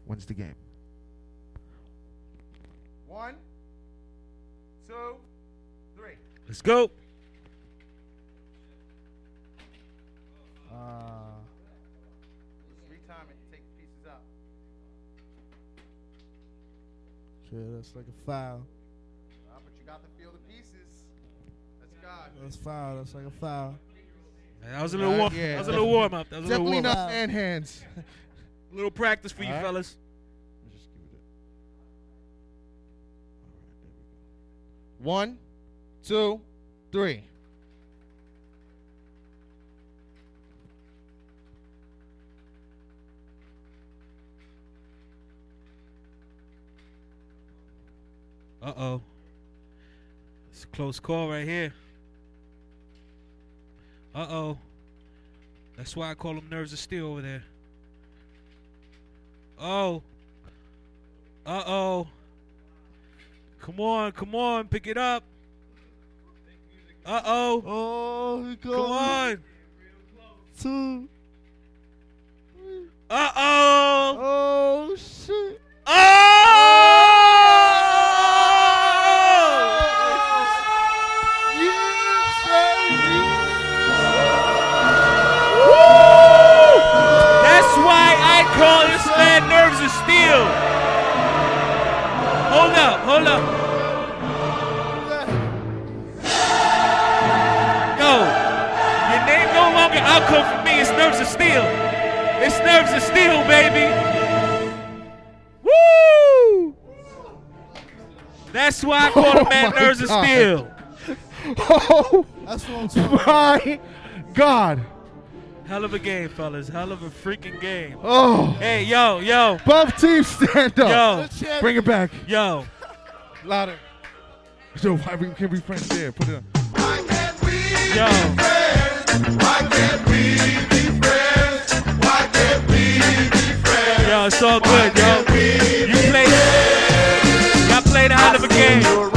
wins the game. One, two, three. Let's go. Uh, okay, that's like a foul. Ah, but you got to feel the pieces. That's God. That's foul. That's like a foul. That was a little Uh, warm. yeah, that was a little warm up. That was a little Definitely warm not up. man hands. A little practice for you All right. fellas. Just give it a- One, two, three. Uh oh. It's a close call right here. Uh oh. That's why I call them nerves of steel over there. Oh. Uh oh. Come on, come on, pick it up. Uh oh. Oh, he Come on. Two. Uh oh. Oh shit. That's nerves of steel. It's nerves of steel, baby. Woo! That's why I call the Oh man my nerves of steel. Oh That's what I'm talking my God. Hell of a game, fellas. Hell of a freaking game. Oh. Hey, yo, yo. Both teams stand up. Yo. Bring it back. Yo. Louder. Yo, why we can't be friends there? Put it on. Why can't we Yo. It's all good, yo. You played. Y'all played a hell of a game.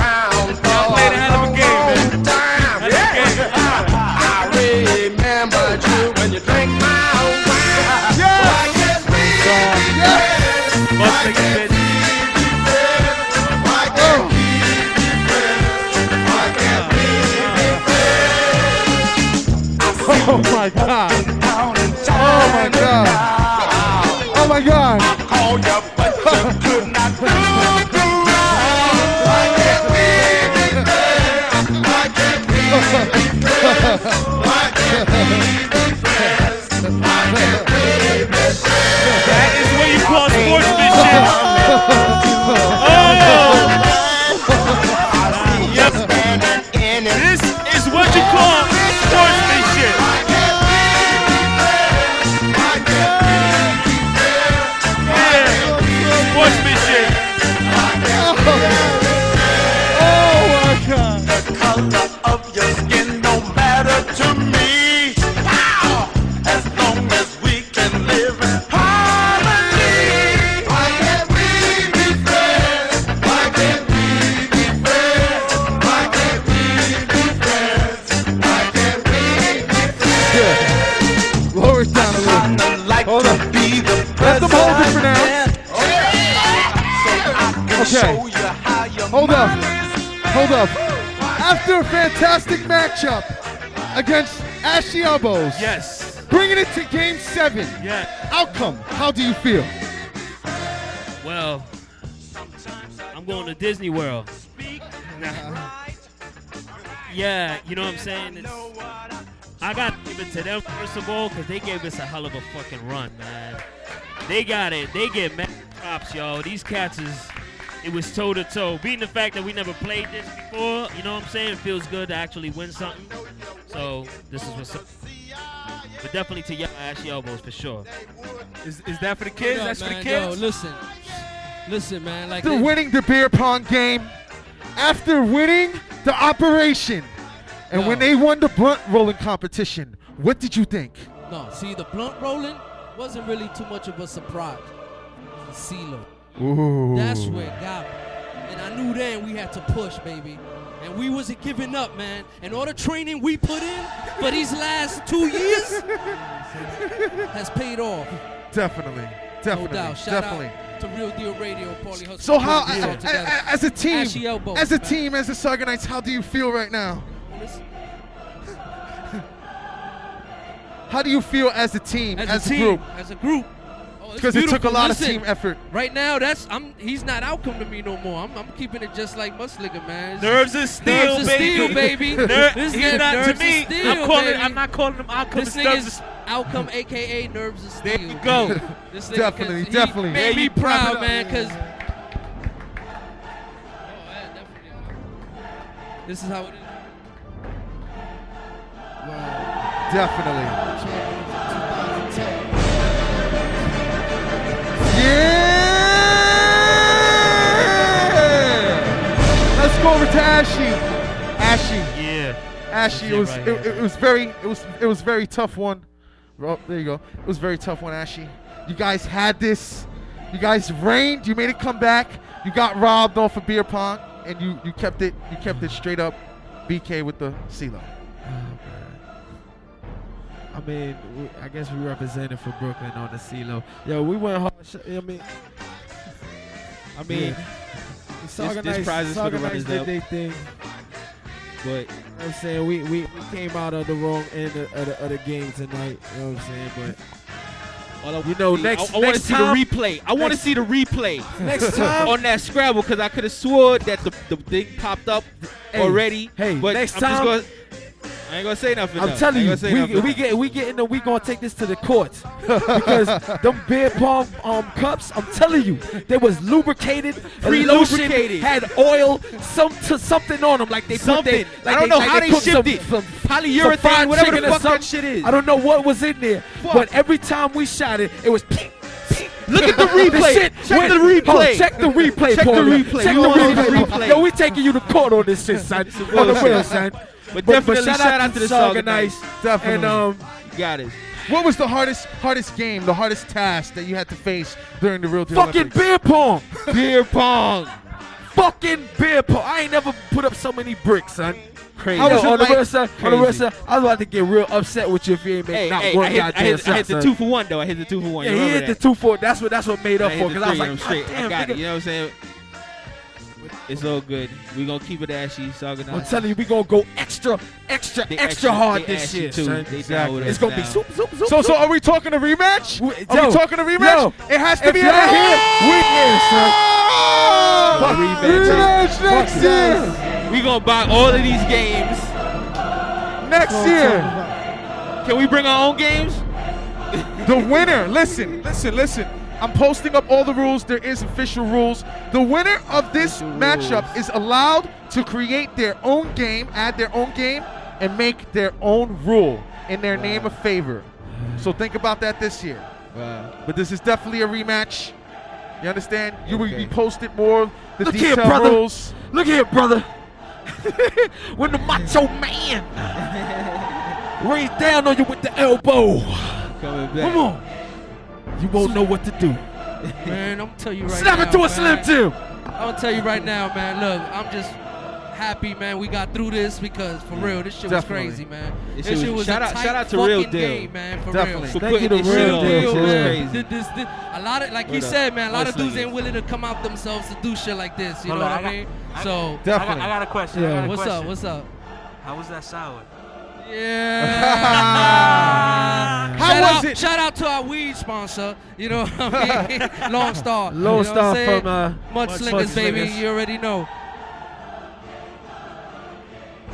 Hold up. After a fantastic matchup against Ashy Elbows. Yes. Bringing it to game seven. Yeah. Outcome. How do you feel? Well, I'm going to Disney World. Yeah, you know what I'm saying? It's, I got to give it to them first of all because they gave us a hell of a fucking run, man. They got it. They get mad props, yo. These cats is. It was toe to toe. Being the fact that we never played this before, you know what I'm saying? It feels good to actually win something. So this is what's up. But definitely to y'all, Ashy Elbows for sure. Is, is that for the kids? Hold up, That's for the kids? Yo, listen. Listen, man. Like After they- winning the beer pong game, after winning the operation, and when they won the blunt rolling competition, what did you think? No, see, the blunt rolling wasn't really too much of a surprise. It was the CeeLo. Ooh. That's where it got me. And I knew then we had to push, baby. And we wasn't giving up, man. And all the training we put in for these last two years has paid off. Definitely, definitely, no doubt. Shout definitely. out to Real Deal Radio, Paulie Hustle. So how, Putting this all a- a- together. a- as a team, Ashy elbows, as a man. team, as the Sargonites, how do you feel right now? How do you feel as a team, as, as, a, team, group? as a group. It's Because it took a beautiful. lot of Listen, team effort. Right now, that's I'm. He's not outcome to me no more. I'm, I'm keeping it just like Mudslinger, man. Nerves just- of steel, nerves of baby. steel, baby. Ner- This he's nigga not to nerves of me. steel, I'm calling. baby. I'm not calling him outcome. This This nigga nerves is outcome, aka nerves of steel. There you go. This nigga, Definitely, 'cause he definitely. Made Yeah, me you clap it proud, up. man, because. This is how it is. Definitely. Yeah! Let's go over to Ashy. Ashy. Yeah. Ashy. It was right it, it was very it was it was very tough one. Oh, there you go. It was very tough one, Ashy. You guys had this. You guys reigned. You made it come back. You got robbed off a beer pong, and you you kept it you kept it straight up. BK with the CeeLo. I mean, we, I guess we represented for Brooklyn on the CeeLo. Yo, we went hard. sh- I mean, I mean, Yeah. the There's- Saga Knights- prizes for the Saga Knights did their thing. But you know what I'm saying we, we, we came out of the wrong end of, of, the, of the game tonight. You know what I'm saying? But you know, next I, want to see the replay. I want to see the replay Next time- on that Scrabble because I could have swore that the, the thing popped up Hey, already. hey, but next I'm time- just gonna, I ain't gonna say nothing. I'm though. telling you, we, nothing. we get we get in the we gonna take this to the courts because them beer pong um cups. I'm telling you, they was lubricated, Pre-lubricated. had oil, some to something on them, like they put Something. they, like I don't know like how they cooked shipped some, it. Some, Polyurethane, whatever the fuck that shit is. I don't know what was in there, but every time we shot it, it was. Look at the replay. Check went- the replay. On, check the replay. Check the replay. Check We the replay. replay. Yo, we taking you to court on this shit, son. On the real, son. But definitely shout out to the Saga Saga Nice. Nice. Definitely. And um, You got it. What was the hardest hardest game, the hardest task that you had to face during the real deal fucking Olympics? beer pong. Beer pong. fucking beer pong. I ain't never put up so many bricks, son. Crazy. I was Yo, on the real side. On the Crazy. side, I was about to get real upset with you if you ain't make Hey, not hey, one I hit, I hit, shot. I hit the two for one though. I hit the two for one. Yeah, he hit the two for. That's what that's what made up for. Because I was like, of them straight. God damn, I got it. You know what I'm saying? It's all good. We're gonna keep it ashy, Saga I'm telling you, we're gonna go extra, extra, They extra ashy- hard this year, too. son. They down with It's gonna be now. super, super, super. So, so are we talking a rematch? Are yo, we talking a rematch? yo, it has to be y'all a here, we here, son. Fuck rematch next year. We gonna buy all of these games. Next year. Can we bring our own games? The winner, listen, listen, listen. I'm posting up all the rules. There is official rules. The winner of this matchup is allowed to create their own game, add their own game, and make their own rule in their name of favor. So think about that this year. But this is definitely a rematch. You understand? You will be posted more of the Look here, brother. rules. Look here, brother. when the macho man rains down on you with the elbow, Coming back. come on, you won't know what to do. Man, I'm tell you right Snap now. it to a slim Jim. I'm gonna tell you right now, man. Look, I'm just happy, man. We got through this because for real, this shit Definitely. was crazy, man. This This, shit shit was- was shout a out- tight shout out to Real fucking Deal. game, man. For Definitely. real. For Thank you to this shit Real on. Deal, This shit was yeah. crazy. Th- this- this- a lot of like he What up? said, man. A lot of dudes ain't willing to come out themselves to do shit like this. You Hold know on, what I I got- mean? I- So I got, Definitely. I got a question. Yeah. got a what's question. up? What's up? How was that sour? Yeah. How shout was out, it? Shout out to our weed sponsor. You know what I mean? Lone Star. Lone you know Star from, uh, Mudslingers, baby. You already know.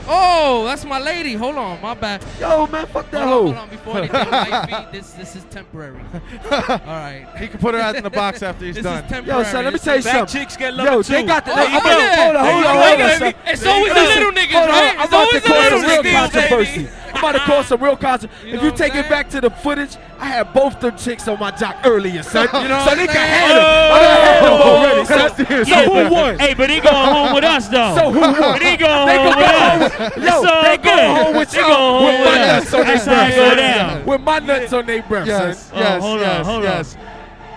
Oh, that's my lady. Hold on, my bad. Yo, man, fuck that Hold on, hold hoe. on. Before anything, wifey, this this is temporary. All right. He can put her out in the box after he's This done. is temporary. Yo, son, let me tell you Back something. chicks get love Yo, too. they got the. Oh, I'm oh, yeah. Hold on, hold on, hold on, hey, son. It's always the little niggas, hold on, right? I'm It's about to always the cause some little real niggas, controversy. I'm about to cause some real controversy. If you take it back to the footage, I had both them chicks on my jock earlier, son. You know so they can have them. I done had oh. them already. So, That's so it. who won? Hey, but he going home with us though. So who won? But he going They home can with go home us. with- It's Yo, all they go good. home with They y'all going with home my with nuts us. on their That's how breath, go down. With my nuts on their breath, Yes, son. yes, Oh, hold on, yes, hold on.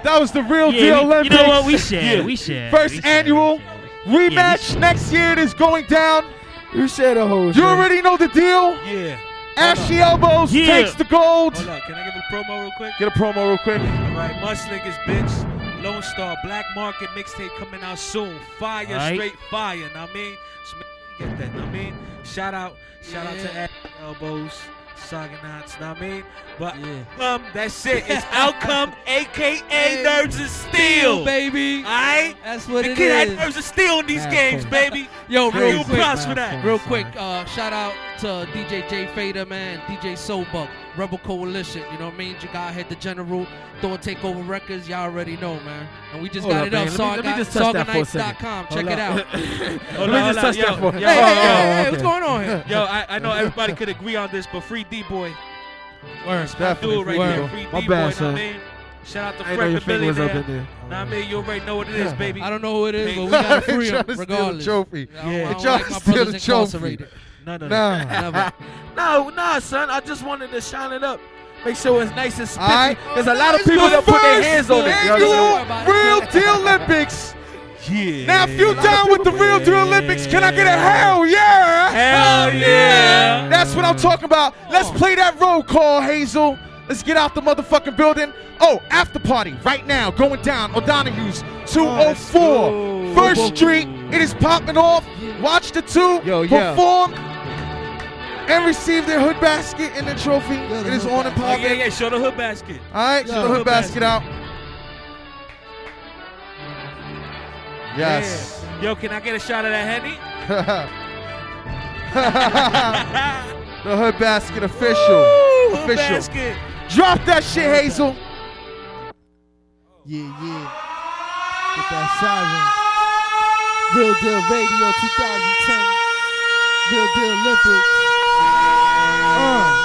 That was the real Yeah, deal we- Olympics. you know what? We share. We share. First We share, annual we rematch next year. It is going down. You share the whole You already know the deal. Yeah. Ashy elbows Yeah. takes the gold. Hold up. Can I give a promo real quick? Get a promo real quick. All right, Mudslingers, bitch. Lone Star Black Market mixtape coming out soon. Fire, All right. straight fire. Know what I mean? So make sure you get that. Know what I mean? Shout out, shout out to Yeah. Elbows, Saganauts. Know what I mean? But um, that's it. It's Outcome, aka Nerves of Steel, baby. All right? That's what the it kid had. Nerves of Steel in these Mad games, fun. baby. Yo, Give real quick, props for that. real quick. Uh, shout out to DJ J Fader, man, DJ Soulbuck, Rebel Coalition. You know what I mean? You got hit the general, doing takeover records. Y'all already know, man. And we just Hold got up, it up. man. Let me- let me just touch that for a second. Sarganites.com. Hold Check it out. Hold Let me on, just hold on. touch Yo, that for- yo, Hey, hey, yo, hey, yo. hey, hey, what's going on here? Yo, I, I know everybody could agree on this, but free D boy. Word. Do it right Word. there. Free My D boy, bad, know son. I mean? Shout out to I didn't know Fred the finger was up Millionaire. in there. Know what I mean? You already know what it is, baby. I don't know who it is, but we got to free Trying him to steal the regardless. trophy. I don't, Yeah. I don't Trying like to my steal brothers the trophy. No, no, no. Nah. Never. No, nah, son. I just wanted to shine it up. Make sure it's nice and right. spiffy. There's a lot of people that put their hands on it. You annual understand? Real Deal Olympics. Yeah. Now, if you're down with the Real Deal Olympics, can I get a hell yeah? Hell yeah. That's what I'm talking about. Let's play that roll call, Hazel. Let's get out the motherfucking building. Oh, after party right now going down. O'Donoghue's 204 First Street. It is popping off. Watch the two Yo, perform and receive their hood basket and the trophy. It is on and popping. yeah, yeah. Show the hood basket. All right, show the hood basket out. Yes. Yo, can I get a shot of that Henny? The Hood Basket official. Hood official. Basket. Drop that shit, Hazel. Yeah, yeah. Get that siren. Real Deal Radio 2010. Real Deal Olympics. Uh.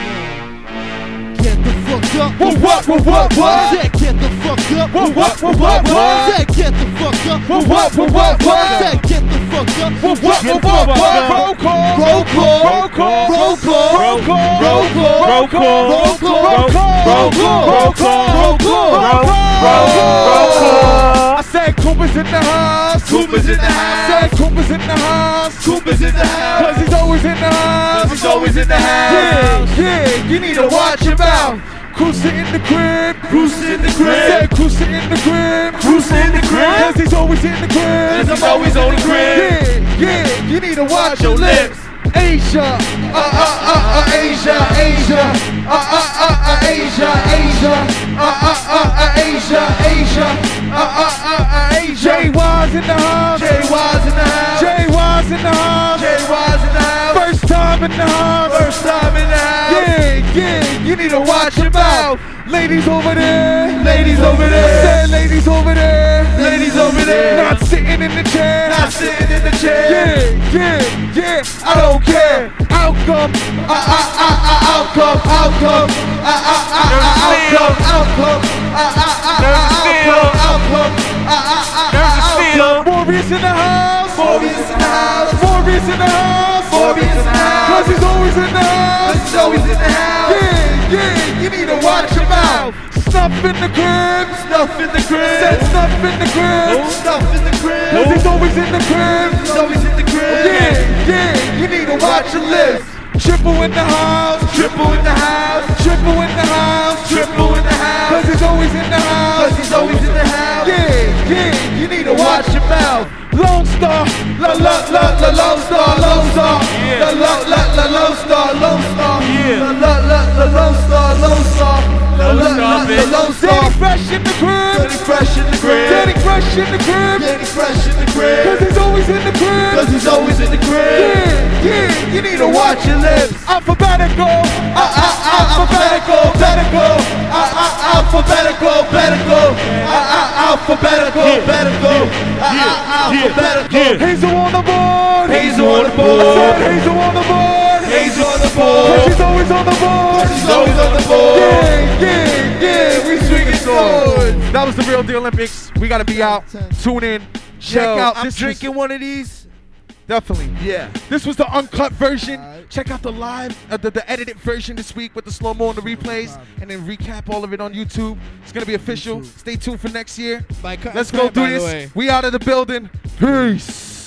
Get the fuck up. What, what, what, what, what? Said get the fuck up. What, what, what, what, what? Said get the fuck up. What, what, what, what, what? Said get the fuck up. What, what, what, what, what? Roll call. Roll call. Roll call. Roll call. Roll call. Roll call. Roll call. Roll call. Roll call. Roll call. Roll call. Roll call. Roll call. Roll call. I said Cooper's in the house. Cooper's in the house. I said Cooper's in the house. Cooper's in the house. Cause he's always in the house. Cause he's always in the house. Yeah, yeah, you need to watch him out. Cruising in the crib. Cruising in the crib. Said cruising in the crib. Cruising in the crib. Cause he's always in the crib. Cause I'm always on the crib. Yeah, yeah, you need to watch your lips. Asia, uh, uh, uh, uh, Asia, Asia, uh, uh, uh, uh, Asia, Asia, uh, uh, uh, uh, Asia, Asia, uh, uh, uh, uh, Asia. Jay Wise in the house. Jay Wise in the house. Jay Wise in the house. Jay Wise in the house. First time in the house. First time in the house. Yeah, yeah, you need to watch him out. Ladies over there. Ladies over there. Said ladies over there. Ladies over there. Not sitting in the chair. Not sitting in the chair. Yeah, yeah, yeah. I don't care. Outcome. Uh, uh, uh, uh, outcome. Outcome. Uh, uh, uh, uh, outcome. Outcome. Uh, uh, uh, uh, outcome. Outcome. Uh, uh, uh, uh, outcome. Morbius in the house. Morbius in the house. Morbius in the house. Morbius in the house. Cause he's always in the house. Cause he's always in the house. You need to watch him out. Snuff in the crib. Snuff in the crib. Said snuff in the crib. Snuff in the crib. Cause he's always in the crib. He's always in the crib. Yeah, yeah, you need to watch your lips. Triple in the house. Triple in the house. Triple in the house. Triple in the house. Cause he's always in the house. Cause he's always in the house. Yeah, yeah, you need to watch your mouth. Lone Star, la la la la Lone Star, Lone Star, la la la la Lone Star, Lone Star, la la la la Lone Star, Lone Star, la la la la Lone Star. Fresh in the crib, Fresh in the crib. Danny Fresh in the crib, Danny Fresh in the crib. Cause he's always in the crib, Cause he's always in the crib. yeah, yeah, you need to watch your lips. Alphabetical, uh, uh, alphabetical, alphabetical, uh, uh, alphabetical, alphabetical, uh, uh, alphabetical, alphabetical, uh, uh, alphabetical. Hazel on the board. Hazel on the board. I said Hazel on the board. Hazel on the Cause board. she's always on the board. She's always on the board. Yeah, yeah, yeah. We swinging swords. That was the real deal Olympics. We gotta be out. Tune in. Check Yo, out. I'm this drinking was- one of these. Definitely. Yeah. This was the uncut version. Check out the live, uh, the, the edited version this week with the slow mo and the replays, and then recap all of it on YouTube. It's gonna be official. Stay tuned for next year. By cut- Let's go do by the this. We out of the building. Peace.